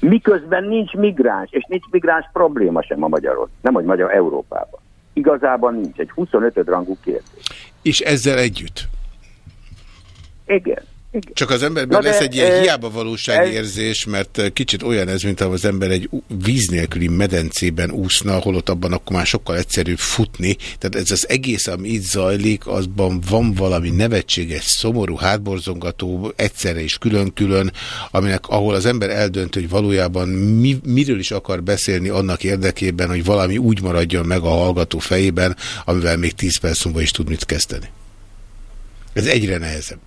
Miközben nincs migráns, és nincs migráns probléma sem a Magyarország, nem hogy Magyar Európában. Igazában nincs, egy 25 rangú kérdés. És ezzel együtt? Igen. Igen. Csak az emberben lesz egy ilyen hiába valóságérzés, mert kicsit olyan ez, mint az ember egy víz nélküli medencében úszna, holott abban akkor már sokkal egyszerűbb futni. Tehát ez az egész, ami itt zajlik, azban van valami nevetséges, szomorú, hátborzongató, egyszerre is külön-külön, aminek, ahol az ember eldönt, hogy valójában mi, miről is akar beszélni annak érdekében, hogy valami úgy maradjon meg a hallgató fejében, amivel még 10 perc múlva is tud mit kezdeni. Ez egyre nehezebb.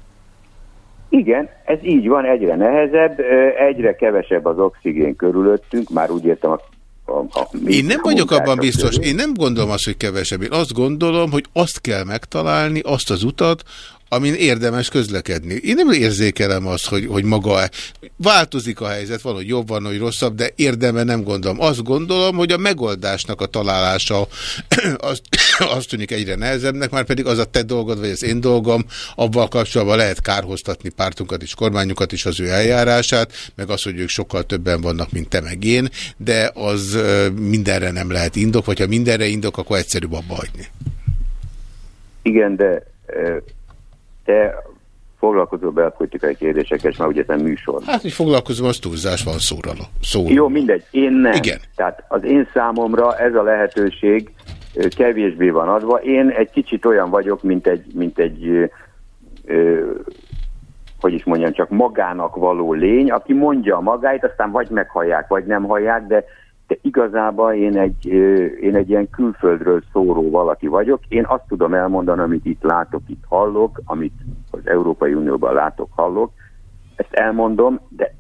Igen, ez így van, egyre nehezebb, egyre kevesebb az oxigén körülöttünk, már úgy értem a a, a, én nem vagyok abban biztos, én nem gondolom azt, hogy kevesebb. Én azt gondolom, hogy azt kell megtalálni, azt az utat, amin érdemes közlekedni. Én nem érzékelem azt, hogy, hogy maga változik a helyzet, van, hogy jobb, van, hogy rosszabb, de érdeme nem gondolom. Azt gondolom, hogy a megoldásnak a találása az, az tűnik egyre nehezebbnek, már pedig az a te dolgod, vagy az én dolgom, abban kapcsolatban lehet kárhoztatni pártunkat és kormányukat is az ő eljárását, meg az, hogy ők sokkal többen vannak, mint te meg én, de az mindenre nem lehet indok, vagy ha mindenre indok, akkor egyszerűbb abba hagyni. Igen, de te foglalkozol belpolitikai kérdésekkel, és már ugye nem műsor. Hát, hogy foglalkozom, az túlzás van szóra. szóra. Jó, mindegy, én nem. Igen. Tehát az én számomra ez a lehetőség kevésbé van adva. Én egy kicsit olyan vagyok, mint egy, mint egy ö, hogy is mondjam, csak magának való lény, aki mondja a magáit, aztán vagy meghallják, vagy nem hallják, de de igazából én egy, én egy ilyen külföldről szóró valaki vagyok. Én azt tudom elmondani, amit itt látok, itt hallok, amit az Európai Unióban látok, hallok. Ezt elmondom, de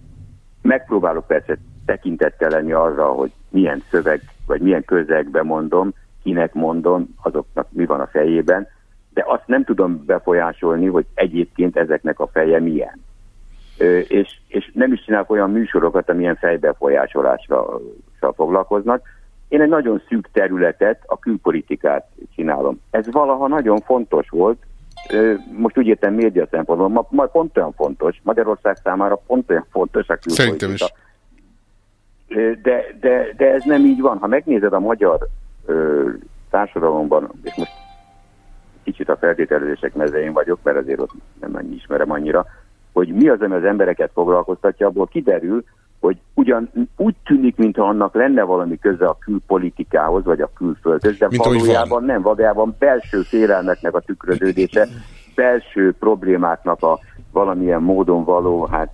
megpróbálok persze tekintettel lenni arra, hogy milyen szöveg, vagy milyen közegben mondom, kinek mondom, azoknak mi van a fejében, de azt nem tudom befolyásolni, hogy egyébként ezeknek a feje milyen. És, és nem is csinálok olyan műsorokat, amilyen fejbefolyásolásra foglalkoznak. Én egy nagyon szűk területet, a külpolitikát csinálom. Ez valaha nagyon fontos volt, most úgy értem média szempontból, ma, ma pont olyan fontos, Magyarország számára pont olyan fontos a külpolitika. De, de, de ez nem így van. Ha megnézed a magyar ö, társadalomban, és most kicsit a feltételezések mezején vagyok, mert azért ott nem annyi ismerem annyira, hogy mi az, ami az embereket foglalkoztatja, abból kiderül, hogy ugyan úgy tűnik, mintha annak lenne valami köze a külpolitikához, vagy a külföldhöz, de Mint valójában nem, valójában belső félelmeknek a tükröződése, belső problémáknak a valamilyen módon való, hát...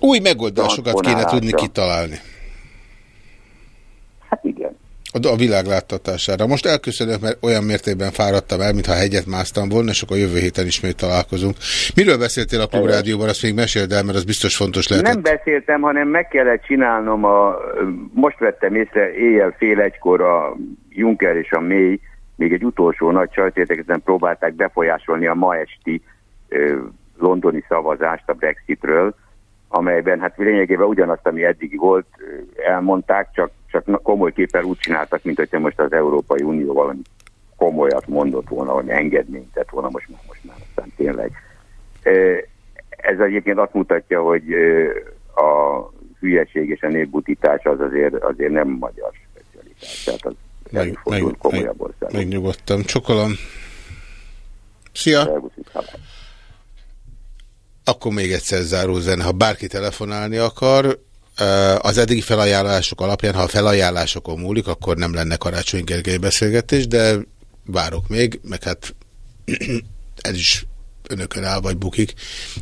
Új megoldásokat kéne tudni kitalálni. Hát igen a világláttatására. Most elköszönök, mert olyan mértékben fáradtam el, mintha hegyet másztam volna, és akkor jövő héten ismét találkozunk. Miről beszéltél a klubrádióban, azt még meséld el, mert az biztos fontos lehet. Nem beszéltem, hanem meg kellett csinálnom a... Most vettem észre éjjel fél egykor a Juncker és a May még egy utolsó nagy sajtértekezeten próbálták befolyásolni a ma esti ö, londoni szavazást a Brexitről, amelyben hát lényegében ugyanazt, ami eddig volt, elmondták, csak, csak komoly képen úgy csináltak, mint hogyha most az Európai Unió valami komolyat mondott volna, hogy engedményt tett volna, most már, most már aztán tényleg. Ez egyébként azt mutatja, hogy a hülyeség és a népbutítás az azért, azért nem magyar specialitás. Tehát az meg, meg, meg, megnyugodtam. Csokolom. Szia! Akkor még egyszer záró zene. Ha bárki telefonálni akar, az eddigi felajánlások alapján, ha a felajánlásokon múlik, akkor nem lenne Karácsony Gergely beszélgetés, de várok még, meg hát ez is önökön áll vagy bukik.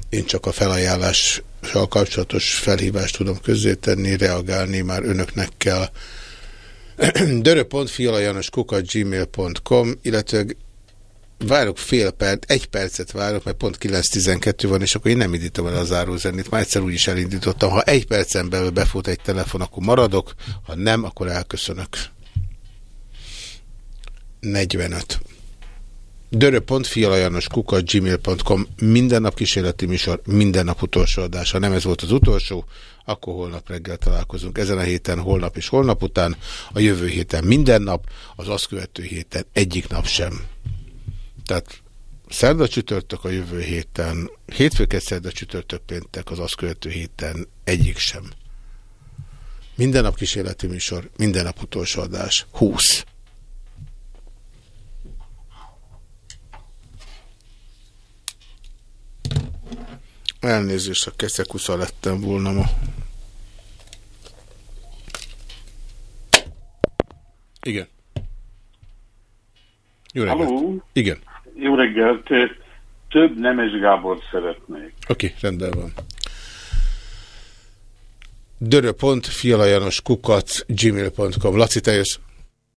Én csak a felajánlással kapcsolatos felhívást tudom közzétenni, reagálni már önöknek kell. dörö.fialajanoskukat.gmail.com illetve várok fél perc, egy percet várok, mert pont 9.12 van, és akkor én nem indítom el a zárózenét. Már egyszer úgy is elindítottam. Ha egy percen belül befut egy telefon, akkor maradok, ha nem, akkor elköszönök. 45. Dörö.fialajanoskukat gmail.com Minden nap kísérleti műsor, minden nap utolsó adás. Ha nem ez volt az utolsó, akkor holnap reggel találkozunk. Ezen a héten, holnap és holnap után, a jövő héten minden nap, az azt követő héten egyik nap sem. Tehát szerda csütörtök a jövő héten, hétfőket szerda csütörtök péntek az azt követő héten egyik sem. Minden nap kísérleti műsor, minden nap utolsó adás. 20. Elnézést, a keszekusza lettem volna ma. Igen. Jó reggelt. Igen. Jó reggelt. Több Nemes Gábor szeretnék. Oké, okay, rendben van. Dörö.fialajanos kukac gmail.com Laci, te jössz?